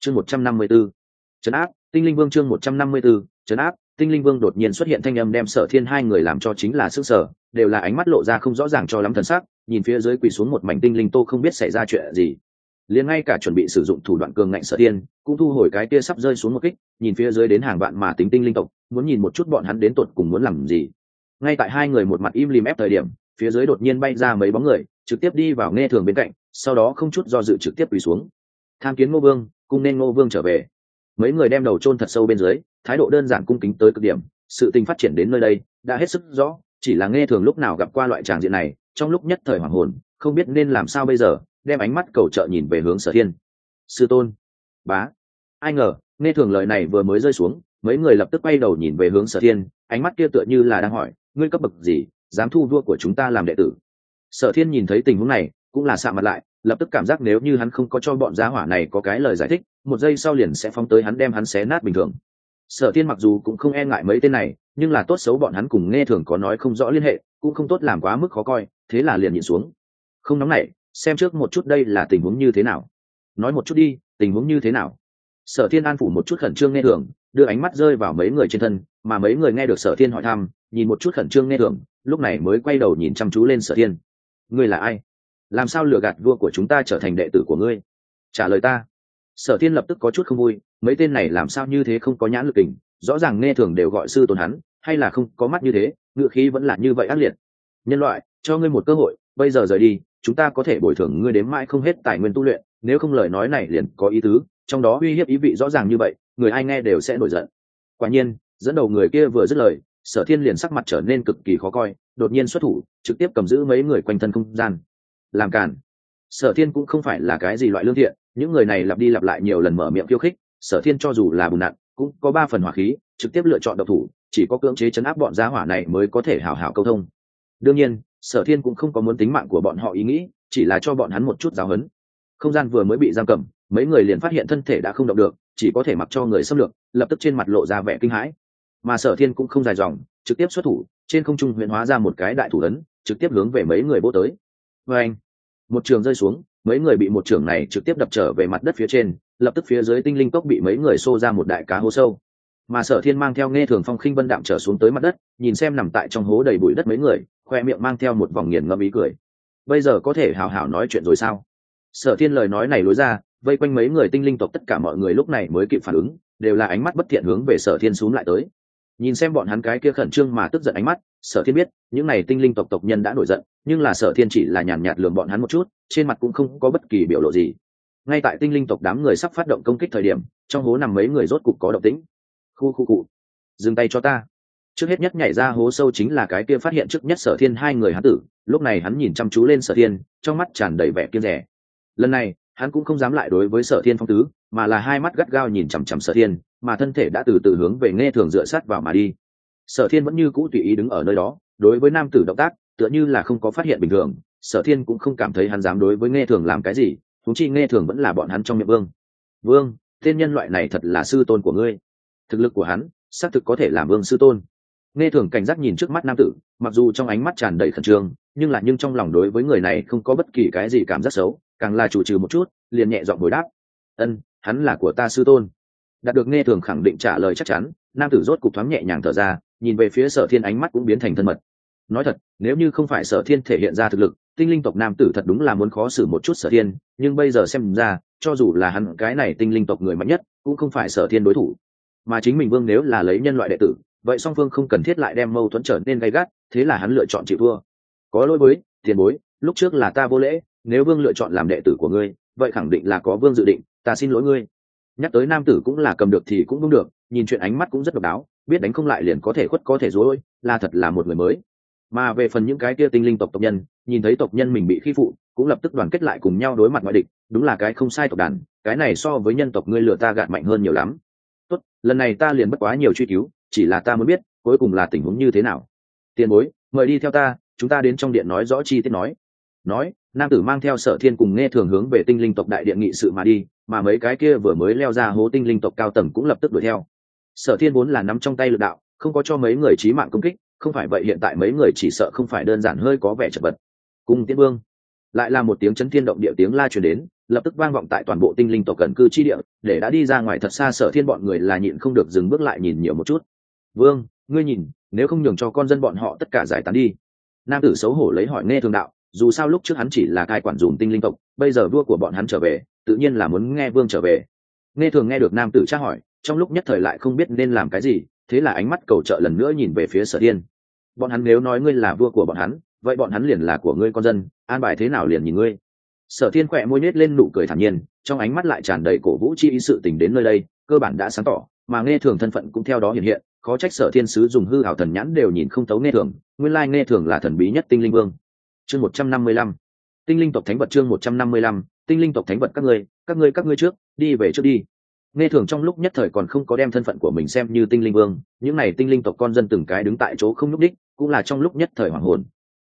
Chương một trăm năm mươi b ố chấn áp, tinh linh vương chương một trăm năm mươi b ố chấn áp tinh linh vương đột nhiên xuất hiện thanh âm đem sở thiên hai người làm cho chính là sức sở, đều là ánh mắt lộ ra không rõ ràng cho lắm thần sắc, nhìn phía dưới quỳ xuống một mảnh tinh linh tô không biết xảy ra chuyện gì. Liền ngay cả chuẩn bị sử dụng thủ đoạn cường ngạnh sở thiên, cũng thu hồi cái kia sắp rơi xuống một kích, nhìn phía dưới đến hàng vạn mà tính tinh linh tộc, muốn nhìn một chút bọn hắn đến tột cùng muốn làm gì. Ngay tại hai người một mặt im lìm ép thời điểm, phía dưới đột nhiên bay ra mấy bóng người, trực tiếp đi vào nghe thường bên cạnh, sau đó không chút do dự trực tiếp quỳ xuống. Tham kiến ngô vương cung nên ngô vương trở về mấy người đem đầu chôn thật sâu bên dưới, thái độ đơn giản cung kính tới cực điểm, sự tình phát triển đến nơi đây, đã hết sức rõ, chỉ là nghe thường lúc nào gặp qua loại tràng diện này, trong lúc nhất thời hoàng hồn, không biết nên làm sao bây giờ, đem ánh mắt cầu trợ nhìn về hướng sở thiên. Sư tôn, bá, ai ngờ, nghe thường lời này vừa mới rơi xuống, mấy người lập tức quay đầu nhìn về hướng sở thiên, ánh mắt kia tựa như là đang hỏi, ngươi cấp bậc gì, dám thu vua của chúng ta làm đệ tử? Sở thiên nhìn thấy tình huống này, cũng là xạ mặt lại lập tức cảm giác nếu như hắn không có cho bọn giá hỏa này có cái lời giải thích, một giây sau liền sẽ phóng tới hắn đem hắn xé nát bình thường. Sở thiên mặc dù cũng không e ngại mấy tên này, nhưng là tốt xấu bọn hắn cùng nghe thường có nói không rõ liên hệ, cũng không tốt làm quá mức khó coi, thế là liền nhìn xuống. Không nóng nảy, xem trước một chút đây là tình huống như thế nào. Nói một chút đi, tình huống như thế nào? Sở thiên an phủ một chút khẩn trương nghe thường, đưa ánh mắt rơi vào mấy người trên thân, mà mấy người nghe được sở thiên hỏi thăm, nhìn một chút khẩn trương nghe thường, lúc này mới quay đầu nhìn chăm chú lên sở thiên. Ngươi là ai? Làm sao lừa gạt vua của chúng ta trở thành đệ tử của ngươi? Trả lời ta. Sở thiên lập tức có chút không vui, mấy tên này làm sao như thế không có nhãn lực tình rõ ràng nghe thường đều gọi sư tôn hắn, hay là không có mắt như thế, ngựa khí vẫn là như vậy ác liệt. Nhân loại, cho ngươi một cơ hội, bây giờ rời đi, chúng ta có thể bồi thường ngươi đến mãi không hết tài nguyên tu luyện, nếu không lời nói này liền có ý tứ, trong đó uy hiếp ý vị rõ ràng như vậy, người ai nghe đều sẽ nổi giận. Quả nhiên, dẫn đầu người kia vừa dứt lời, sở thiên liền sắc mặt trở nên cực kỳ khó coi, đột nhiên xuất thủ, trực tiếp cầm giữ mấy người quanh thân không gian làm cản sở thiên cũng không phải là cái gì loại lương thiện, những người này lặp đi lặp lại nhiều lần mở miệng khiêu khích, sở thiên cho dù là bùn nặng cũng có ba phần hỏa khí, trực tiếp lựa chọn độc thủ, chỉ có cưỡng chế chấn áp bọn giá hỏa này mới có thể hào hào câu thông. Đương nhiên, sở thiên cũng không có muốn tính mạng của bọn họ ý nghĩ, chỉ là cho bọn hắn một chút giáo hấn. Không gian vừa mới bị giam cầm, mấy người liền phát hiện thân thể đã không động được, chỉ có thể mặc cho người xâm lược, lập tức trên mặt lộ ra vẻ kinh hãi. Mà sở thiên cũng không dài dòng, trực tiếp xuất thủ, trên không trung huyện hóa ra một cái đại thủ ấn, trực tiếp hướng về mấy người bố tới. Vê anh một trường rơi xuống, mấy người bị một trường này trực tiếp đập trở về mặt đất phía trên, lập tức phía dưới tinh linh cốc bị mấy người xô ra một đại cá hố sâu. Mà sở thiên mang theo nghe thường phong khinh vân đạm trở xuống tới mặt đất, nhìn xem nằm tại trong hố đầy bụi đất mấy người, khoe miệng mang theo một vòng nghiền ngâm ý cười. Bây giờ có thể hào hào nói chuyện rồi sao? Sở thiên lời nói này lối ra, vây quanh mấy người tinh linh tộc tất cả mọi người lúc này mới kịp phản ứng, đều là ánh mắt bất thiện hướng về sở thiên xuống lại tới nhìn xem bọn hắn cái kia khẩn trương mà tức giận ánh mắt, sở thiên biết, những n à y tinh linh tộc tộc nhân đã nổi giận, nhưng là sở thiên chỉ là nhàn nhạt lường bọn hắn một chút, trên mặt cũng không có bất kỳ biểu lộ gì. Ngay tại tinh linh tộc đám người sắp phát động công kích thời điểm, trong hố nằm mấy người rốt cục có động tĩnh. Khu khu cụ, dừng tay cho ta. Trước hết nhất nhảy ra hố sâu chính là cái kia phát hiện trước nhất sở thiên hai người hắn tử, lúc này hắn nhìn chăm chú lên sở thiên, trong mắt tràn đầy vẻ kiên rẻ. Lần này, hắn cũng không dám lại đối với sở thiên phong tứ, mà là hai mắt gắt gao nhìn chằm chằm sở thiên mà thân thể đã từ từ hướng về nghe thường dựa sát vào mà đi. Sở thiên vẫn như cũ tùy ý đứng ở nơi đó, đối với nam tử động tác, tựa như là không có phát hiện bình thường, sở thiên cũng không cảm thấy hắn dám đối với nghe thường làm cái gì thúng chi nghe thường vẫn là bọn hắn trong miệng vương. Vương, tên nhân loại này thật là sư tôn của ngươi. Thực lực của hắn, xác thực có thể làm vương sư tôn. Nghe thường cảnh giác nhìn trước mắt nam tử, mặc dù trong ánh mắt tràn đầy khẩn trương, nhưng là nhưng trong lòng đối với người này không có bất kỳ cái gì cảm giác xấu, càng là chủ trừ một chút, liền nhẹ giọng hồi đáp. Ân, hắn là của ta sư tôn đạt được nghe thường khẳng định trả lời chắc chắn, nam tử rốt cục thoáng nhẹ nhàng thở ra, nhìn về phía sở thiên ánh mắt cũng biến thành thân mật. Nói thật, nếu như không phải sở thiên thể hiện ra thực lực, tinh linh tộc nam tử thật đúng là muốn khó xử một chút sở thiên, nhưng bây giờ xem ra, cho dù là hắn, cái này tinh linh tộc người mạnh nhất, cũng không phải sở thiên đối thủ. Mà chính mình vương nếu là lấy nhân loại đệ tử, vậy song phương không cần thiết lại đem mâu thuẫn trở nên gay gắt, thế là hắn lựa chọn chịu thua. Có lỗi với, tiền bối, lúc trước là ta vô lễ, nếu vương lựa chọn làm đệ tử của ngươi, vậy khẳng định là có vương dự định, ta xin lỗi ngươi nhắc tới nam tử cũng là cầm được thì cũng đúng được, nhìn chuyện ánh mắt cũng rất độc đáo, biết đánh không lại liền có thể khuất có thể dối là thật là một người mới. Mà về phần những cái kia tinh linh tộc tộc nhân, nhìn thấy tộc nhân mình bị khi phụ, cũng lập tức đoàn kết lại cùng nhau đối mặt ngoại địch, đúng là cái không sai tộc đàn, cái này so với nhân tộc ngươi lừa ta gạt mạnh hơn nhiều lắm. Tốt, lần này ta liền bất quá nhiều truy cứu, chỉ là ta muốn biết, cuối cùng là tình huống như thế nào. Tiền bối, mời đi theo ta, chúng ta đến trong điện nói rõ chi tiết nói. Nói nam tử mang theo sở thiên cùng nghe thường hướng về tinh linh tộc đại điện nghị sự mà đi, mà mấy cái kia vừa mới leo ra hố tinh linh tộc cao tầng cũng lập tức đuổi theo. Sở thiên vốn là nắm trong tay lực đạo, không có cho mấy người trí mạng công kích, không phải vậy hiện tại mấy người chỉ sợ không phải đơn giản hơi có vẻ chật vật. Cung tiễn vương, lại là một tiếng chấn thiên động địa tiếng la truyền đến, lập tức vang vọng tại toàn bộ tinh linh tộc cần cư chi địa, để đã đi ra ngoài thật xa sở thiên bọn người là nhịn không được dừng bước lại nhìn nhiều một chút. Vương, ngươi nhìn, nếu không nhường cho con dân bọn họ tất cả giải tán đi. Nam tử xấu hổ lấy hỏi nghe thường đạo dù sao lúc trước hắn chỉ là cai quản dùng tinh linh tộc, bây giờ vua của bọn hắn trở về, tự nhiên là muốn nghe vương trở về. Nghe thường nghe được nam tử tra hỏi, trong lúc nhất thời lại không biết nên làm cái gì, thế là ánh mắt cầu trợ lần nữa nhìn về phía sở thiên. Bọn hắn nếu nói ngươi là vua của bọn hắn, vậy bọn hắn liền là của ngươi con dân, an bài thế nào liền nhìn ngươi. Sở thiên khỏe môi nết lên nụ cười thản nhiên, trong ánh mắt lại tràn đầy cổ vũ chi ý sự tình đến nơi đây, cơ bản đã sáng tỏ, mà nghe thường thân phận cũng theo đó hiện hiện, khó trách sở thiên sứ dùng hư hảo thần nhãn đều nhìn không tấu nghe thường, nguyên lai nghe thường là thần bí nhất tinh linh vương chương một trăm năm mươi lăm. Tinh linh tộc thánh vật chương một trăm năm mươi lăm. Tinh linh tộc thánh vật các ngươi các ngươi các ngươi trước, đi về trước đi. Nghe thường trong lúc nhất thời còn không có đem thân phận của mình xem như tinh linh vương, những n à y tinh linh tộc con dân từng cái đứng tại chỗ không nhúc đích cũng là trong lúc nhất thời hoàng hồn.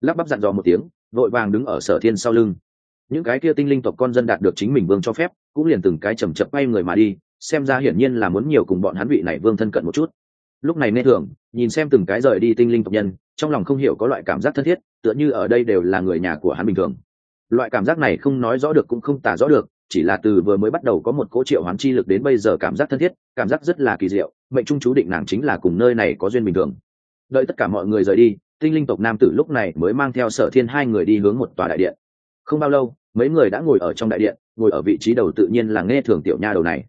Lắp bắp dặn dò một tiếng, vội vàng đứng ở sở thiên sau lưng. Những cái kia tinh linh tộc con dân đạt được chính mình vương cho phép, cũng liền từng cái chầm chậm bay người mà đi, xem ra hiển nhiên là muốn nhiều cùng bọn hắn vị này vương thân cận một chút. Lúc này nghe thường, nhìn xem từng cái rời đi tinh linh tộc nhân trong lòng không hiểu có loại cảm giác thân thiết, tựa như ở đây đều là người nhà của hắn bình thường. Loại cảm giác này không nói rõ được cũng không tả rõ được, chỉ là từ vừa mới bắt đầu có một cỗ triệu hoán chi lực đến bây giờ cảm giác thân thiết, cảm giác rất là kỳ diệu, mệnh trung chú định nàng chính là cùng nơi này có duyên bình thường. Đợi tất cả mọi người rời đi, tinh linh tộc nam tử lúc này mới mang theo sở thiên hai người đi hướng một tòa đại điện. Không bao lâu, mấy người đã ngồi ở trong đại điện, ngồi ở vị trí đầu tự nhiên là nghe thường tiểu nha đầu này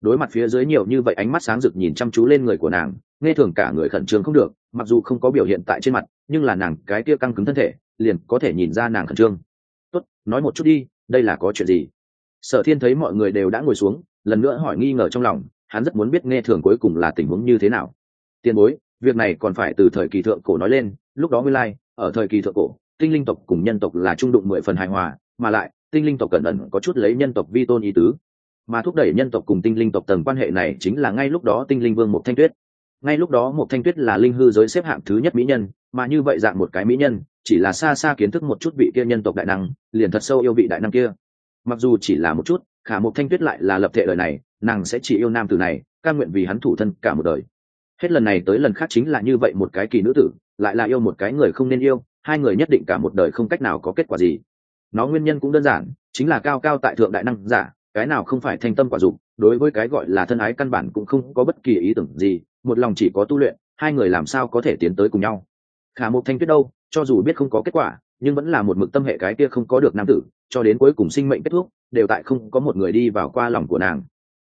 đối mặt phía dưới nhiều như vậy ánh mắt sáng rực nhìn chăm chú lên người của nàng, nghe thường cả người khẩn trương không được, mặc dù không có biểu hiện tại trên mặt, nhưng là nàng cái kia căng cứng thân thể, liền có thể nhìn ra nàng khẩn trương. Tốt, nói một chút đi, đây là có chuyện gì? Sở thiên thấy mọi người đều đã ngồi xuống, lần nữa hỏi nghi ngờ trong lòng, hắn rất muốn biết nghe thường cuối cùng là tình huống như thế nào. Tiền bối, việc này còn phải từ thời kỳ thượng cổ nói lên, lúc đó nguyên lai, ở thời kỳ thượng cổ, tinh linh tộc cùng nhân tộc là trung đụng mười phần hài hòa, mà lại, tinh linh tộc cẩn ẩn có chút lấy nhân tộc vi tôn ý tứ mà thúc đẩy nhân tộc cùng tinh linh tộc tầng quan hệ này chính là ngay lúc đó tinh linh vương một thanh tuyết. Ngay lúc đó một thanh tuyết là linh hư giới xếp hạng thứ nhất mỹ nhân, mà như vậy dạng một cái mỹ nhân, chỉ là xa xa kiến thức một chút vị kia nhân tộc đại năng, liền thật sâu yêu vị đại năng kia. Mặc dù chỉ là một chút, khả một thanh tuyết lại là lập thể đời này, nàng sẽ chỉ yêu nam tử này, ca nguyện vì hắn thủ thân cả một đời. Hết lần này tới lần khác chính là như vậy một cái kỳ nữ tử, lại là yêu một cái người không nên yêu, hai người nhất định cả một đời không cách nào có kết quả gì. Nó nguyên nhân cũng đơn giản, chính là cao cao tại thượng đại năng giả cái nào không phải thanh tâm quả dục, đối với cái gọi là thân ái căn bản cũng không có bất kỳ ý tưởng gì, một lòng chỉ có tu luyện, hai người làm sao có thể tiến tới cùng nhau. Khả một thanh tuyết đâu, cho dù biết không có kết quả, nhưng vẫn là một mực tâm hệ cái kia không có được nam tử, cho đến cuối cùng sinh mệnh kết thúc, đều tại không có một người đi vào qua lòng của nàng.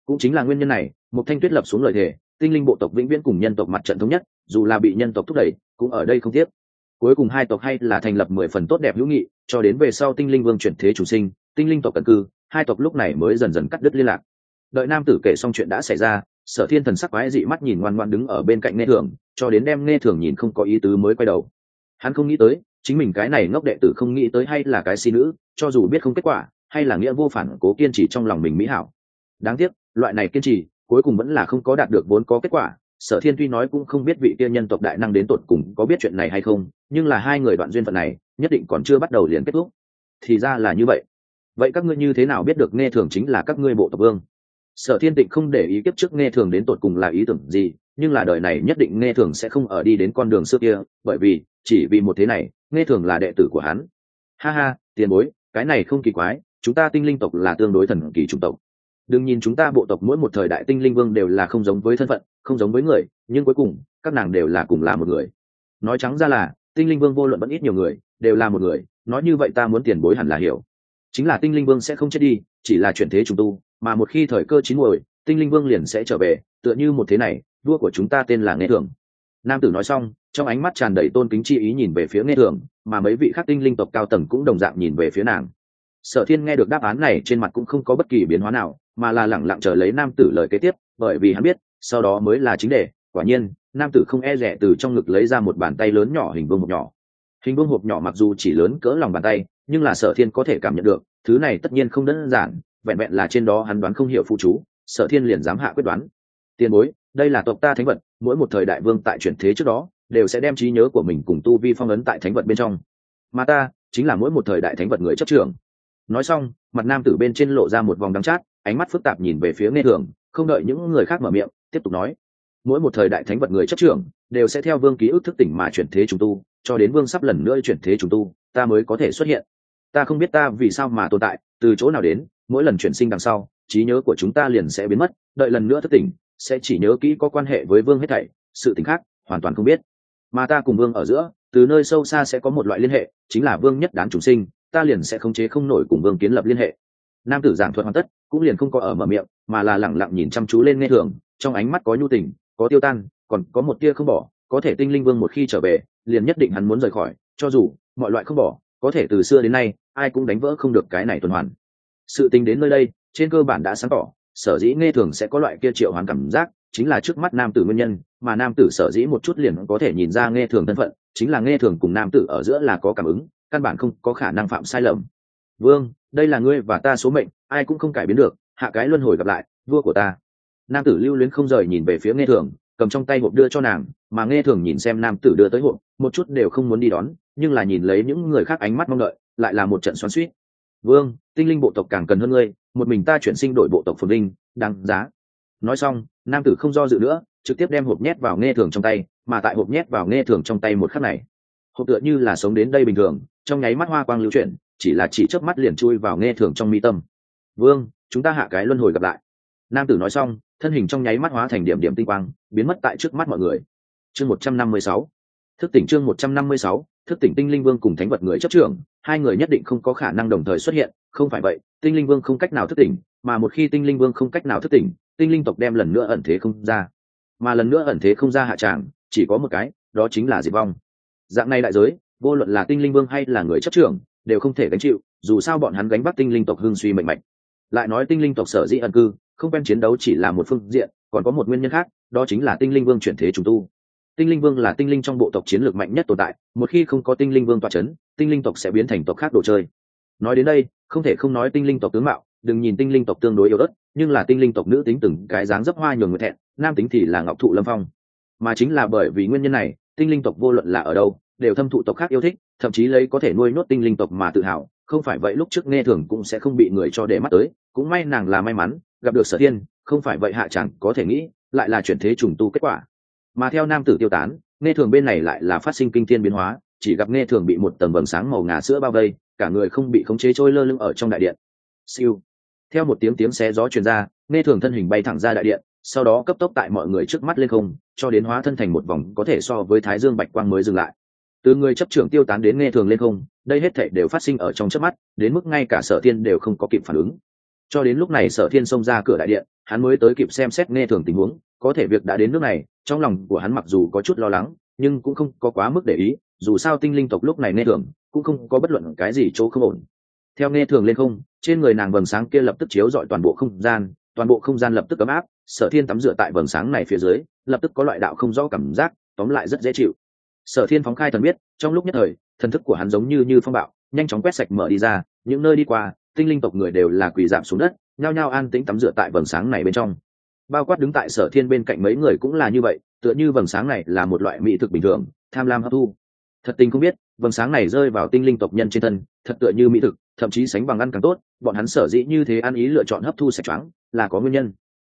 Cũng chính là nguyên nhân này một thanh tuyết lập xuống lời thề, tinh linh bộ tộc vĩnh viễn cùng nhân tộc mặt trận thống nhất, dù là bị nhân tộc thúc đẩy, cũng ở đây không tiếc. Cuối cùng hai tộc hay là thành lập mười phần tốt đẹp hữu nghị, cho đến về sau tinh linh vương chuyển thế chủ sinh, tinh linh tộc cận cư hai tộc lúc này mới dần dần cắt đứt liên lạc. Đợi nam tử kể xong chuyện đã xảy ra, sở thiên thần sắc quái dị mắt nhìn ngoan ngoan đứng ở bên cạnh nghe thường, cho đến đem nghe thường nhìn không có ý tứ mới quay đầu. Hắn không nghĩ tới, chính mình cái này ngốc đệ tử không nghĩ tới hay là cái si nữ, cho dù biết không kết quả, hay là nghĩa vô phản cố kiên trì trong lòng mình mỹ hảo. Đáng tiếc, loại này kiên trì, cuối cùng vẫn là không có đạt được vốn có kết quả. Sở thiên tuy nói cũng không biết vị tiên nhân tộc đại năng đến tột cùng có biết chuyện này hay không, nhưng là hai người đoạn duyên phận này, nhất định còn chưa bắt đầu liền kết thúc. Thì ra là như vậy vậy các ngươi như thế nào biết được nghe thường chính là các ngươi bộ tộc vương? Sở thiên tịnh không để ý kiếp trước nghe thường đến tột cùng là ý tưởng gì, nhưng là đời này nhất định nghe thường sẽ không ở đi đến con đường xưa kia, bởi vì, chỉ vì một thế này, nghe thường là đệ tử của hắn. Ha ha, tiền bối, cái này không kỳ quái, chúng ta tinh linh tộc là tương đối thần kỳ chủng tộc. Đừng nhìn chúng ta bộ tộc mỗi một thời đại tinh linh vương đều là không giống với thân phận, không giống với người, nhưng cuối cùng, các nàng đều là cùng là một người. Nói trắng ra là, tinh linh vương vô luận vẫn ít nhiều người, đều là một người, nói như vậy ta muốn tiền bối hẳn là hiểu chính là tinh linh vương sẽ không chết đi, chỉ là chuyển thế trùng tu, mà một khi thời cơ chín muồi, tinh linh vương liền sẽ trở về, tựa như một thế này, vua của chúng ta tên là nghe thường nam tử nói xong, trong ánh mắt tràn đầy tôn kính chi ý nhìn về phía nghe thường mà mấy vị khác tinh linh tộc cao tầng cũng đồng dạng nhìn về phía nàng. Sở thiên nghe được đáp án này trên mặt cũng không có bất kỳ biến hóa nào, mà là lẳng lặng chờ lấy nam tử lời kế tiếp, bởi vì hắn biết, sau đó mới là chính đề. Quả nhiên, nam tử không e rẻ từ trong ngực lấy ra một bàn tay lớn nhỏ hình vương hộp nhỏ. Hình vương hộp nhỏ mặc dù chỉ lớn cỡ lòng bàn tay nhưng là sở thiên có thể cảm nhận được, thứ này tất nhiên không đơn giản, vẹn vẹn là trên đó hắn đoán không hiểu phụ chú, sở thiên liền dám hạ quyết đoán. Tiền bối, đây là tộc ta thánh vật, mỗi một thời đại vương tại chuyển thế trước đó, đều sẽ đem trí nhớ của mình cùng tu vi phong ấn tại thánh vật bên trong. Mà ta, chính là mỗi một thời đại thánh vật người chấp trưởng. Nói xong, mặt nam tử bên trên lộ ra một vòng đắng chát, ánh mắt phức tạp nhìn về phía nghe thường, không đợi những người khác mở miệng, tiếp tục nói. Mỗi một thời đại thánh vật người chấp trưởng, đều sẽ theo vương ký ức thức tỉnh mà chuyển thế trùng tu, cho đến vương sắp lần nữa chuyển thế trùng tu, ta mới có thể xuất hiện ta không biết ta vì sao mà tồn tại, từ chỗ nào đến, mỗi lần chuyển sinh đằng sau, trí nhớ của chúng ta liền sẽ biến mất, đợi lần nữa thất tỉnh, sẽ chỉ nhớ kỹ có quan hệ với vương hết thảy, sự t khác, hoàn toàn không biết. Mà ta cùng vương ở giữa, từ nơi sâu xa sẽ có một loại liên hệ, chính là vương nhất đáng chủ sinh, ta liền sẽ khống chế không nổi cùng vương kiến lập liên hệ. Nam tử giảng thuật hoàn tất, cũng liền không có ở mở miệng, mà là lẳng lặng nhìn chăm chú lên nghe thường, trong ánh mắt có nhu tình, có tiêu tan, còn có một tia không bỏ, có thể tinh linh vương một khi trở về, liền nhất định hắn muốn rời khỏi, cho dù, mọi loại không bỏ có thể từ xưa đến nay, ai cũng đánh vỡ không được cái này tuần hoàn. Sự tình đến nơi đây, trên cơ bản đã sáng tỏ, sở dĩ nghe thường sẽ có loại kia triệu hoàn cảm giác, chính là trước mắt nam tử nguyên nhân, mà nam tử sở dĩ một chút liền có thể nhìn ra nghe thường thân phận, chính là nghe thường cùng nam tử ở giữa là có cảm ứng, căn bản không có khả năng phạm sai lầm. Vương, đây là ngươi và ta số mệnh, ai cũng không cải biến được, hạ cái luân hồi gặp lại, vua của ta. Nam tử lưu luyến không rời nhìn về phía nghe thường, cầm trong tay hộp đưa cho nàng, mà nghe thường nhìn xem nam tử đưa tới hộp, một chút đều không muốn đi đón nhưng là nhìn lấy những người khác ánh mắt mong đợi, lại là một trận xoắn suýt vương, tinh linh bộ tộc càng cần hơn ngươi, một mình ta chuyển sinh đổi bộ tộc phồn linh đáng giá. Nói xong, nam tử không do dự nữa, trực tiếp đem hộp nhét vào nghe thường trong tay, mà tại hộp nhét vào nghe thường trong tay một khắc này, hộp tựa như là sống đến đây bình thường, trong nháy mắt hoa quang lưu chuyển, chỉ là chỉ chớp mắt liền chui vào nghe thường trong mi tâm. Vương, chúng ta hạ cái luân hồi gặp lại. Nam tử nói xong, thân hình trong nháy mắt hóa thành điểm điểm tinh quang, biến mất tại trước mắt mọi người. Chương một trăm năm mươi sáu. Thức tỉnh chương một trăm năm mươi sáu thức tỉnh tinh linh vương cùng thánh vật người chấp trưởng, hai người nhất định không có khả năng đồng thời xuất hiện, không phải vậy, tinh linh vương không cách nào thức tỉnh, mà một khi tinh linh vương không cách nào thức tỉnh, tinh linh tộc đem lần nữa ẩn thế không ra. Mà lần nữa ẩn thế không ra hạ tràng, chỉ có một cái, đó chính là diệt vong. Dạng này đại giới, vô luận là tinh linh vương hay là người chấp trưởng, đều không thể gánh chịu, dù sao bọn hắn gánh bắt tinh linh tộc hưng suy mạnh mạnh lại nói tinh linh tộc sở dĩ ẩn cư, không quen chiến đấu chỉ là một phương diện, còn có một nguyên nhân khác, đó chính là tinh linh vương chuyển thế trùng tu tinh linh vương là tinh linh trong bộ tộc chiến lược mạnh nhất tồn tại, một khi không có tinh linh vương toa c h ấ n tinh linh tộc sẽ biến thành tộc khác đồ chơi. Nói đến đây, không thể không nói tinh linh tộc tướng mạo, đừng nhìn tinh linh tộc tương đối yếu ớt, nhưng là tinh linh tộc nữ tính từng cái dáng dấp hoa nhường người thẹn, nam tính thì là ngọc thụ lâm phong. Mà chính là bởi vì nguyên nhân này, tinh linh tộc vô luận là ở đâu, đều thâm thụ tộc khác yêu thích, thậm chí lấy có thể nuôi nhốt tinh linh tộc mà tự hào, không phải vậy lúc trước nghe thường cũng sẽ không bị người cho để mắt tới, cũng may nàng là may mắn, gặp được sở thiên, không phải vậy hạ chẳng có thể nghĩ, lại là chuyển thế trùng tu kết quả mà theo nam tử tiêu tán, nghe thường bên này lại là phát sinh kinh thiên biến hóa, chỉ gặp nghe thường bị một tầng vầng sáng màu ngà sữa bao vây, cả người không bị khống chế trôi lơ lưng ở trong đại điện. Siêu. Theo một tiếng tiếng xé gió truyền ra, nghe thường thân hình bay thẳng ra đại điện, sau đó cấp tốc tại mọi người trước mắt lên không, cho đến hóa thân thành một vòng có thể so với thái dương bạch quang mới dừng lại. Từ người chấp trưởng tiêu tán đến nghe thường lên không, đây hết thảy đều phát sinh ở trong trước mắt, đến mức ngay cả sở thiên đều không có kịp phản ứng. Cho đến lúc này sở thiên xông ra cửa đại điện hắn mới tới kịp xem xét nghe thường tình huống, có thể việc đã đến nước này, trong lòng của hắn mặc dù có chút lo lắng, nhưng cũng không có quá mức để ý, dù sao tinh linh tộc lúc này nghe thường, cũng không có bất luận cái gì chỗ không ổn. Theo nghe thường lên không, trên người nàng vầng sáng kia lập tức chiếu dọi toàn bộ không gian, toàn bộ không gian lập tức ấm áp, sở thiên tắm rửa tại vầng sáng này phía dưới, lập tức có loại đạo không rõ cảm giác, tóm lại rất dễ chịu. Sở thiên phóng khai thần biết, trong lúc nhất thời, thần thức của hắn giống như như phong bạo, nhanh chóng quét sạch mở đi ra, những nơi đi qua, tinh linh tộc người đều là quỳ giảm xuống đất nhao nhao an tĩnh tắm rửa tại vầng sáng này bên trong. Bao quát đứng tại sở thiên bên cạnh mấy người cũng là như vậy, tựa như vầng sáng này là một loại mỹ thực bình thường, tham lam hấp thu. Thật tình không biết, vầng sáng này rơi vào tinh linh tộc nhân trên thân, thật tựa như mỹ thực, thậm chí sánh bằng ăn càng tốt, bọn hắn sở dĩ như thế ăn ý lựa chọn hấp thu sạch choáng, là có nguyên nhân.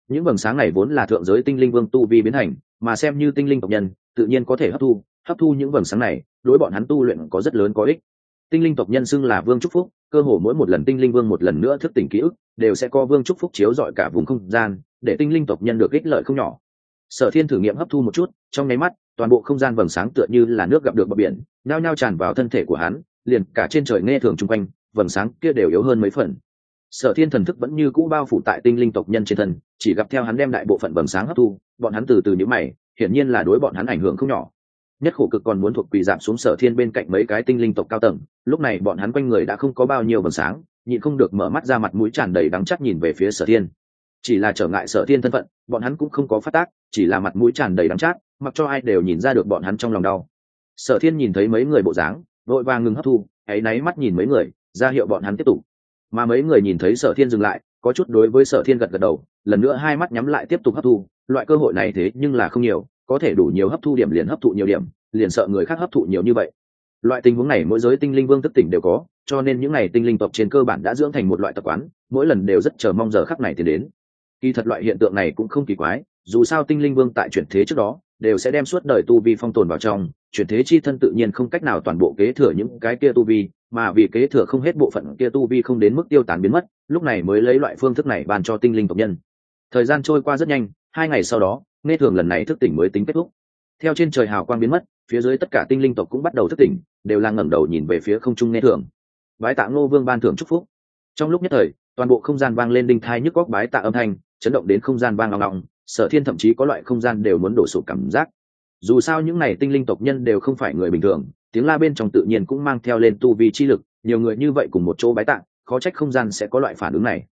Những vầng sáng này vốn là thượng giới tinh linh vương tu vi biến hành mà xem như tinh linh tộc nhân, tự nhiên có thể hấp thu hấp thu những vầng sáng này, đối bọn hắn tu luyện có rất lớn có ích. Tinh linh tộc nhân xưng là vương trúc phúc, cơ hồ mỗi một lần tinh linh vương một lần nữa thức tỉnh ký ức đều sẽ có vương trúc phúc chiếu dọi cả vùng không gian, để tinh linh tộc nhân được ích lợi không nhỏ. Sở thiên thử nghiệm hấp thu một chút, trong nháy mắt, toàn bộ không gian vầng sáng tựa như là nước gặp được bờ biển, nhao nhao tràn vào thân thể của hắn, liền cả trên trời nghe thường chung quanh, vầng sáng kia đều yếu hơn mấy phần. Sở thiên thần thức vẫn như cũ bao phủ tại tinh linh tộc nhân trên thân, chỉ gặp theo hắn đem đại bộ phận vầng sáng hấp thu, bọn hắn từ từ nhữ mày, hiển nhiên là đối bọn hắn ảnh hưởng không nhỏ. Nhất khổ cực còn muốn thuộc quỳ giảm xuống sở thiên bên cạnh mấy cái tinh linh tộc cao tầng, lúc này bọn hắn quanh người đã không có bao nhiêu vầng sáng nhịn không được mở mắt ra mặt mũi tràn đầy đắng chắc nhìn về phía sở thiên. Chỉ là trở ngại sở thiên thân phận, bọn hắn cũng không có phát tác, chỉ là mặt mũi tràn đầy đắng chát mặc cho ai đều nhìn ra được bọn hắn trong lòng đau. Sở thiên nhìn thấy mấy người bộ dáng, vội vàng ngừng hấp thu hãy náy mắt nhìn mấy người, ra hiệu bọn hắn tiếp tục. Mà mấy người nhìn thấy sở thiên dừng lại, có chút đối với sở thiên gật gật đầu, lần nữa hai mắt nhắm lại tiếp tục hấp thu, loại cơ hội này thế nhưng là không nhiều, có thể đủ nhiều hấp thu điểm liền hấp thụ nhiều điểm, liền sợ người khác hấp thụ nhiều như vậy. Loại tình huống này mỗi giới tinh linh vương thức tỉnh đều có cho nên những ngày tinh linh tộc trên cơ bản đã dưỡng thành một loại tập quán, mỗi lần đều rất chờ mong giờ khắc này tiến đến. Kỳ thật loại hiện tượng này cũng không kỳ quái, dù sao tinh linh vương tại chuyển thế trước đó, đều sẽ đem suốt đời tu vi phong tồn vào trong, chuyển thế chi thân tự nhiên không cách nào toàn bộ kế thừa những cái kia tu vi, mà vì kế thừa không hết bộ phận kia tu vi không đến mức tiêu tán biến mất, lúc này mới lấy loại phương thức này bàn cho tinh linh tộc nhân. Thời gian trôi qua rất nhanh, hai ngày sau đó, nghe thường lần này thức tỉnh mới tính kết thúc. Theo trên trời hào quang biến mất, phía dưới tất cả tinh linh tộc cũng bắt đầu thức tỉnh, đều là ngẩng đầu nhìn về phía không trung nghe thường bái tạ ngô vương ban thưởng chúc phúc. Trong lúc nhất thời, toàn bộ không gian vang lên đinh thai nhức góc bái tạ âm thanh, chấn động đến không gian vang long long sở thiên thậm chí có loại không gian đều muốn đổ sụp cảm giác. Dù sao những n à y tinh linh tộc nhân đều không phải người bình thường, tiếng la bên trong tự nhiên cũng mang theo lên tu vi chi lực, nhiều người như vậy cùng một chỗ bái tạng khó trách không gian sẽ có loại phản ứng này.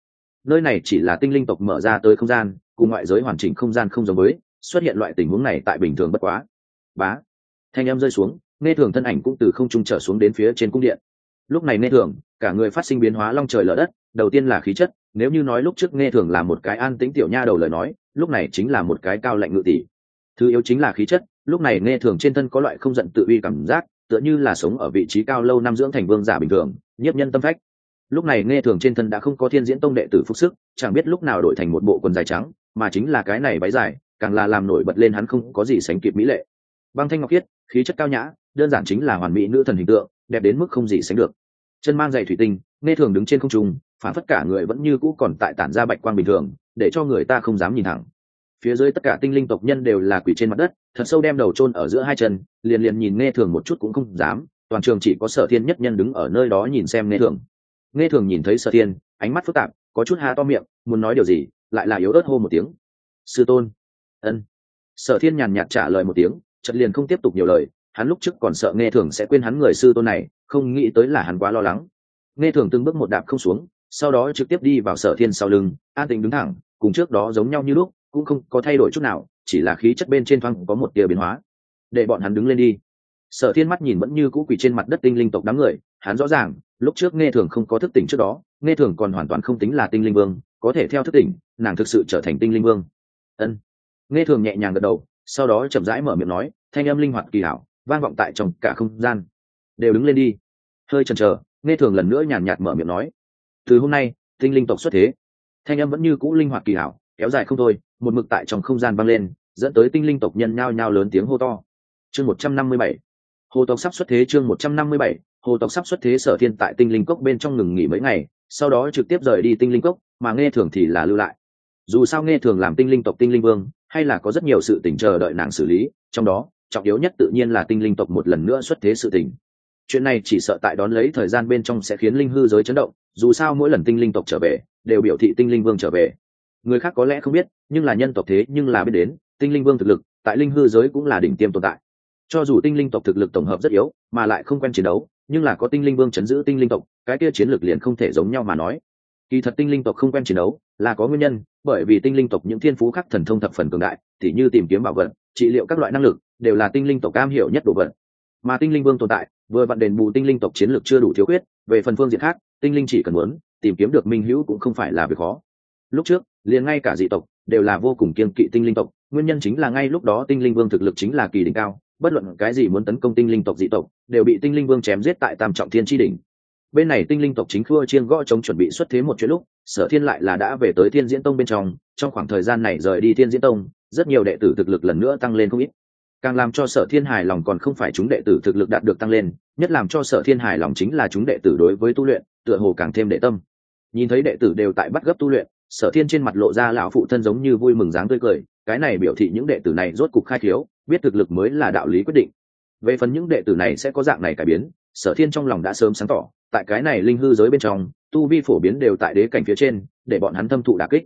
Nơi này chỉ là tinh linh tộc mở ra tới không gian, cùng ngoại giới hoàn chỉnh không gian không giống với, xuất hiện loại tình huống này tại bình thường bất quá. Bá. Thanh em rơi xuống, nghe thường thân ảnh cũng từ không trung trở xuống đến phía trên cung điện lúc này nghe thường, cả người phát sinh biến hóa long trời lở đất, đầu tiên là khí chất, nếu như nói lúc trước nghe thường là một cái an tĩnh tiểu nha đầu lời nói, lúc này chính là một cái cao lạnh ngự tỷ. Thứ yếu chính là khí chất, lúc này nghe thường trên thân có loại không giận tự uy cảm giác, tựa như là sống ở vị trí cao lâu năm dưỡng thành vương giả bình thường, nhiếp nhân tâm phách. Lúc này nghe thường trên thân đã không có thiên diễn tông đệ tử phúc sức, chẳng biết lúc nào đổi thành một bộ quần dài trắng, mà chính là cái này váy dài, càng là làm nổi bật lên hắn không có gì sánh kịp mỹ lệ. Băng thanh ngọc khiết, khí chất cao nhã, đơn giản chính là hoàn mỹ nữ thần hình tượng, đẹp đến mức không gì sánh được chân mang giày thủy tinh, nghe thường đứng trên không trung, phản phất cả người vẫn như cũ còn tại tản ra bạch quang bình thường, để cho người ta không dám nhìn thẳng. Phía dưới tất cả tinh linh tộc nhân đều là quỷ trên mặt đất, thật sâu đem đầu chôn ở giữa hai chân, liền liền nhìn nghe thường một chút cũng không dám, toàn trường chỉ có sở thiên nhất nhân đứng ở nơi đó nhìn xem nghe thường. Nghe thường nhìn thấy sở thiên, ánh mắt phức tạp, có chút ha to miệng, muốn nói điều gì, lại là yếu ớt hô một tiếng. Sư tôn. Ân. Sở thiên nhàn nhạt trả lời một tiếng chật liền không tiếp tục nhiều lời, hắn lúc trước còn sợ nghe thường sẽ quên hắn người sư tôn này không nghĩ tới là hắn quá lo lắng. Nghe thường từng bước một đạp không xuống, sau đó trực tiếp đi vào sở thiên sau lưng, an tình đứng thẳng, cùng trước đó giống nhau như lúc, cũng không có thay đổi chút nào, chỉ là khí chất bên trên thoáng có một tia biến hóa. Để bọn hắn đứng lên đi. Sở thiên mắt nhìn vẫn như cũ quỳ trên mặt đất tinh linh tộc đám người, hắn rõ ràng, lúc trước nghe thường không có thức tỉnh trước đó, nghe thường còn hoàn toàn không tính là tinh linh vương, có thể theo thức tỉnh, nàng thực sự trở thành tinh linh vương. Ân. Nghe thường nhẹ nhàng gật đầu, sau đó chậm rãi mở miệng nói, thanh âm linh hoạt kỳ hảo, vang vọng tại trong cả không gian đều đứng lên đi. Hơi chần chờ, nghe thường lần nữa nhàn nhạt mở miệng nói, từ hôm nay, tinh linh tộc xuất thế. Thanh âm vẫn như cũ linh hoạt kỳ hảo, kéo dài không thôi, một mực tại trong không gian vang lên, dẫn tới tinh linh tộc nhân nhao nhao lớn tiếng hô to. Chương một trăm năm mươi bảy, hồ tộc sắp xuất thế chương một trăm năm mươi bảy, hồ tộc sắp xuất thế sở thiên tại tinh linh cốc bên trong ngừng nghỉ mấy ngày, sau đó trực tiếp rời đi tinh linh cốc, mà nghe thường thì là lưu lại. Dù sao nghe thường làm tinh linh tộc tinh linh vương, hay là có rất nhiều sự tình chờ đợi nàng xử lý, trong đó, trọng yếu nhất tự nhiên là tinh linh tộc một lần nữa xuất thế sự tình chuyện này chỉ sợ tại đón lấy thời gian bên trong sẽ khiến linh hư giới chấn động dù sao mỗi lần tinh linh tộc trở về đều biểu thị tinh linh vương trở về người khác có lẽ không biết nhưng là nhân tộc thế nhưng là biết đến tinh linh vương thực lực tại linh hư giới cũng là đỉnh tiêm tồn tại cho dù tinh linh tộc thực lực tổng hợp rất yếu mà lại không quen chiến đấu nhưng là có tinh linh vương chấn giữ tinh linh tộc cái kia chiến lược liền không thể giống nhau mà nói kỳ thật tinh linh tộc không quen chiến đấu là có nguyên nhân bởi vì tinh linh tộc những thiên phú khác thần thông thập phần cường đại thì như tìm kiếm bảo vật trị liệu các loại năng lực đều là tinh linh tộc cam hiểu nhất đồ vật mà tinh linh vương tồn tại vừa vặn đền bù tinh linh tộc chiến lược chưa đủ thiếu khuyết, về phần phương diện khác, tinh linh chỉ cần muốn, tìm kiếm được minh hữu cũng không phải là việc khó. Lúc trước, liền ngay cả dị tộc, đều là vô cùng kiên kỵ tinh linh tộc, nguyên nhân chính là ngay lúc đó tinh linh vương thực lực chính là kỳ đỉnh cao, bất luận cái gì muốn tấn công tinh linh tộc dị tộc, đều bị tinh linh vương chém giết tại tam trọng thiên tri đỉnh. Bên này tinh linh tộc chính khua chiên gõ chống chuẩn bị xuất thế một chuyện lúc, sở thiên lại là đã về tới thiên diễn tông bên trong trong khoảng thời gian này rời đi thiên diễn tông, rất nhiều đệ tử thực lực lần nữa tăng lên không ít càng làm cho sở thiên hài lòng còn không phải chúng đệ tử thực lực đạt được tăng lên, nhất làm cho sở thiên hài lòng chính là chúng đệ tử đối với tu luyện, tựa hồ càng thêm đệ tâm. Nhìn thấy đệ tử đều tại bắt gấp tu luyện, sở thiên trên mặt lộ ra lão phụ thân giống như vui mừng dáng tươi cười, cái này biểu thị những đệ tử này rốt cục khai thiếu, biết thực lực mới là đạo lý quyết định. Về phần những đệ tử này sẽ có dạng này cải biến, sở thiên trong lòng đã sớm sáng tỏ, tại cái này linh hư giới bên trong, tu vi phổ biến đều tại đế cảnh phía trên, để bọn hắn thâm thụ đà kích.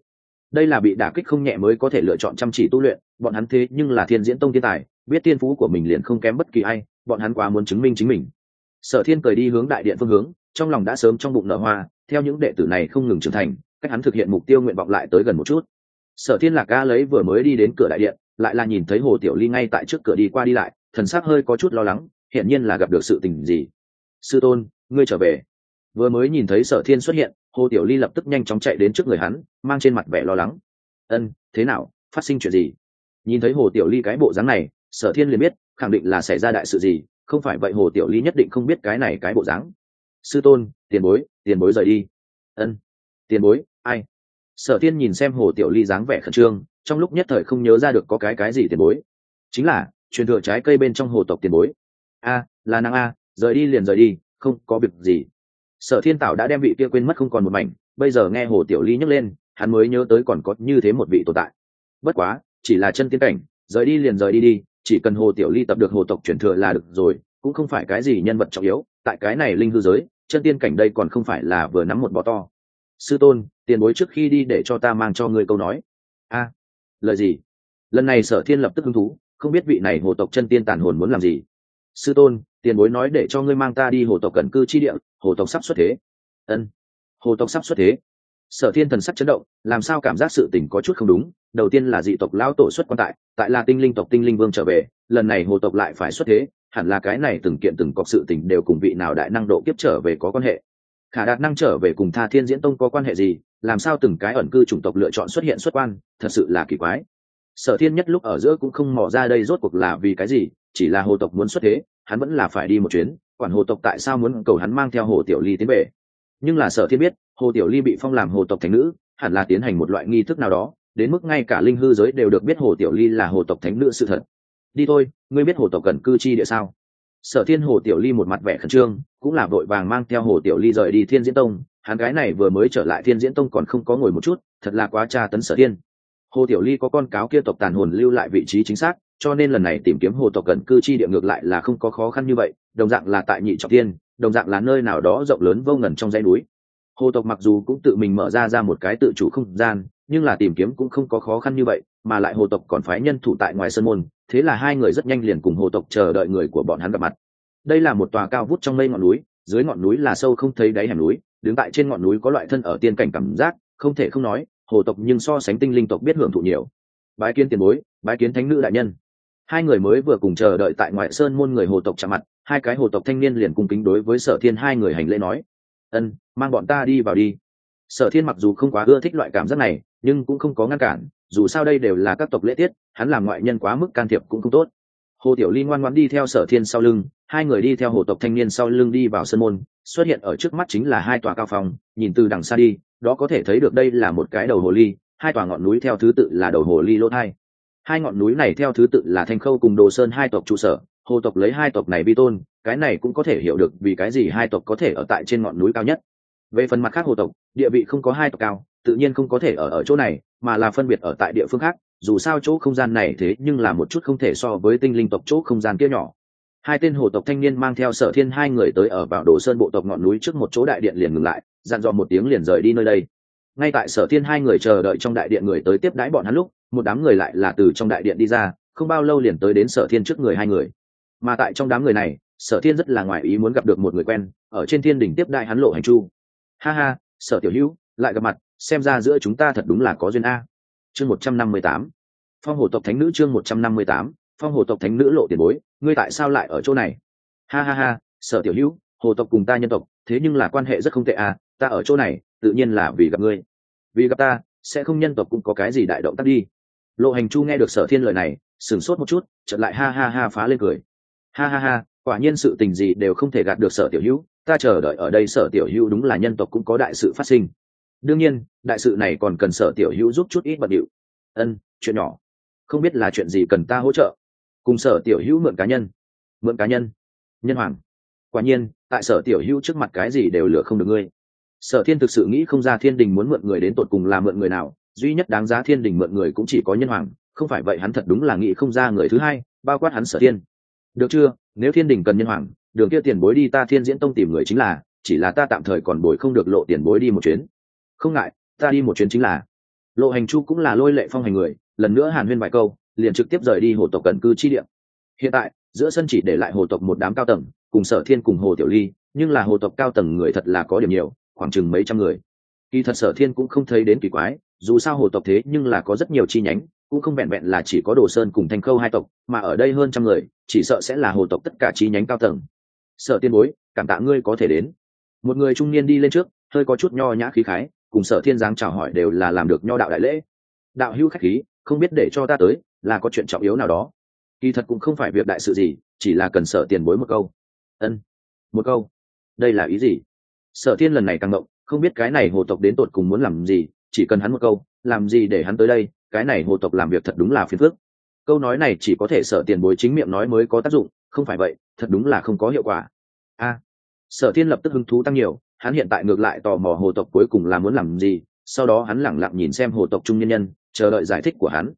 Đây là bị đả kích không nhẹ mới có thể lựa chọn chăm chỉ tu luyện bọn hắn thế nhưng là thiên diễn tông thiên tài, biết tiên phú của mình liền không kém bất kỳ ai, bọn hắn quá muốn chứng minh chính mình. Sở thiên cười đi hướng đại điện phương hướng, trong lòng đã sớm trong bụng nở hoa, theo những đệ tử này không ngừng trưởng thành, cách hắn thực hiện mục tiêu nguyện vọng lại tới gần một chút. Sở thiên lạc ca lấy vừa mới đi đến cửa đại điện, lại là nhìn thấy hồ tiểu ly ngay tại trước cửa đi qua đi lại, thần sắc hơi có chút lo lắng, hiển nhiên là gặp được sự tình gì. Sư tôn, ngươi trở về. Vừa mới nhìn thấy sở thiên xuất hiện, hồ tiểu ly lập tức nhanh chóng chạy đến trước người hắn, mang trên mặt vẻ lo lắng. Ân, thế nào? Phát sinh chuyện gì? Nhìn thấy hồ tiểu ly cái bộ dáng này, sở thiên liền biết, khẳng định là xảy ra đại sự gì, không phải vậy hồ tiểu ly nhất định không biết cái này cái bộ dáng. Sư tôn, tiền bối tiền bối rời đi. Ân. Tiền bối, ai? Sở thiên nhìn xem hồ tiểu ly dáng vẻ khẩn trương, trong lúc nhất thời không nhớ ra được có cái cái gì tiền bối. Chính là, truyền thừa trái cây bên trong hồ tộc tiền bối. A, là năng a, rời đi liền rời đi, không có việc gì. Sở thiên tảo đã đem vị kia quên mất không còn một mảnh, bây giờ nghe hồ tiểu ly nhấc lên, hắn mới nhớ tới còn có như thế một vị tồn tại. Bất quá chỉ là chân tiến cảnh, rời đi liền rời đi đi, chỉ cần hồ tiểu ly tập được hồ tộc truyền thừa là được rồi, cũng không phải cái gì nhân vật trọng yếu, tại cái này linh hư giới, chân tiên cảnh đây còn không phải là vừa nắm một bọ to. Sư tôn, tiền bối trước khi đi để cho ta mang cho ngươi câu nói. A, lời gì? Lần này sở thiên lập tức hứng thú, không biết vị này hồ tộc chân tiên tàn hồn muốn làm gì. Sư tôn, tiền bối nói để cho ngươi mang ta đi hồ tộc cẩn cư chi địa, hồ tộc sắp xuất thế. Ân, hồ tộc sắp xuất thế sở thiên thần sắc chấn động, làm sao cảm giác sự tình có chút không đúng? Đầu tiên là dị tộc lão tổ xuất quan tại tại là tinh linh tộc tinh linh vương trở về, lần này hồ tộc lại phải xuất thế, hẳn là cái này từng kiện từng cọc sự tình đều cùng vị nào đại năng độ kiếp trở về có quan hệ. Khả đạt năng trở về cùng tha thiên diễn tông có quan hệ gì? Làm sao từng cái ẩn cư chủng tộc lựa chọn xuất hiện xuất quan? Thật sự là kỳ quái. Sở thiên nhất lúc ở giữa cũng không mò ra đây rốt cuộc là vì cái gì, chỉ là hồ tộc muốn xuất thế, hắn vẫn là phải đi một chuyến, quản hồ tộc tại sao muốn cầu hắn mang theo hồ tiểu ly tiến về. Nhưng là sở thiên biết hồ tiểu ly bị phong làm hồ tộc Thánh nữ, hẳn là tiến hành một loại nghi thức nào đó, đến mức ngay cả linh hư giới đều được biết hồ tiểu ly là hồ tộc thánh nữ sự thật. Đi thôi, ngươi biết hồ tộc cần cư chi địa sao? Sở thiên hồ tiểu ly một mặt vẻ khẩn trương, cũng là vội vàng mang theo hồ tiểu ly rời đi thiên diễn tông, hắn gái này vừa mới trở lại thiên diễn tông còn không có ngồi một chút, thật là quá tra tấn sở thiên. Hồ tiểu ly có con cáo kia tộc tàn hồn lưu lại vị trí chính xác, cho nên lần này tìm kiếm hồ tộc cần cư chi địa ngược lại là không có khó khăn như vậy, đồng dạng là tại nhị trọng thiên, đồng dạng là nơi nào đó rộng lớn vô ngần trong dãy núi hồ tộc mặc dù cũng tự mình mở ra ra một cái tự chủ không gian, nhưng là tìm kiếm cũng không có khó khăn như vậy, mà lại hồ tộc còn phái nhân thủ tại ngoài sân môn, thế là hai người rất nhanh liền cùng hồ tộc chờ đợi người của bọn hắn gặp mặt. Đây là một tòa cao vút trong mây ngọn núi, dưới ngọn núi là sâu không thấy đáy hẻm núi, đứng tại trên ngọn núi có loại thân ở tiên cảnh cảm giác, không thể không nói, hồ tộc nhưng so sánh tinh linh tộc biết hưởng thụ nhiều. Bái kiến tiền bối, bái kiến thánh nữ đại nhân. Hai người mới vừa cùng chờ đợi tại ngoại sơn môn người hồ tộc chạm mặt, hai cái hồ tộc thanh niên liền cùng kính đối với sở thiên hai người hành lễ nói ân, mang bọn ta đi vào đi. Sở thiên mặc dù không quá ưa thích loại cảm giác này, nhưng cũng không có ngăn cản, dù sao đây đều là các tộc lễ tiết, hắn làm ngoại nhân quá mức can thiệp cũng không tốt. Hồ tiểu ly ngoan ngoãn đi theo sở thiên sau lưng, hai người đi theo hồ tộc thanh niên sau lưng đi vào sân môn, xuất hiện ở trước mắt chính là hai tòa cao phòng, nhìn từ đằng xa đi, đó có thể thấy được đây là một cái đầu hồ ly, hai tòa ngọn núi theo thứ tự là đầu hồ ly lỗ thai. Hai ngọn núi này theo thứ tự là thanh khâu cùng đồ sơn hai tộc trụ sở hồ tộc lấy hai tộc này vi tôn, cái này cũng có thể hiểu được vì cái gì hai tộc có thể ở tại trên ngọn núi cao nhất. Về phần mặt khác hồ tộc, địa vị không có hai tộc cao, tự nhiên không có thể ở ở chỗ này, mà là phân biệt ở tại địa phương khác, dù sao chỗ không gian này thế nhưng là một chút không thể so với tinh linh tộc chỗ không gian kia nhỏ. Hai tên hồ tộc thanh niên mang theo sở thiên hai người tới ở vào đồ sơn bộ tộc ngọn núi trước một chỗ đại điện liền ngừng lại, dặn dò một tiếng liền rời đi nơi đây. Ngay tại sở thiên hai người chờ đợi trong đại điện người tới tiếp đãi bọn hắn lúc, một đám người lại là từ trong đại điện đi ra, không bao lâu liền tới đến sở thiên trước người hai người mà tại trong đám người này, sở thiên rất là ngoài ý muốn gặp được một người quen, ở trên thiên đỉnh tiếp đại hắn lộ hành chu. Ha ha, sở tiểu hữu, lại gặp mặt, xem ra giữa chúng ta thật đúng là có duyên a. Chương một trăm năm mươi tám. Phong hồ tộc thánh nữ chương một trăm năm mươi tám. Phong hồ tộc thánh nữ lộ tiền bối, ngươi tại sao lại ở chỗ này? Ha ha ha, sở tiểu hữu, hồ tộc cùng ta nhân tộc, thế nhưng là quan hệ rất không tệ à ta ở chỗ này, tự nhiên là vì gặp ngươi. Vì gặp ta, sẽ không nhân tộc cũng có cái gì đại động tác đi. Lộ hành chu nghe được sở thiên lời này, sửng sốt một chút, chợt lại ha ha ha phá lên cười ha ha ha, quả nhiên sự tình gì đều không thể gạt được sở tiểu hữu, ta chờ đợi ở đây sở tiểu hữu đúng là nhân tộc cũng có đại sự phát sinh. Đương nhiên, đại sự này còn cần sở tiểu hữu giúp chút ít bận điệu. Ân, chuyện nhỏ. Không biết là chuyện gì cần ta hỗ trợ. Cùng sở tiểu hữu mượn cá nhân. Mượn cá nhân. Nhân hoàng. Quả nhiên, tại sở tiểu hữu trước mặt cái gì đều lừa không được ngươi. Sở thiên thực sự nghĩ không ra thiên đình muốn mượn người đến tột cùng là mượn người nào, duy nhất đáng giá thiên đình mượn người cũng chỉ có nhân hoàng, không phải vậy hắn thật đúng là nghĩ không ra người thứ hai, bao quát hắn sở thiên được chưa? Nếu thiên đình cần nhân hoàng, đường kia tiền bối đi ta thiên diễn tông tìm người chính là, chỉ là ta tạm thời còn bồi không được lộ tiền bối đi một chuyến. Không ngại, ta đi một chuyến chính là. Lộ hành chu cũng là lôi lệ phong hành người, lần nữa hàn huyên vài câu, liền trực tiếp rời đi hồ tộc cần cư chi điểm hiện tại, giữa sân chỉ để lại hồ tộc một đám cao tầng, cùng sở thiên cùng hồ tiểu ly, nhưng là hồ tộc cao tầng người thật là có điểm nhiều, khoảng chừng mấy trăm người kỳ thật sở thiên cũng không thấy đến kỳ quái, dù sao hồ tộc thế nhưng là có rất nhiều chi nhánh, cũng không vẹn vẹn là chỉ có đồ sơn cùng thanh khâu hai tộc, mà ở đây hơn trăm người, chỉ sợ sẽ là hồ tộc tất cả chi nhánh cao tầng. Sở tiên bối, cảm tạ ngươi có thể đến. Một người trung niên đi lên trước, hơi có chút nho nhã khí khái, cùng sở thiên giáng chào hỏi đều là làm được nho đạo đại lễ. Đạo hữu khách khí, không biết để cho ta tới, là có chuyện trọng yếu nào đó. Kỳ thật cũng không phải việc đại sự gì, chỉ là cần sở tiền bối một câu. Ân, một câu. Đây là ý gì? Sở thiên lần này càng ngộng không biết cái này hồ tộc đến tột cùng muốn làm gì, chỉ cần hắn một câu, làm gì để hắn tới đây, cái này hồ tộc làm việc thật đúng là phiền phức. Câu nói này chỉ có thể sở tiền bối chính miệng nói mới có tác dụng, không phải vậy, thật đúng là không có hiệu quả. A, sở thiên lập tức hứng thú tăng nhiều, hắn hiện tại ngược lại tò mò hồ tộc cuối cùng là muốn làm gì, sau đó hắn lẳng lặng nhìn xem hồ tộc trung nhân nhân, chờ đợi giải thích của hắn.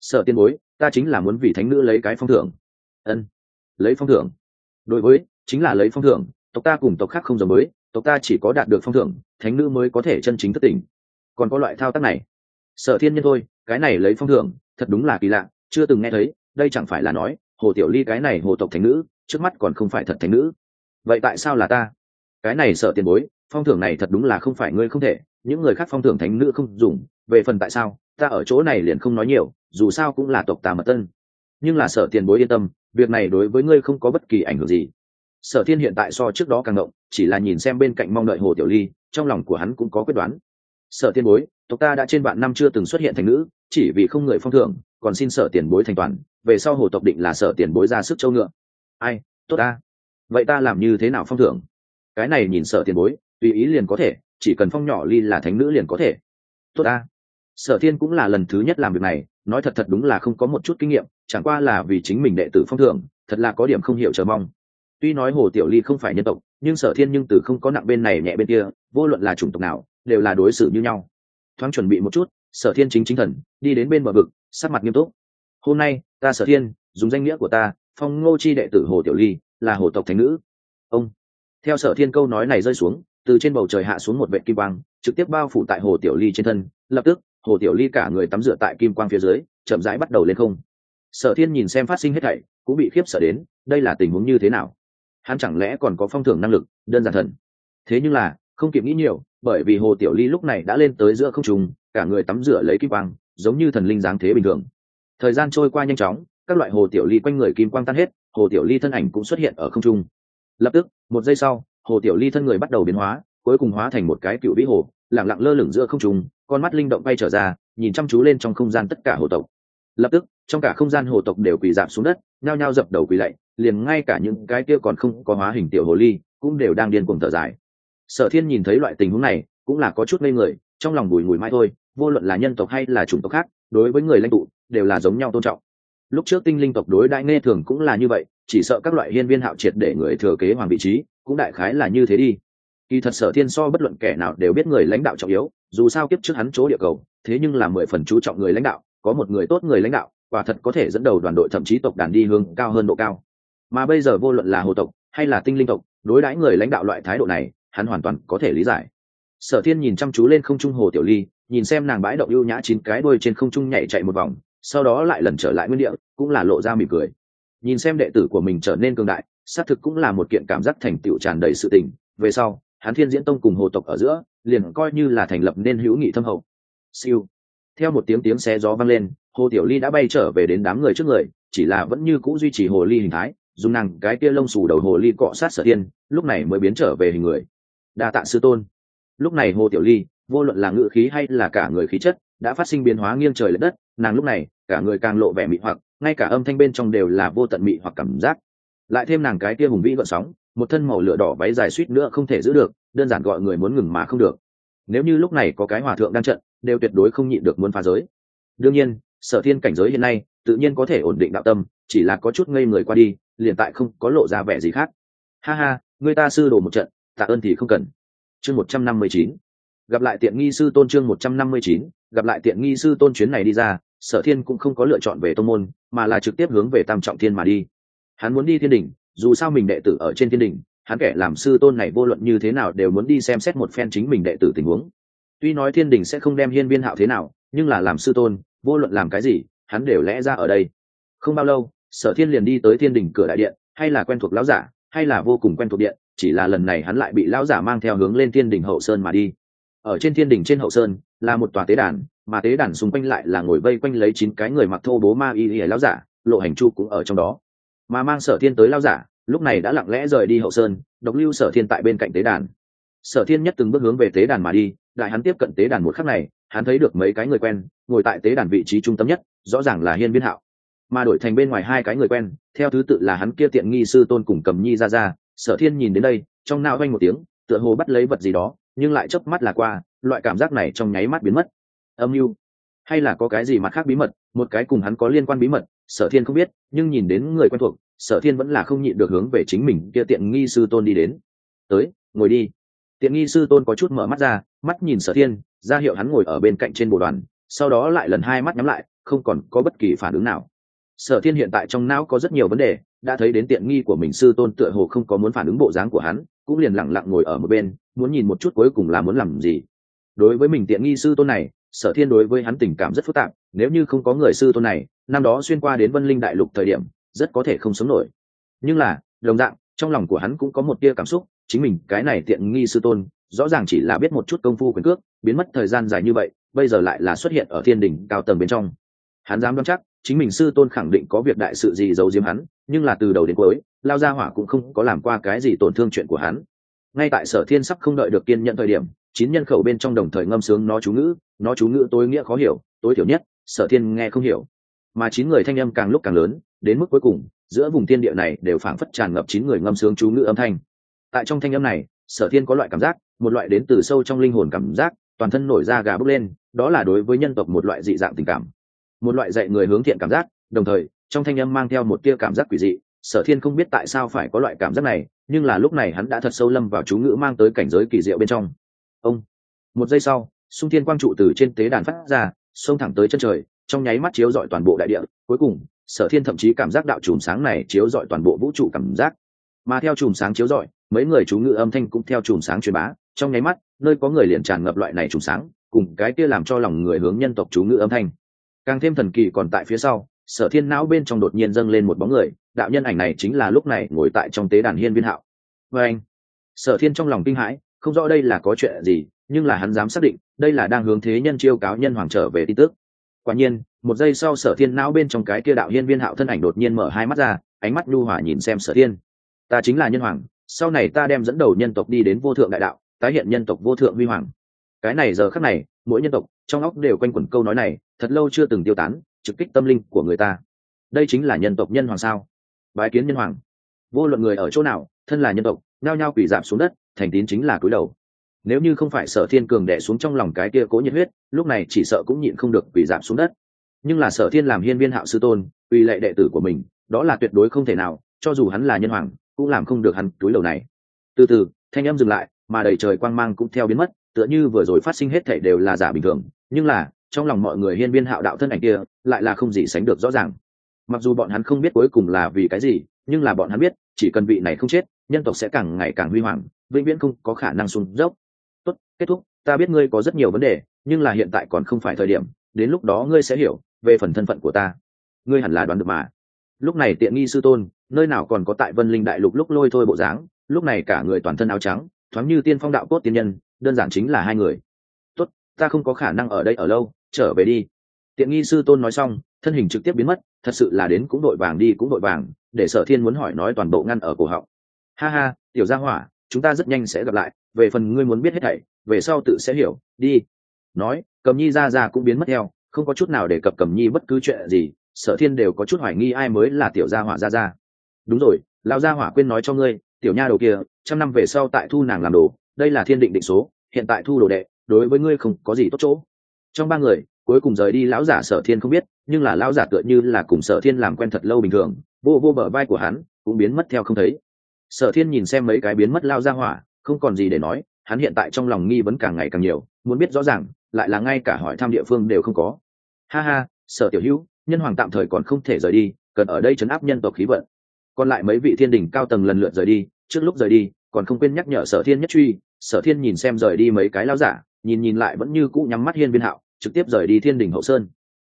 Sở tiên bối, ta chính là muốn vì thánh nữ lấy cái phong thưởng. Ân, lấy phong thưởng. Đối với, chính là lấy phong thưởng, tộc ta cùng tộc khác không giống mới tộc ta chỉ có đạt được phong thưởng, thánh nữ mới có thể chân chính thất tỉnh. Còn có loại thao tác này. Sở thiên nhân thôi, cái này lấy phong thưởng, thật đúng là kỳ lạ, chưa từng nghe thấy, đây chẳng phải là nói, hồ tiểu ly cái này hồ tộc thánh nữ, trước mắt còn không phải thật thánh nữ. Vậy tại sao là ta? Cái này sợ tiền bối, phong thưởng này thật đúng là không phải ngươi không thể, những người khác phong thưởng thánh nữ không dùng, về phần tại sao, ta ở chỗ này liền không nói nhiều, dù sao cũng là tộc tà mật tân. Nhưng là sợ tiền bối yên tâm, việc này đối với ngươi không có bất kỳ ảnh hưởng gì sở thiên hiện tại so trước đó càng động, chỉ là nhìn xem bên cạnh mong đợi hồ tiểu ly, trong lòng của hắn cũng có quyết đoán. Sở Thiên bối, tộc ta đã trên vạn năm chưa từng xuất hiện thành nữ, chỉ vì không người phong thưởng, còn xin sở tiền bối thành toàn, về sau hồ tộc định là sở tiền bối ra sức châu ngựa. Ai, tốt ta. Vậy ta làm như thế nào phong thưởng? Cái này nhìn sở tiền bối, tùy ý liền có thể, chỉ cần phong nhỏ ly là thánh nữ liền có thể. Tốt ta. Sở thiên cũng là lần thứ nhất làm việc này, nói thật thật đúng là không có một chút kinh nghiệm, chẳng qua là vì chính mình đệ tử phong thưởng, thật là có điểm không hiểu chờ mong tuy nói hồ tiểu ly không phải nhân tộc, nhưng sở thiên nhưng từ không có nặng bên này nhẹ bên kia, vô luận là chủng tộc nào, đều là đối xử như nhau. Thoáng chuẩn bị một chút, sở thiên chính chính thần, đi đến bên bờ vực, sắc mặt nghiêm túc. Hôm nay, ta sở thiên, dùng danh nghĩa của ta, phong ngô chi đệ tử hồ tiểu ly, là hồ tộc thánh nữ. Ông. Theo sở thiên câu nói này rơi xuống, từ trên bầu trời hạ xuống một vệ kim quang, trực tiếp bao phủ tại hồ tiểu ly trên thân, lập tức, hồ tiểu ly cả người tắm rửa tại kim quang phía dưới, chậm rãi bắt đầu lên không. Sở thiên nhìn xem phát sinh hết thảy, cũng bị khiếp sợ đến, đây là tình huống như thế nào? Hắn chẳng lẽ còn có phong thưởng năng lực, đơn giản thần. Thế nhưng là, không kịp nghĩ nhiều, bởi vì hồ tiểu ly lúc này đã lên tới giữa không trùng cả người tắm rửa lấy kim quang, giống như thần linh dáng thế bình thường. Thời gian trôi qua nhanh chóng, các loại hồ tiểu ly quanh người kim quang tan hết, hồ tiểu ly thân ảnh cũng xuất hiện ở không trung. Lập tức, một giây sau, hồ tiểu ly thân người bắt đầu biến hóa, cuối cùng hóa thành một cái cựu vĩ hồ lẳng lặng lơ lửng giữa không trung, con mắt linh động bay trở ra, nhìn chăm chú lên trong không gian tất cả hồ tộc. Lập tức, trong cả không gian hồ tộc đều quỳ dạp xuống đất, nhao nhao dập đầu quỳ lạy liền ngay cả những cái kia còn không có hóa hình tiểu hồ ly cũng đều đang điên cuồng thở dài. Sở thiên nhìn thấy loại tình huống này, cũng là có chút ngây người, trong lòng bùi ngùi mãi thôi, vô luận là nhân tộc hay là chủng tộc khác, đối với người lãnh tụ, đều là giống nhau tôn trọng. Lúc trước tinh linh tộc đối đại nghe thường cũng là như vậy, chỉ sợ các loại hiên viên hạo triệt để người thừa kế hoàng vị trí, cũng đại khái là như thế đi. Kỳ thật sở thiên so bất luận kẻ nào đều biết người lãnh đạo trọng yếu, dù sao kiếp trước hắn chỗ địa cầu, thế nhưng là mười phần chú trọng người lãnh đạo, có một người tốt người lãnh đạo, quả thật có thể dẫn đầu đoàn đội thậm chí tộc đàn đi hướng cao hơn độ cao mà bây giờ vô luận là hồ tộc hay là tinh linh tộc, đối đãi người lãnh đạo loại thái độ này, hắn hoàn toàn có thể lý giải. Sở thiên nhìn chăm chú lên không trung hồ tiểu ly, nhìn xem nàng bãi động ưu nhã chín cái đôi trên không trung nhảy chạy một vòng, sau đó lại lần trở lại nguyên địa, cũng là lộ ra mỉm cười. Nhìn xem đệ tử của mình trở nên cường đại, xác thực cũng là một kiện cảm giác thành tựu tràn đầy sự tình. Về sau, hắn thiên diễn tông cùng hồ tộc ở giữa, liền coi như là thành lập nên hữu nghị thâm hậu. Siêu. Theo một tiếng tiếng xe gió vang lên, hồ tiểu ly đã bay trở về đến đám người trước người, chỉ là vẫn như c ũ duy trì hồ ly hình thái dùng nàng cái kia lông xù đầu hồ ly cọ sát sở thiên, lúc này mới biến trở về hình người. Đa tạ sư tôn. Lúc này hồ tiểu ly vô luận là ngự khí hay là cả người khí chất đã phát sinh biến hóa nghiêng trời l ệ đất nàng lúc này cả người càng lộ vẻ mị hoặc ngay cả âm thanh bên trong đều là vô tận mị hoặc cảm giác. Lại thêm nàng cái kia hùng vĩ gợn sóng một thân màu lửa đỏ váy dài suýt nữa không thể giữ được đơn giản gọi người muốn ngừng mà không được. Nếu như lúc này có cái hòa thượng đang trận đều tuyệt đối không nhịn được muốn phá giới. Đương nhiên sở thiên cảnh giới hiện nay tự nhiên có thể ổn định đạo tâm chỉ là có chút ngây người qua đi liền tại không có lộ ra vẻ gì khác. Ha ha, người ta sư đồ một trận, tạ ơn thì không cần. Chương một trăm năm mươi chín. Gặp lại tiện nghi sư tôn chương một trăm năm mươi chín, gặp lại tiện nghi sư tôn chuyến này đi ra, sở thiên cũng không có lựa chọn về tô môn, mà là trực tiếp hướng về tam trọng thiên mà đi. Hắn muốn đi thiên đình dù sao mình đệ tử ở trên thiên đình hắn kẻ làm sư tôn này vô luận như thế nào đều muốn đi xem xét một phen chính mình đệ tử tình huống. Tuy nói thiên đình sẽ không đem hiên viên hạo thế nào, nhưng là làm sư tôn, vô luận làm cái gì, hắn đều lẽ ra ở đây. Không bao lâu sở thiên liền đi tới thiên đình cửa đại điện, hay là quen thuộc lão giả, hay là vô cùng quen thuộc điện, chỉ là lần này hắn lại bị lão giả mang theo hướng lên thiên đình hậu sơn mà đi. Ở trên thiên đình trên hậu sơn, là một tòa tế đàn, mà tế đàn xung quanh lại là ngồi vây quanh lấy chín cái người mặc thô bố ma y y lão giả, lộ hành chu cũng ở trong đó. Mà mang sở thiên tới lão giả, lúc này đã lặng lẽ rời đi hậu sơn, độc lưu sở thiên tại bên cạnh tế đàn. Sở thiên nhất từng bước hướng về tế đàn mà đi, đại hắn tiếp cận tế đàn một khắc này, hắn thấy được mấy cái người quen, ngồi tại tế đàn vị trí trung tâm nhất, rõ ràng là hiên viên hạo mà đổi thành bên ngoài hai cái người quen, theo thứ tự là hắn kia tiện nghi sư tôn cùng cầm nhi ra ra, sở thiên nhìn đến đây, trong nao vanh một tiếng, tựa hồ bắt lấy vật gì đó, nhưng lại chớp mắt là qua, loại cảm giác này trong nháy mắt biến mất. Âm mưu? Hay là có cái gì mặt khác bí mật, một cái cùng hắn có liên quan bí mật, sở thiên không biết, nhưng nhìn đến người quen thuộc, sở thiên vẫn là không nhịn được hướng về chính mình kia tiện nghi sư tôn đi đến. Tới, ngồi đi. Tiện nghi sư tôn có chút mở mắt ra, mắt nhìn sở thiên, ra hiệu hắn ngồi ở bên cạnh trên bộ đoàn, sau đó lại lần hai mắt nhắm lại, không còn có bất kỳ phản ứng nào sở thiên hiện tại trong não có rất nhiều vấn đề, đã thấy đến tiện nghi của mình sư tôn tựa hồ không có muốn phản ứng bộ dáng của hắn, cũng liền lẳng lặng ngồi ở một bên, muốn nhìn một chút cuối cùng là muốn làm gì. Đối với mình tiện nghi sư tôn này, sở thiên đối với hắn tình cảm rất phức tạp, nếu như không có người sư tôn này, năm đó xuyên qua đến vân linh đại lục thời điểm, rất có thể không sống nổi. Nhưng là, đồng dạng, trong lòng của hắn cũng có một tia cảm xúc, chính mình, cái này tiện nghi sư tôn, rõ ràng chỉ là biết một chút công phu quyền cước, biến mất thời gian dài như vậy, bây giờ lại là xuất hiện ở thiên đỉnh cao tầng bên trong. Hắn dám đoán chắc chính mình sư tôn khẳng định có việc đại sự gì giấu giếm hắn, nhưng là từ đầu đến cuối, lao gia hỏa cũng không có làm qua cái gì tổn thương chuyện của hắn. Ngay tại sở thiên sắp không đợi được kiên nhận thời điểm, chín nhân khẩu bên trong đồng thời ngâm sướng nó chú ngữ, nó chú ngữ tối nghĩa khó hiểu, tối thiểu nhất, sở thiên nghe không hiểu. Mà chín người thanh âm càng lúc càng lớn, đến mức cuối cùng, giữa vùng thiên địa này đều phảng phất tràn ngập chín người ngâm sướng chú ngữ âm thanh. Tại trong thanh âm này, sở thiên có loại cảm giác, một loại đến từ sâu trong linh hồn cảm giác, toàn thân nổi da gà bốc lên, đó là đối với nhân tộc một loại dị dạng tình cảm một loại dạy người hướng thiện cảm giác, đồng thời, trong thanh âm mang theo một tia cảm giác quỷ dị, sở thiên không biết tại sao phải có loại cảm giác này, nhưng là lúc này hắn đã thật sâu lâm vào chú ngữ mang tới cảnh giới kỳ diệu bên trong. Ông! Một giây sau, xung thiên quang trụ từ trên tế đàn phát ra, xông thẳng tới chân trời, trong nháy mắt chiếu dọi toàn bộ đại địa. Cuối cùng, sở thiên thậm chí cảm giác đạo chùm sáng này chiếu dọi toàn bộ vũ trụ cảm giác. Mà theo chùm sáng chiếu dọi mấy người chú ngữ âm thanh cũng theo chùm sáng truyền bá, trong nháy mắt, nơi có người liền tràn ngập loại này chùm sáng, cùng cái kia làm cho lòng người hướng nhân tộc chú ngữ âm thanh càng thêm thần kỳ còn tại phía sau, sở thiên não bên trong đột nhiên dâng lên một bóng người, đạo nhân ảnh này chính là lúc này ngồi tại trong tế đàn hiên viên hạo. Vê anh, sở thiên trong lòng kinh hãi, không rõ đây là có chuyện gì, nhưng là hắn dám xác định, đây là đang hướng thế nhân chiêu cáo nhân hoàng trở về tin tức. Quả nhiên, một giây sau sở thiên não bên trong cái kia đạo hiên viên hạo thân ảnh đột nhiên mở hai mắt ra, ánh mắt nhu hòa nhìn xem sở thiên. Ta chính là nhân hoàng, sau này ta đem dẫn đầu nhân tộc đi đến vô thượng đại đạo, tái hiện nhân tộc vô thượng huy hoàng. Cái này giờ khắc này mỗi nhân tộc, trong óc đều quanh quẩn câu nói này, thật lâu chưa từng tiêu tán, trực kích tâm linh của người ta. Đây chính là nhân tộc nhân hoàng sao? Bái kiến nhân hoàng. Vô luận người ở chỗ nào, thân là nhân tộc nao nhao quỷ giảm xuống đất, thành tín chính là cúi đầu. Nếu như không phải sở thiên cường đẻ xuống trong lòng cái kia cố nhiệt huyết, lúc này chỉ sợ cũng nhịn không được quỷ giảm xuống đất. Nhưng là sở thiên làm hiên viên hạo sư tôn, uy lệ đệ tử của mình, đó là tuyệt đối không thể nào, cho dù hắn là nhân hoàng, cũng làm không được hắn túi đầu này. Từ từ, thanh âm dừng lại, mà đầy trời quang mang cũng theo biến mất tựa như vừa rồi phát sinh hết thể đều là giả bình thường, nhưng là, trong lòng mọi người hiên viên hạo đạo thân ảnh kia, lại là không gì sánh được rõ ràng. Mặc dù bọn hắn không biết cuối cùng là vì cái gì, nhưng là bọn hắn biết, chỉ cần vị này không chết, nhân tộc sẽ càng ngày càng huy hoàng, vĩnh viễn không có khả năng xuống dốc. Tốt, kết thúc, ta biết ngươi có rất nhiều vấn đề, nhưng là hiện tại còn không phải thời điểm, đến lúc đó ngươi sẽ hiểu về phần thân phận của ta. Ngươi hẳn là đoán được mà. Lúc này tiện nghi sư tôn, nơi nào còn có tại vân linh đại lục lúc lôi thôi bộ dáng, lúc này cả người toàn thân áo trắng, thoáng như tiên phong đạo cốt tiên nhân đơn giản chính là hai người. Tốt, ta không có khả năng ở đây ở lâu, trở về đi. Tiện nghi sư tôn nói xong, thân hình trực tiếp biến mất, thật sự là đến cũng đội vàng đi cũng đội vàng, để sở thiên muốn hỏi nói toàn bộ ngăn ở cổ họng. Ha ha, tiểu gia hỏa, chúng ta rất nhanh sẽ gặp lại, về phần ngươi muốn biết hết thảy, về sau tự sẽ hiểu, đi. Nói, cầm nhi ra ra cũng biến mất theo, không có chút nào để cập cầm nhi bất cứ chuyện gì, sở thiên đều có chút hoài nghi ai mới là tiểu gia hỏa ra ra. Đúng rồi, lão gia hỏa quên nói cho ngươi, tiểu nha đầu kia, trăm năm về sau tại thu nàng làm đồ đây là thiên định định số, hiện tại thu đồ đệ, đối với ngươi không có gì tốt chỗ. Trong ba người, cuối cùng rời đi lão giả sở thiên không biết, nhưng là lão giả tựa như là cùng sở thiên làm quen thật lâu bình thường, vô vô bờ vai của hắn, cũng biến mất theo không thấy. Sở thiên nhìn xem mấy cái biến mất lao ra hỏa, không còn gì để nói, hắn hiện tại trong lòng nghi vấn càng ngày càng nhiều, muốn biết rõ ràng, lại là ngay cả hỏi thăm địa phương đều không có. Ha ha, sở tiểu hữu, nhân hoàng tạm thời còn không thể rời đi, cần ở đây chấn áp nhân tộc khí vận. Còn lại mấy vị thiên đình cao tầng lần lượt rời đi, trước lúc rời đi còn không quên nhắc nhở sở thiên nhất truy, sở thiên nhìn xem rời đi mấy cái lao giả, nhìn nhìn lại vẫn như cũ nhắm mắt hiên viên hạo, trực tiếp rời đi thiên đình hậu sơn.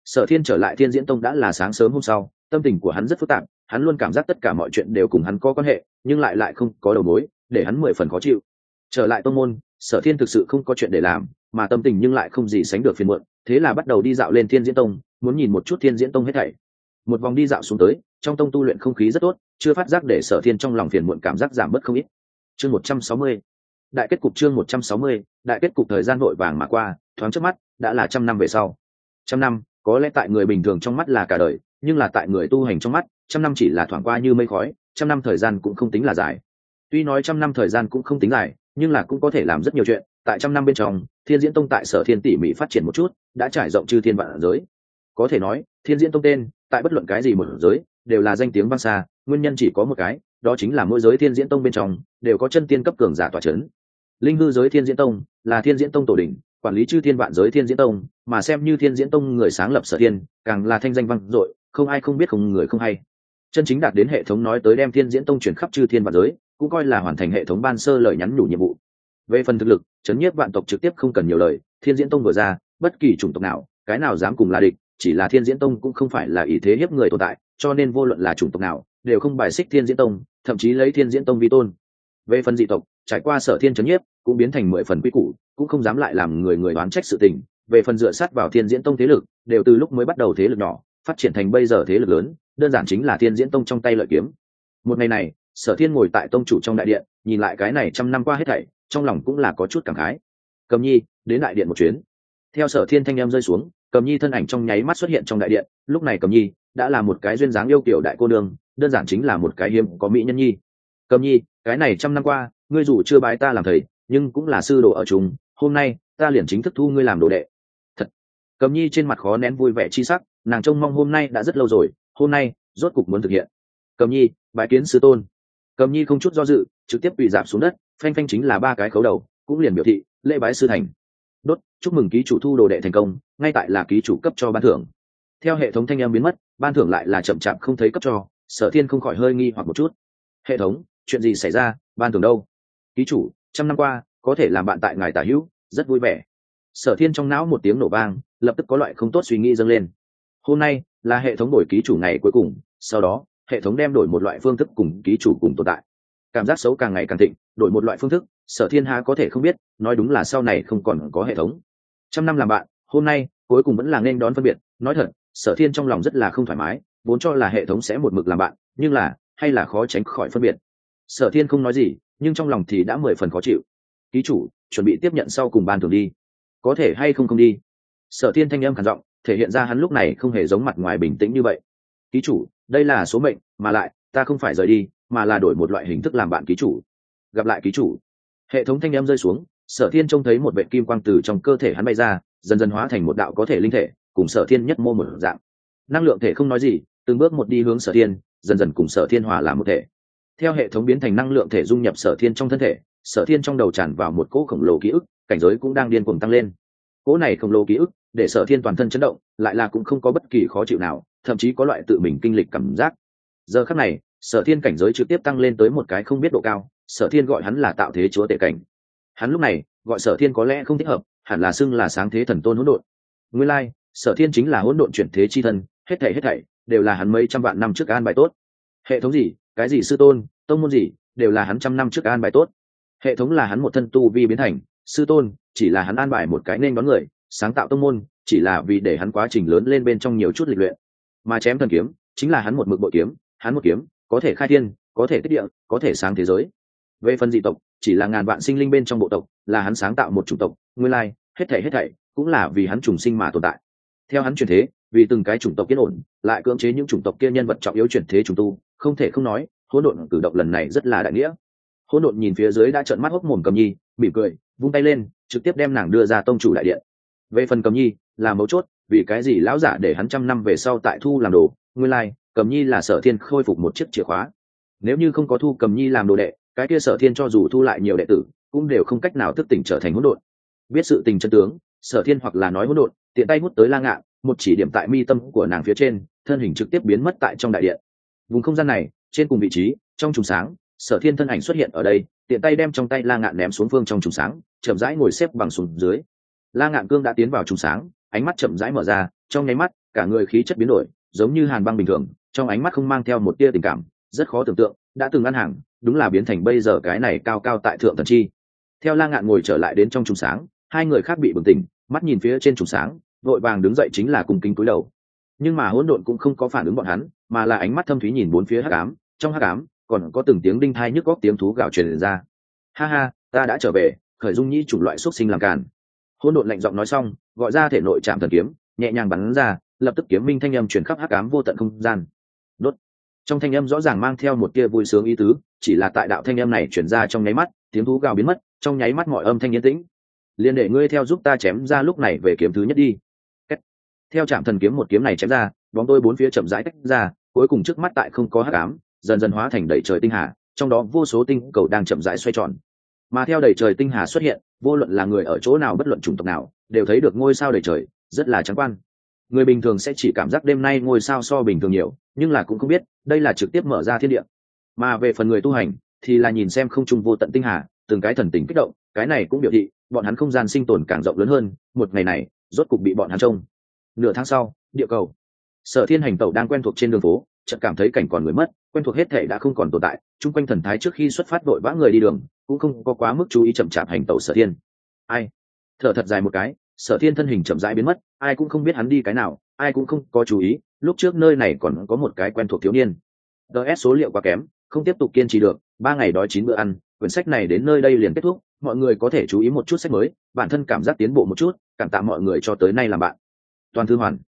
Sở thiên trở lại thiên diễn tông đã là sáng sớm hôm sau, tâm tình của hắn rất phức tạp, hắn luôn cảm giác tất cả mọi chuyện đều cùng hắn có quan hệ, nhưng lại lại không có đầu mối, để hắn mười phần khó chịu. Trở lại tông môn, sở thiên thực sự không có chuyện để làm, mà tâm tình nhưng lại không gì sánh được phiền muộn, thế là bắt đầu đi dạo lên thiên diễn tông, muốn nhìn một chút thiên diễn tông hết thảy. Một vòng đi dạo xuống tới, trong tông tu luyện không khí rất tốt, chưa phát giác để sở thiên trong lòng phiền muộn cảm giác giảm bớt không ít chương một trăm sáu mươi. Đại kết cục chương một trăm sáu mươi, đại kết cục thời gian vội vàng mà qua, thoáng trước mắt, đã là trăm năm về sau. Trăm năm, có lẽ tại người bình thường trong mắt là cả đời, nhưng là tại người tu hành trong mắt, trăm năm chỉ là thoảng qua như mây khói, trăm năm thời gian cũng không tính là dài. Tuy nói trăm năm thời gian cũng không tính dài, nhưng là cũng có thể làm rất nhiều chuyện, tại trăm năm bên trong, thiên diễn tông tại sở thiên tỉ mỉ phát triển một chút, đã trải rộng chư thiên vạn giới. Có thể nói, thiên diễn tông tên, tại bất luận cái gì một giới, đều là danh tiếng vang xa, nguyên nhân chỉ có một cái đó chính là mỗi giới thiên diễn tông bên trong, đều có chân tiên cấp cường giả tòa c h ấ n linh hư giới thiên diễn tông là thiên diễn tông tổ đình quản lý chư thiên vạn giới thiên diễn tông, mà xem như thiên diễn tông người sáng lập sở thiên, càng là thanh danh vang dội, không ai không biết không người không hay. Chân chính đạt đến hệ thống nói tới đem thiên diễn tông chuyển khắp chư thiên vạn giới, cũng coi là hoàn thành hệ thống ban sơ lời nhắn nhủ nhiệm vụ. Về phần thực lực, chấn nhiếp vạn tộc trực tiếp không cần nhiều lời, thiên diễn tông vừa ra, bất kỳ chủng tộc nào, cái nào dám cùng là địch, chỉ là thiên diễn tông cũng không phải là ý thế hiếp người tồn tại, cho nên vô luận là chủng tộc nào, đều không bài xích thiên diễn tông thậm chí lấy thiên diễn tông vi tôn. Về phần dị tộc, trải qua sở thiên trấn nhiếp, cũng biến thành mười phần quy củ, cũng không dám lại làm người người đoán trách sự tình. Về phần dựa sát vào thiên diễn tông thế lực, đều từ lúc mới bắt đầu thế lực nhỏ, phát triển thành bây giờ thế lực lớn, đơn giản chính là thiên diễn tông trong tay lợi kiếm. Một ngày này, sở thiên ngồi tại tông chủ trong đại điện, nhìn lại cái này trăm năm qua hết thảy, trong lòng cũng là có chút cảm khái. Cầm nhi, đến đại điện một chuyến. Theo sở thiên thanh em rơi xuống, cầm nhi thân ảnh trong nháy mắt xuất hiện trong đại điện. Lúc này cầm nhi, đã là một cái duyên dáng yêu kiểu đại cô nương đơn giản chính là một cái hiếm có mỹ nhân nhi. Cầm nhi, cái này trăm năm qua, ngươi dù chưa bái ta làm thầy, nhưng cũng là sư đồ ở chúng hôm nay, ta liền chính thức thu ngươi làm đồ đệ. Thật. Cầm nhi trên mặt khó nén vui vẻ chi sắc, nàng trông mong hôm nay đã rất lâu rồi, hôm nay, rốt cục muốn thực hiện. Cầm nhi, bái kiến sư tôn. Cầm nhi không chút do dự, trực tiếp bị giảm xuống đất, phanh phanh chính là ba cái khấu đầu, cũng liền biểu thị, lễ bái sư thành. Đốt, chúc mừng ký chủ thu đồ đệ thành công, ngay tại là ký chủ cấp cho ban thưởng. Theo hệ thống thanh em biến mất, ban thưởng lại là chậm chạp không thấy cấp cho sở thiên không khỏi hơi nghi hoặc một chút. Hệ thống, chuyện gì xảy ra? Ban thường đâu? Ký chủ, trăm năm qua, có thể làm bạn tại ngài tả hữu, rất vui vẻ. Sở thiên trong não một tiếng nổ vang, lập tức có loại không tốt suy nghĩ dâng lên. Hôm nay là hệ thống đổi ký chủ ngày cuối cùng, sau đó, hệ thống đem đổi một loại phương thức cùng ký chủ cùng tồn tại. Cảm giác xấu càng ngày càng thịnh, đổi một loại phương thức, sở thiên há có thể không biết, nói đúng là sau này không còn có hệ thống. Trăm năm làm bạn, hôm nay, cuối cùng vẫn là nên đón phân biệt. Nói thật, sở thiên trong lòng rất là không thoải mái vốn cho là hệ thống sẽ một mực làm bạn, nhưng là, hay là khó tránh khỏi phân biệt. Sở thiên không nói gì, nhưng trong lòng thì đã mười phần khó chịu. Ký chủ, chuẩn bị tiếp nhận sau cùng ban thường đi. Có thể hay không không đi? Sở thiên thanh âm khản giọng, thể hiện ra hắn lúc này không hề giống mặt ngoài bình tĩnh như vậy. Ký chủ, đây là số mệnh, mà lại, ta không phải rời đi, mà là đổi một loại hình thức làm bạn ký chủ. Gặp lại ký chủ. Hệ thống thanh âm rơi xuống, sở thiên trông thấy một vệ kim quang từ trong cơ thể hắn bay ra, dần dần hóa thành một đạo có thể linh thể, cùng sở thiên nhất mô một dạng. Năng lượng thể không nói gì từng bước một đi hướng sở thiên dần dần cùng sở thiên hòa làm một thể. Theo hệ thống biến thành năng lượng thể dung nhập sở thiên trong thân thể sở thiên trong đầu tràn vào một cỗ khổng lồ ký ức cảnh giới cũng đang điên cuồng tăng lên. Cỗ này khổng lồ ký ức để sở thiên toàn thân chấn động lại là cũng không có bất kỳ khó chịu nào thậm chí có loại tự mình kinh lịch cảm giác. Giờ khắc này sở thiên cảnh giới trực tiếp tăng lên tới một cái không biết độ cao sở thiên gọi hắn là tạo thế chúa tể cảnh. Hắn lúc này gọi sở thiên có lẽ không thích hợp hẳn là xưng là sáng thế thần tôn hỗn độn. Nguyên lai、like, sở thiên chính là hỗn độn chuyển thế chi thân hết thảy hết thảy đều là hắn mấy trăm vạn năm trước an bài tốt. Hệ thống gì? Cái gì sư tôn? Tông môn gì? Đều là hắn trăm năm trước an bài tốt. Hệ thống là hắn một thân tu vi biến thành, sư tôn chỉ là hắn an bài một cái nên đón người, sáng tạo tông môn chỉ là vì để hắn quá trình lớn lên bên trong nhiều chút lịch luyện. Mà chém thần kiếm chính là hắn một mực bội kiếm, hắn một kiếm có thể khai thiên, có thể tiết địa, có thể sáng thế giới. Về phần dị tộc, chỉ là ngàn vạn sinh linh bên trong bộ tộc, là hắn sáng tạo một chủng tộc, nguyên lai, hết thảy hết thảy cũng là vì hắn trùng sinh mà tồn tại. Theo hắn truyền thế vì từng cái chủng tộc yên ổn lại cưỡng chế những chủng tộc kia nhân vật trọng yếu chuyển thế trùng tu không thể không nói hỗn độn cử động lần này rất là đại nghĩa. Hỗn độn nhìn phía dưới đã trợn mắt hốc mồm cầm nhi mỉm cười vung tay lên trực tiếp đem nàng đưa ra tông chủ đại điện. Về phần cầm nhi là mấu chốt vì cái gì lão giả để hắn trăm năm về sau tại thu làm đồ nguyên lai、like, cầm nhi là sở thiên khôi phục một chiếc chìa khóa. Nếu như không có thu cầm nhi làm đồ đệ cái kia sở thiên cho dù thu lại nhiều đệ tử cũng đều không cách nào thức tỉnh trở thành hỗn độn. Biết sự tình chân tướng sở thiên hoặc là nói hỗn độn tiện tay hút tới la ngạn một chỉ điểm tại mi tâm của nàng phía trên, thân hình trực tiếp biến mất tại trong đại điện. Vùng không gian này, trên cùng vị trí, trong trùng sáng, sở thiên thân ảnh xuất hiện ở đây, tiện tay đem trong tay la ngạn ném xuống phương trong trùng sáng, chậm rãi ngồi xếp bằng xuống dưới. La ngạn cương đã tiến vào trùng sáng, ánh mắt chậm rãi mở ra, trong nháy mắt, cả người khí chất biến đổi, giống như hàn băng bình thường, trong ánh mắt không mang theo một tia tình cảm, rất khó tưởng tượng, đã từng ăn hàng, đúng là biến thành bây giờ cái này cao cao tại thượng thần chi. Theo la ngạn ngồi trở lại đến trong trùng sáng, hai người khác bị bừng tỉnh, mắt nhìn phía trên trùng sáng vội vàng đứng dậy chính là cùng kinh cúi đầu. Nhưng mà hỗn độn cũng không có phản ứng bọn hắn, mà là ánh mắt thâm thúy nhìn bốn phía hắc ám. Trong hắc ám, còn có từng tiếng đinh thai nhức góc tiếng thú gào truyền ra. Ha ha, ta đã trở về, khởi dung nhi chủng loại xuất sinh làm càn. Hỗn độn lạnh giọng nói xong, gọi ra thể nội chạm thần kiếm, nhẹ nhàng bắn ra, lập tức kiếm minh thanh âm truyền khắp hắc ám vô tận không gian. Đốt. Trong thanh âm rõ ràng mang theo một tia vui sướng ý tứ, chỉ là tại đạo thanh âm này chuyển ra trong nháy mắt, tiếng thú gào biến mất, trong nháy mắt mọi âm thanh yên tĩnh. Liền để ngươi theo giúp ta chém ra lúc này về kiếm thứ nhất đi theo trạm thần kiếm một kiếm này chém ra, bóng tôi bốn phía chậm rãi tách ra, cuối cùng trước mắt tại không có hắc ám, dần dần hóa thành đầy trời tinh hà, trong đó vô số tinh cầu đang chậm rãi xoay tròn. Mà theo đầy trời tinh hà xuất hiện, vô luận là người ở chỗ nào bất luận chủng tộc nào, đều thấy được ngôi sao đầy trời, rất là trắng quan. Người bình thường sẽ chỉ cảm giác đêm nay ngôi sao so bình thường nhiều, nhưng là cũng không biết, đây là trực tiếp mở ra thiên địa. Mà về phần người tu hành, thì là nhìn xem không trung vô tận tinh hà, từng cái thần tình kích động, cái này cũng biểu thị, bọn hắn không gian sinh tồn càng rộng lớn hơn, một ngày này, rốt cục bị bọn hắn trông nửa tháng sau, địa cầu. Sở thiên hành tẩu đang quen thuộc trên đường phố, chợt cảm thấy cảnh còn người mất, quen thuộc hết thể đã không còn tồn tại, chung quanh thần thái trước khi xuất phát đội vã người đi đường, cũng không có quá mức chú ý chậm chạp hành tẩu sở thiên. Ai? Thở thật dài một cái, sở thiên thân hình chậm rãi biến mất, ai cũng không biết hắn đi cái nào, ai cũng không có chú ý, lúc trước nơi này còn có một cái quen thuộc thiếu niên. Ts số liệu quá kém, không tiếp tục kiên trì được, ba ngày đói chín bữa ăn, quyển sách này đến nơi đây liền kết thúc, mọi người có thể chú ý một chút sách mới, bản thân cảm giác tiến bộ một chút, cảm tạ mọi người cho tới nay làm bạn toàn thư hoàn.